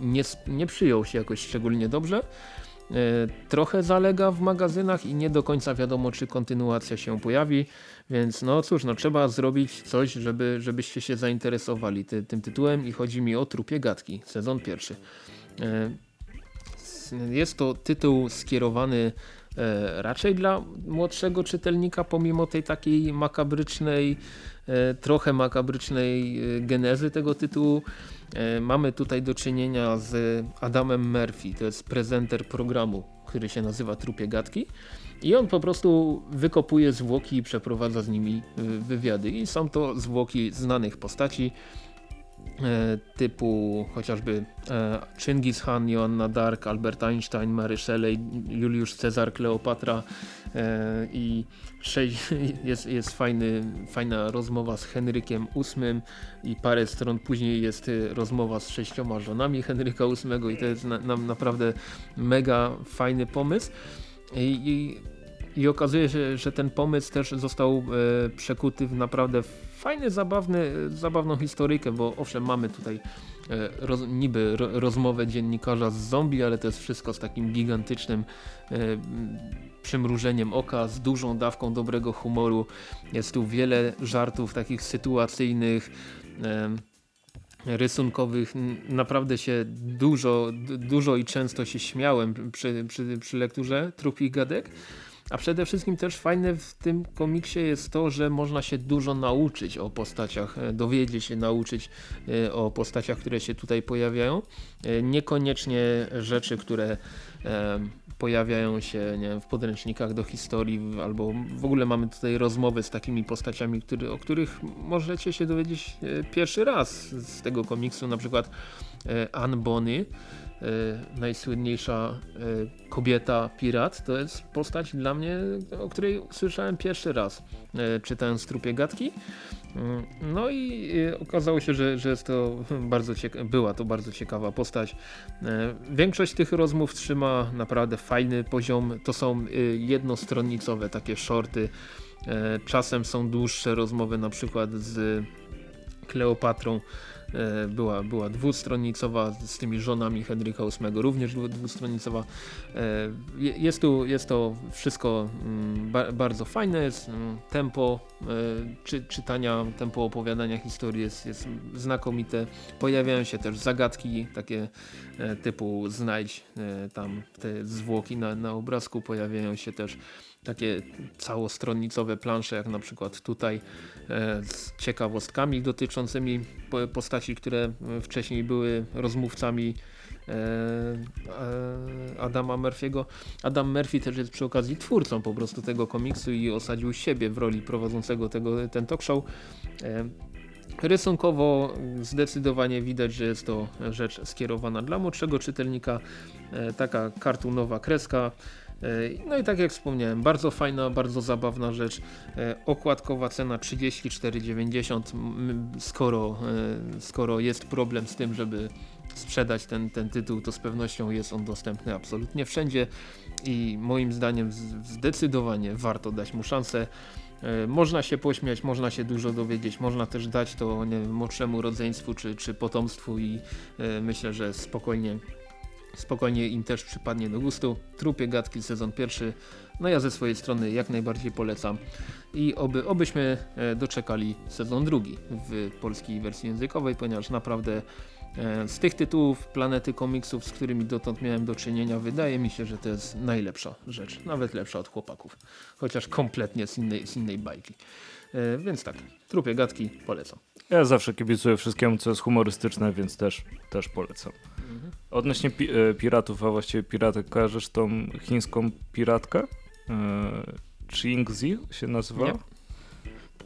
nie, nie przyjął się jakoś szczególnie dobrze. Y, trochę zalega w magazynach i nie do końca wiadomo, czy kontynuacja się pojawi, więc no cóż, no trzeba zrobić coś, żeby, żebyście się zainteresowali ty, tym tytułem i chodzi mi o Trupie Gadki, sezon pierwszy. Y, jest to tytuł skierowany e, raczej dla młodszego czytelnika, pomimo tej takiej makabrycznej, e, trochę makabrycznej e, genezy tego tytułu. E, mamy tutaj do czynienia z Adamem Murphy, to jest prezenter programu, który się nazywa Trupie Gadki. I on po prostu wykopuje zwłoki i przeprowadza z nimi e, wywiady. I są to zwłoki znanych postaci e, typu chociażby e, Chingis Khan, Joanna Dark, Albert Einstein, Mary Shelley, Juliusz Cezar, Kleopatra e, i jest, jest fajny, fajna rozmowa z Henrykiem VIII i parę stron później jest e, rozmowa z sześcioma żonami Henryka VIII i to jest na, na, naprawdę mega fajny pomysł. I, i, i okazuje się, że ten pomysł też został e, przekuty w naprawdę fajny, zabawny, zabawną historyjkę, bo owszem mamy tutaj e, roz, niby ro, rozmowę dziennikarza z zombie, ale to jest wszystko z takim gigantycznym e, przymrużeniem oka, z dużą dawką dobrego humoru. Jest tu wiele żartów takich sytuacyjnych, em, rysunkowych. Naprawdę się dużo, dużo i często się śmiałem przy, przy, przy lekturze Trupich Gadek. A przede wszystkim też fajne w tym komiksie jest to, że można się dużo nauczyć o postaciach, e, dowiedzieć się nauczyć e, o postaciach, które się tutaj pojawiają. E, Niekoniecznie rzeczy, które pojawiają się nie wiem, w podręcznikach do historii albo w ogóle mamy tutaj rozmowy z takimi postaciami, który, o których możecie się dowiedzieć pierwszy raz z tego komiksu, na przykład Anne Bonny, najsłynniejsza e, kobieta pirat, to jest postać dla mnie, o której słyszałem pierwszy raz e, czytając Trupie Gadki. Mm, No i okazało się, że, że jest to bardzo była to bardzo ciekawa postać. Większość tych rozmów trzyma naprawdę fajny poziom. To są jednostronnicowe takie shorty. Czasem są dłuższe rozmowy na przykład z Kleopatrą. E, Była, była dwustronnicowa z tymi żonami Henryka VIII, również dwu- dwustronnicowa. E, je- Jest, tu, jest to wszystko mm, ba bardzo fajne, jest mm, tempo e, czy, czytania, tempo opowiadania historii jest, jest znakomite. Pojawiają się też zagadki takie typu znajdź tam te zwłoki na, na obrazku, pojawiają się też takie całostronnicowe plansze, jak na przykład tutaj e, z ciekawostkami dotyczącymi postaci, które wcześniej były rozmówcami e, e, Adama Murphy'ego. Adam Murphy też jest przy okazji twórcą po prostu tego komiksu i osadził siebie w roli prowadzącego tego, ten talk show. Rysunkowo zdecydowanie widać, że jest to rzecz skierowana dla młodszego czytelnika, taka kartunowa kreska, E, no i tak jak wspomniałem, bardzo fajna, bardzo zabawna rzecz. E, okładkowa cena 34,90 skoro, e, skoro jest problem z tym, żeby sprzedać ten, ten tytuł, to z pewnością jest on dostępny absolutnie wszędzie i moim zdaniem zdecydowanie warto dać mu szansę. Można się pośmiać, można się dużo dowiedzieć, można też dać to nie młodszemu rodzeństwu czy, czy potomstwu i myślę, że spokojnie spokojnie im też przypadnie do gustu. Trupie Gadki sezon pierwszy, no ja ze swojej strony jak najbardziej polecam i oby, obyśmy e, doczekali sezon drugi w polskiej wersji językowej, ponieważ naprawdę e, z tych tytułów Planety Komiksów, z którymi dotąd miałem do czynienia, wydaje mi się, że to jest najlepsza rzecz, nawet lepsza od chłopaków, chociaż kompletnie z innej, z innej bajki. E, więc tak, Trupie Gadki polecam. Ja zawsze kibicuję wszystkiemu, co jest humorystyczne, więc też, też polecam. Mhm. Odnośnie pi e, piratów, a właściwie piratek, kojarzysz tą chińską piratkę? E, Xingzi się nazywa? Nie.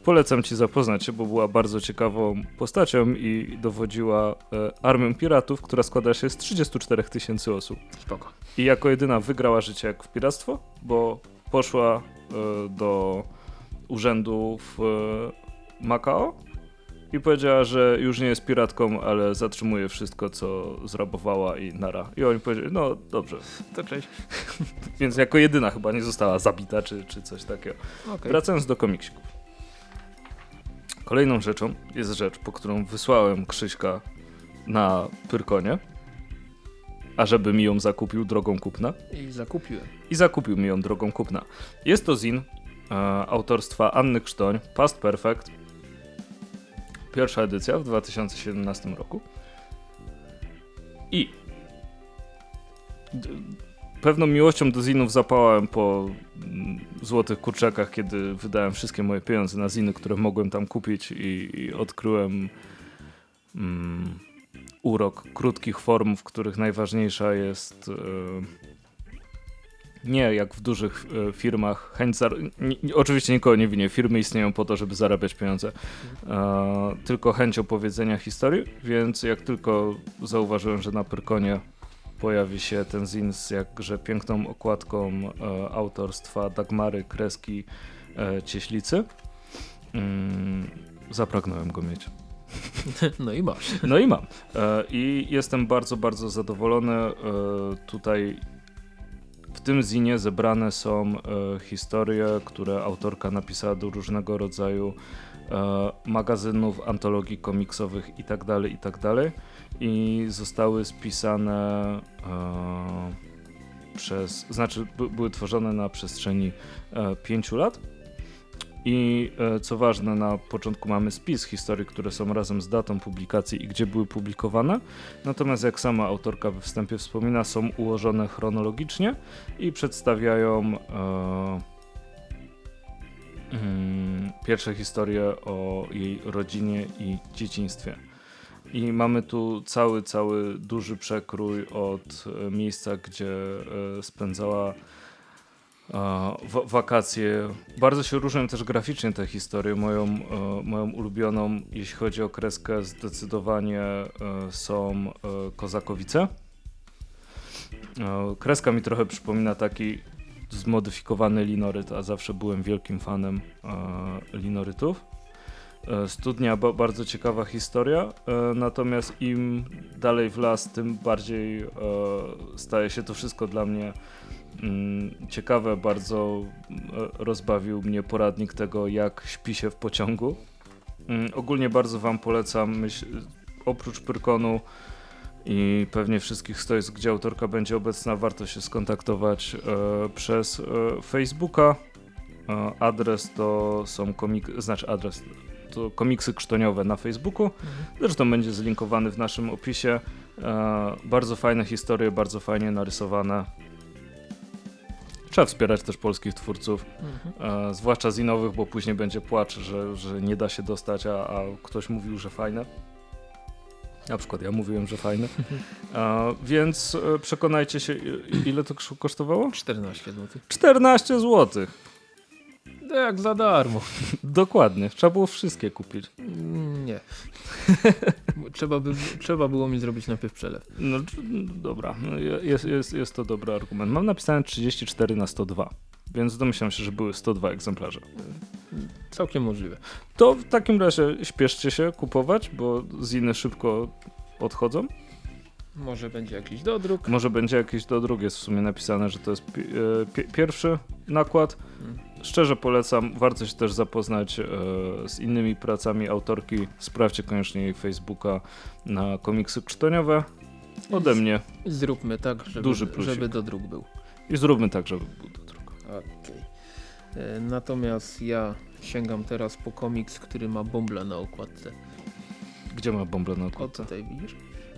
Polecam ci zapoznać się, bo była bardzo ciekawą postacią i dowodziła e, armią piratów, która składa się z 34 tysięcy osób. Spoko. I jako jedyna wygrała życie jak w piractwo, bo poszła e, do urzędu w e, Makao i powiedziała, że już nie jest piratką, ale zatrzymuje wszystko, co zrabowała i nara. I oni powiedzieli, no dobrze. To cześć. Więc jako jedyna chyba nie została zabita, czy, czy coś takiego. Okay. Wracając do komiksików. Kolejną rzeczą jest rzecz, po którą wysłałem Krzyśka na Pyrkonie, ażeby mi ją zakupił drogą kupna. I zakupiłem. I zakupił mi ją drogą kupna. Jest to zin e, autorstwa Anny Krztoń, Past Perfect pierwsza edycja w 2017 roku. I pewną miłością do zinów zapałałem po mm, złotych kurczakach, kiedy wydałem wszystkie moje pieniądze na ziny, które mogłem tam kupić i, i odkryłem mm, urok krótkich form, w których najważniejsza jest nie jak w dużych e, firmach chęć oczywiście nikogo nie winię, firmy istnieją po to, żeby zarabiać pieniądze, e, tylko chęć opowiedzenia historii, więc jak tylko zauważyłem, że na Pyrkonie pojawi się ten zin z jakże piękną okładką e, autorstwa Dagmary Kreski e, Cieślicy, mm, zapragnąłem go mieć. No i masz. No i mam. E, I jestem bardzo, bardzo zadowolony. E, tutaj w tym zinie zebrane są e, historie, które autorka napisała do różnego rodzaju e, magazynów, antologii komiksowych itd., tak itd. Tak I zostały spisane e, przez, znaczy były tworzone na przestrzeni pięciu lat i e, co ważne, na początku mamy spis historii, które są razem z datą publikacji i gdzie były publikowane. Natomiast jak sama autorka we wstępie wspomina, są ułożone chronologicznie i przedstawiają e, mm, pierwsze historie o jej rodzinie i dzieciństwie. I mamy tu cały, cały duży przekrój od e, miejsca, gdzie e, spędzała wakacje. Bardzo się różnią też graficznie te historie. Moją, e, moją ulubioną, jeśli chodzi o kreskę, zdecydowanie e, są e, Kozakowice. Kreska mi trochę przypomina taki zmodyfikowany linoryt, a zawsze byłem wielkim fanem linorytów. Studnia, bardzo ciekawa historia, natomiast im dalej w las, tym bardziej staje się to wszystko dla mnie ciekawe, bardzo e, rozbawił mnie poradnik tego, jak śpi się w pociągu. Mm, ogólnie bardzo Wam polecam, myśl, oprócz Pyrkonu i pewnie wszystkich stoisk, gdzie autorka będzie obecna, warto się skontaktować e, przez e, Facebooka. E, adres to są komik, znaczy adres to komiksy krztoniowe na Facebooku. Mhm. Zresztą będzie zlinkowany w naszym opisie. Bardzo fajne historie, bardzo fajnie narysowane trzeba wspierać też polskich twórców, Mhm. e, zwłaszcza zinowych, bo później będzie płacz, że, że nie da się dostać, a, a ktoś mówił, że fajne. Na przykład ja mówiłem, że fajne. E, więc e, przekonajcie się, ile to kosztowało? 14 zł. 14 zł. No jak za darmo. Dokładnie. Trzeba było wszystkie kupić. Nie. trzeba, by, trzeba było mi zrobić najpierw przelew. No dobra, no, je- jest, jest, jest to dobry argument. Mam napisane 34 na 102, więc domyślam się, że były 102 egzemplarze. Całkiem możliwe. To w takim razie śpieszcie się kupować, bo ziny szybko odchodzą. Może będzie jakiś dodruk. Może będzie jakiś do drugie jest w sumie napisane, że to jest pi- e, pi- pierwszy nakład. Mm. Szczerze polecam, warto się też zapoznać e, z innymi pracami autorki. Sprawdźcie koniecznie jej Facebooka na komiksy cztoniowe ode mnie Zróbmy tak, żeby, Duży plusik. żeby dodruk był. i zróbmy tak, żeby był do druku. Okej. E, Natomiast ja sięgam teraz po komiks, który ma bombla na okładce. Gdzie ma bombę na O okładce? tutaj widzisz?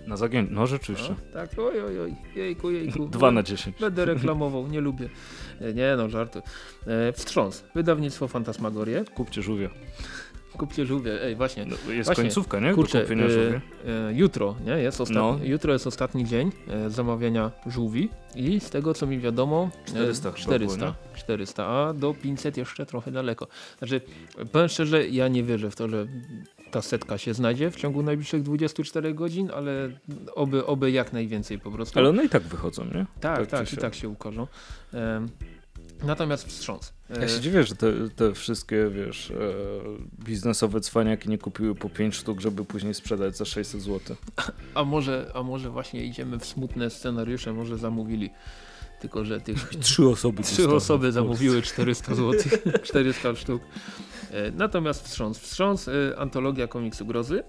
Na zagięciu. No rzeczywiście. A, tak, oj, oj, oj, jejku, jejku. Dwa na 10. Będę reklamował, nie lubię. E, Nie no, żarty. E, Wstrząs, wydawnictwo Fantasmagorie. Kupcie żółwie. Kupcie żółwie, ej właśnie. No, jest Właśnie, końcówka, nie? Kurczę, do e, e, jutro, nie? Jest ostatni, No. jutro jest ostatni dzień e, zamawiania żółwi i z tego co mi wiadomo 400 e, chyba 400, było, 400, a do 500 jeszcze trochę daleko. Znaczy, powiem szczerze, ja nie wierzę w to, że ta setka się znajdzie w ciągu najbliższych 24 godzin, ale oby, oby jak najwięcej po prostu. Ale one i tak wychodzą, nie? tak, tak tak, i tak się ukorzą. Natomiast wstrząs. E, Ja się dziwię, że te, te wszystkie, wiesz, e, biznesowe cwaniaki nie kupiły po 5 sztuk, żeby później sprzedać za 600 zł. a, może, a może właśnie idziemy w smutne scenariusze, może zamówili. Tylko, że tych Trzy osoby Trzy osoby zamówiły 400 zł, 400 sztuk. E, Natomiast Wstrząs. Wstrząs, e, antologia komiksu grozy e,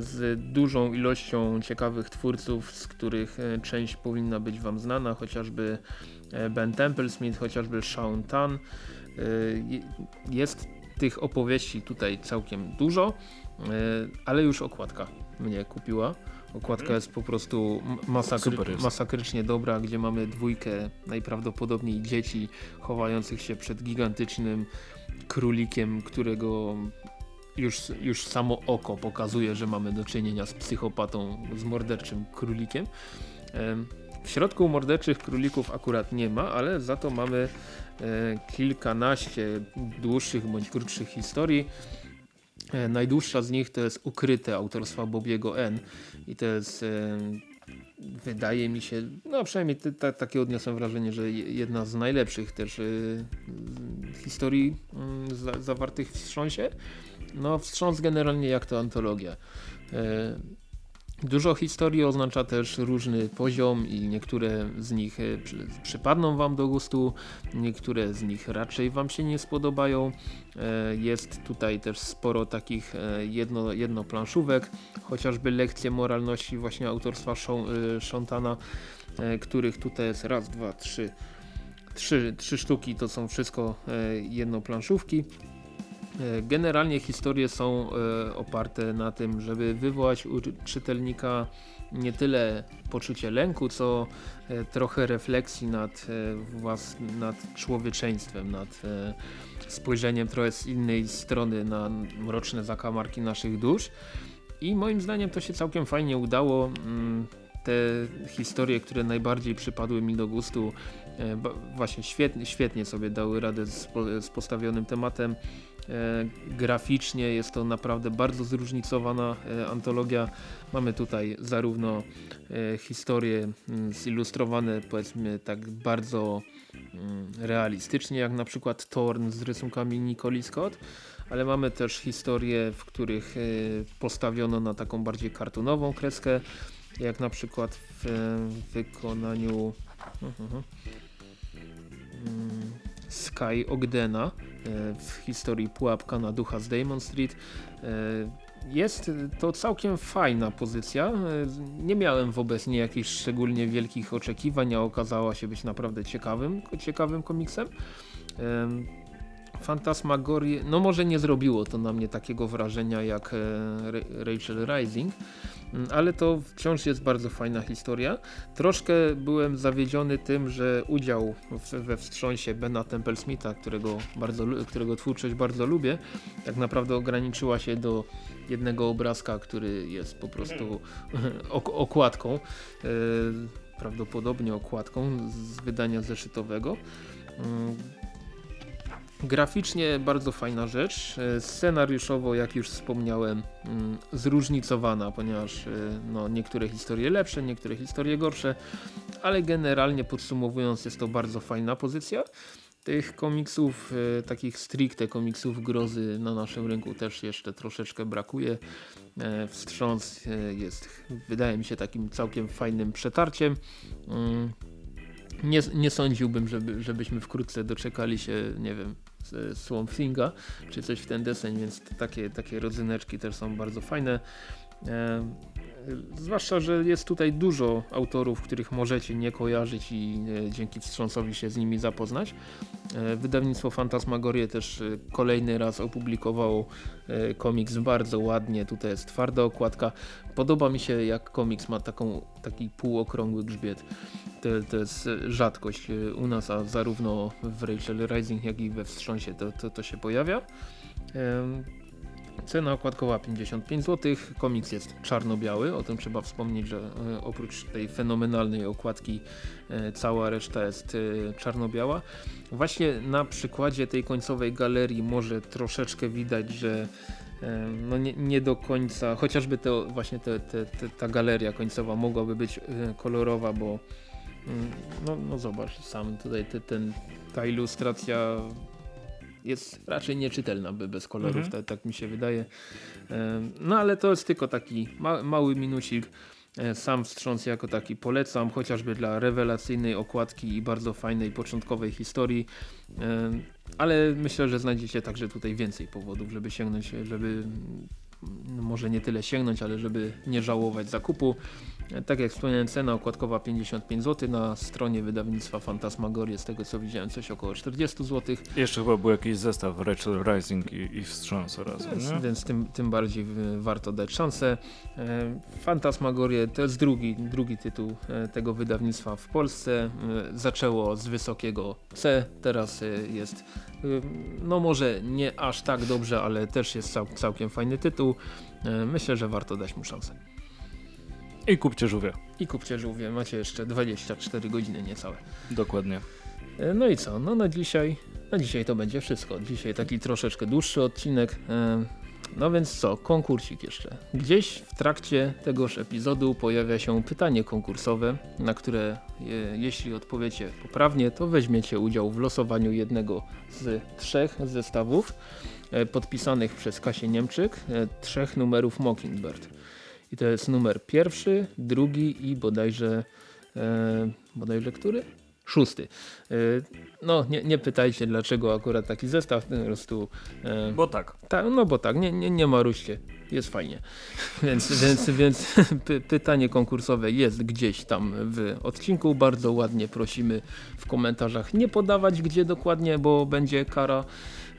z dużą ilością ciekawych twórców, z których część powinna być wam znana, chociażby Ben Templesmith, chociażby Shaun Tan. Je- Jest tych opowieści tutaj całkiem dużo, ale już okładka mnie kupiła. Okładka jest po prostu masakry, jest. masakrycznie dobra, gdzie mamy dwójkę najprawdopodobniej dzieci chowających się przed gigantycznym królikiem, którego już, już samo oko pokazuje, że mamy do czynienia z psychopatą, z morderczym królikiem. Em, W środku morderczych królików akurat nie ma, ale za to mamy e, kilkanaście dłuższych bądź krótszych historii. E, Najdłuższa z nich to jest Ukryte autorstwa Bobiego N. I to jest, e, wydaje mi się, no przynajmniej te, ta, takie odniosłem wrażenie, że je- jedna z najlepszych też e, historii mm, za, zawartych w wstrząsie. No wstrząs generalnie jak to antologia. Dużo historii oznacza też różny poziom i niektóre z nich e, przy, przypadną wam do gustu, niektóre z nich raczej wam się nie spodobają. E, Jest tutaj też sporo takich e, jedno, jednoplanszówek, chociażby lekcje moralności właśnie autorstwa e, których tutaj jest raz, dwa, trzy, trzy, trzy sztuki, to są wszystko jednoplanszówki. E, Generalnie historie są e, oparte na tym, żeby wywołać u czytelnika nie tyle poczucie lęku, co e, trochę refleksji nad, e, nad człowieczeństwem, nad e, spojrzeniem trochę z innej strony na mroczne zakamarki naszych dusz. I moim zdaniem to się całkiem fajnie udało. Mm, Te historie, które najbardziej przypadły mi do gustu, e, właśnie świetnie, świetnie sobie dały radę z, z postawionym tematem. E, graficznie jest to naprawdę bardzo zróżnicowana e, antologia. Mamy tutaj zarówno e, historie mm, zilustrowane powiedzmy tak bardzo mm, realistycznie, jak na przykład Torn z rysunkami Nicoli Scott, ale mamy też historie, w których e, postawiono na taką bardziej kartunową kreskę, jak na przykład w e, wykonaniu mm, Sky Ogdena e, w historii Pułapka na ducha z Damon Street. E, Jest to całkiem fajna pozycja. E, Nie miałem wobec niej jakichś szczególnie wielkich oczekiwań, a okazała się być naprawdę ciekawym, ciekawym komiksem. Em, Fantasmagorie, no może nie zrobiło to na mnie takiego wrażenia jak Ra- Rachel Rising, ale to wciąż jest bardzo fajna historia. Troszkę byłem zawiedziony tym, że udział we wstrząsie Bena Templesmitha, którego, bardzo, którego twórczość bardzo lubię, tak naprawdę ograniczyła się do jednego obrazka, który jest po prostu ok okładką. E, prawdopodobnie okładką z wydania zeszytowego. Graficznie bardzo fajna rzecz, e, scenariuszowo jak już wspomniałem mm, zróżnicowana, ponieważ e, no, niektóre historie lepsze, niektóre historie gorsze, ale generalnie podsumowując jest to bardzo fajna pozycja. Tych komiksów, e, takich stricte komiksów grozy na naszym rynku też jeszcze troszeczkę brakuje. Wstrząs jest wydaje mi się takim całkiem fajnym przetarciem. Mm, nie, nie sądziłbym, żeby, żebyśmy wkrótce doczekali się, nie wiem, Swamp Thinga, czy coś w ten deseń, więc takie, takie rodzyneczki też są bardzo fajne. E, zwłaszcza, że jest tutaj dużo autorów, których możecie nie kojarzyć i e, dzięki wstrząsowi się z nimi zapoznać. E, wydawnictwo Fantasmagorie też kolejny raz opublikowało komiks bardzo ładnie, tutaj jest twarda okładka. Podoba mi się jak komiks ma taką, taki półokrągły grzbiet to, to jest rzadkość u nas, a zarówno w Rachel Rising jak i we Wstrząsie to, to, to się pojawia. Cena okładkowa 55 zł, komiks jest czarno-biały, o tym trzeba wspomnieć, że e, oprócz tej fenomenalnej okładki e, cała reszta jest czarno-biała. Właśnie na przykładzie tej końcowej galerii może troszeczkę widać, że no nie, nie, do końca, chociażby to właśnie te, te, te, ta galeria końcowa mogłaby być kolorowa, bo Mm, no, no zobacz, sam tutaj te, ten, ta ilustracja jest raczej nieczytelna bez kolorów, mhm. tak, tak mi się wydaje. No ale to jest tylko taki ma, mały minusik. E, sam wstrząs jako taki polecam, chociażby dla rewelacyjnej okładki i bardzo fajnej początkowej historii. Ale myślę, że znajdziecie także tutaj więcej powodów, żeby sięgnąć, żeby może nie tyle sięgnąć, ale żeby nie żałować zakupu. Tak jak wspomniałem, cena okładkowa 55 zł na stronie wydawnictwa Fantasmagorie, z tego co widziałem coś około 40 zł. Jeszcze chyba był jakiś zestaw Rachel Rising i, i Wstrząs razem. Więc, więc tym, tym bardziej warto dać szansę. E, Fantasmagorie to jest drugi, drugi tytuł e, tego wydawnictwa w Polsce. E, zaczęło z wysokiego C, teraz jest no może nie aż tak dobrze, ale też jest cał, całkiem fajny tytuł. Myślę, że warto dać mu szansę. I kupcie żółwie. I kupcie żółwie, macie jeszcze 24 godziny niecałe. Dokładnie. E, no i co, no na dzisiaj, na dzisiaj to będzie wszystko. Dzisiaj taki troszeczkę dłuższy odcinek. E, no więc co, konkursik jeszcze. Gdzieś w trakcie tegoż epizodu pojawia się pytanie konkursowe, na które je, jeśli odpowiecie poprawnie, to weźmiecie udział w losowaniu jednego z trzech zestawów e, podpisanych przez Kasię Niemczyk, trzech numerów Mockingbird. I to jest numer pierwszy, drugi i bodajże, e, bodajże który? Szósty. E, no nie, nie pytajcie dlaczego akurat taki zestaw, po prostu... E, bo tak. Ta, no bo tak, nie, nie, nie maruście, jest fajnie. więc więc, więc py, pytanie konkursowe jest gdzieś tam w odcinku, bardzo ładnie prosimy w komentarzach nie podawać gdzie dokładnie, bo będzie kara.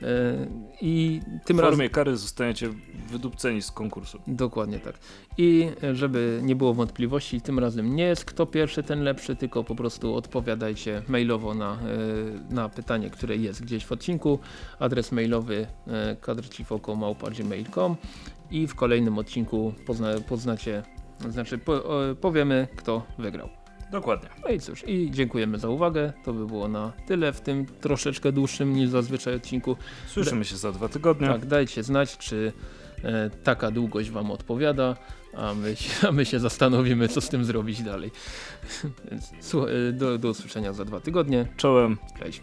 E, I tym w formie razem... kary zostaniecie wydupceni z konkursu. Dokładnie tak. I żeby nie było wątpliwości, tym razem nie jest kto pierwszy, ten lepszy, tylko po prostu odpowiadajcie mailowo na, e, na pytanie, które jest gdzieś w odcinku. Adres mailowy e, kadrcifoko.gmail.com i w kolejnym odcinku pozna, poznacie, znaczy po, powiemy kto wygrał. Dokładnie. No i cóż, i dziękujemy za uwagę. To by było na tyle w tym troszeczkę dłuższym niż zazwyczaj odcinku. Słyszymy się za dwa tygodnie. Tak, dajcie znać, czy e, taka długość Wam odpowiada, a my, a my się zastanowimy, co z tym zrobić dalej. Więc, e, do, do usłyszenia za dwa tygodnie. Czołem. Cześć.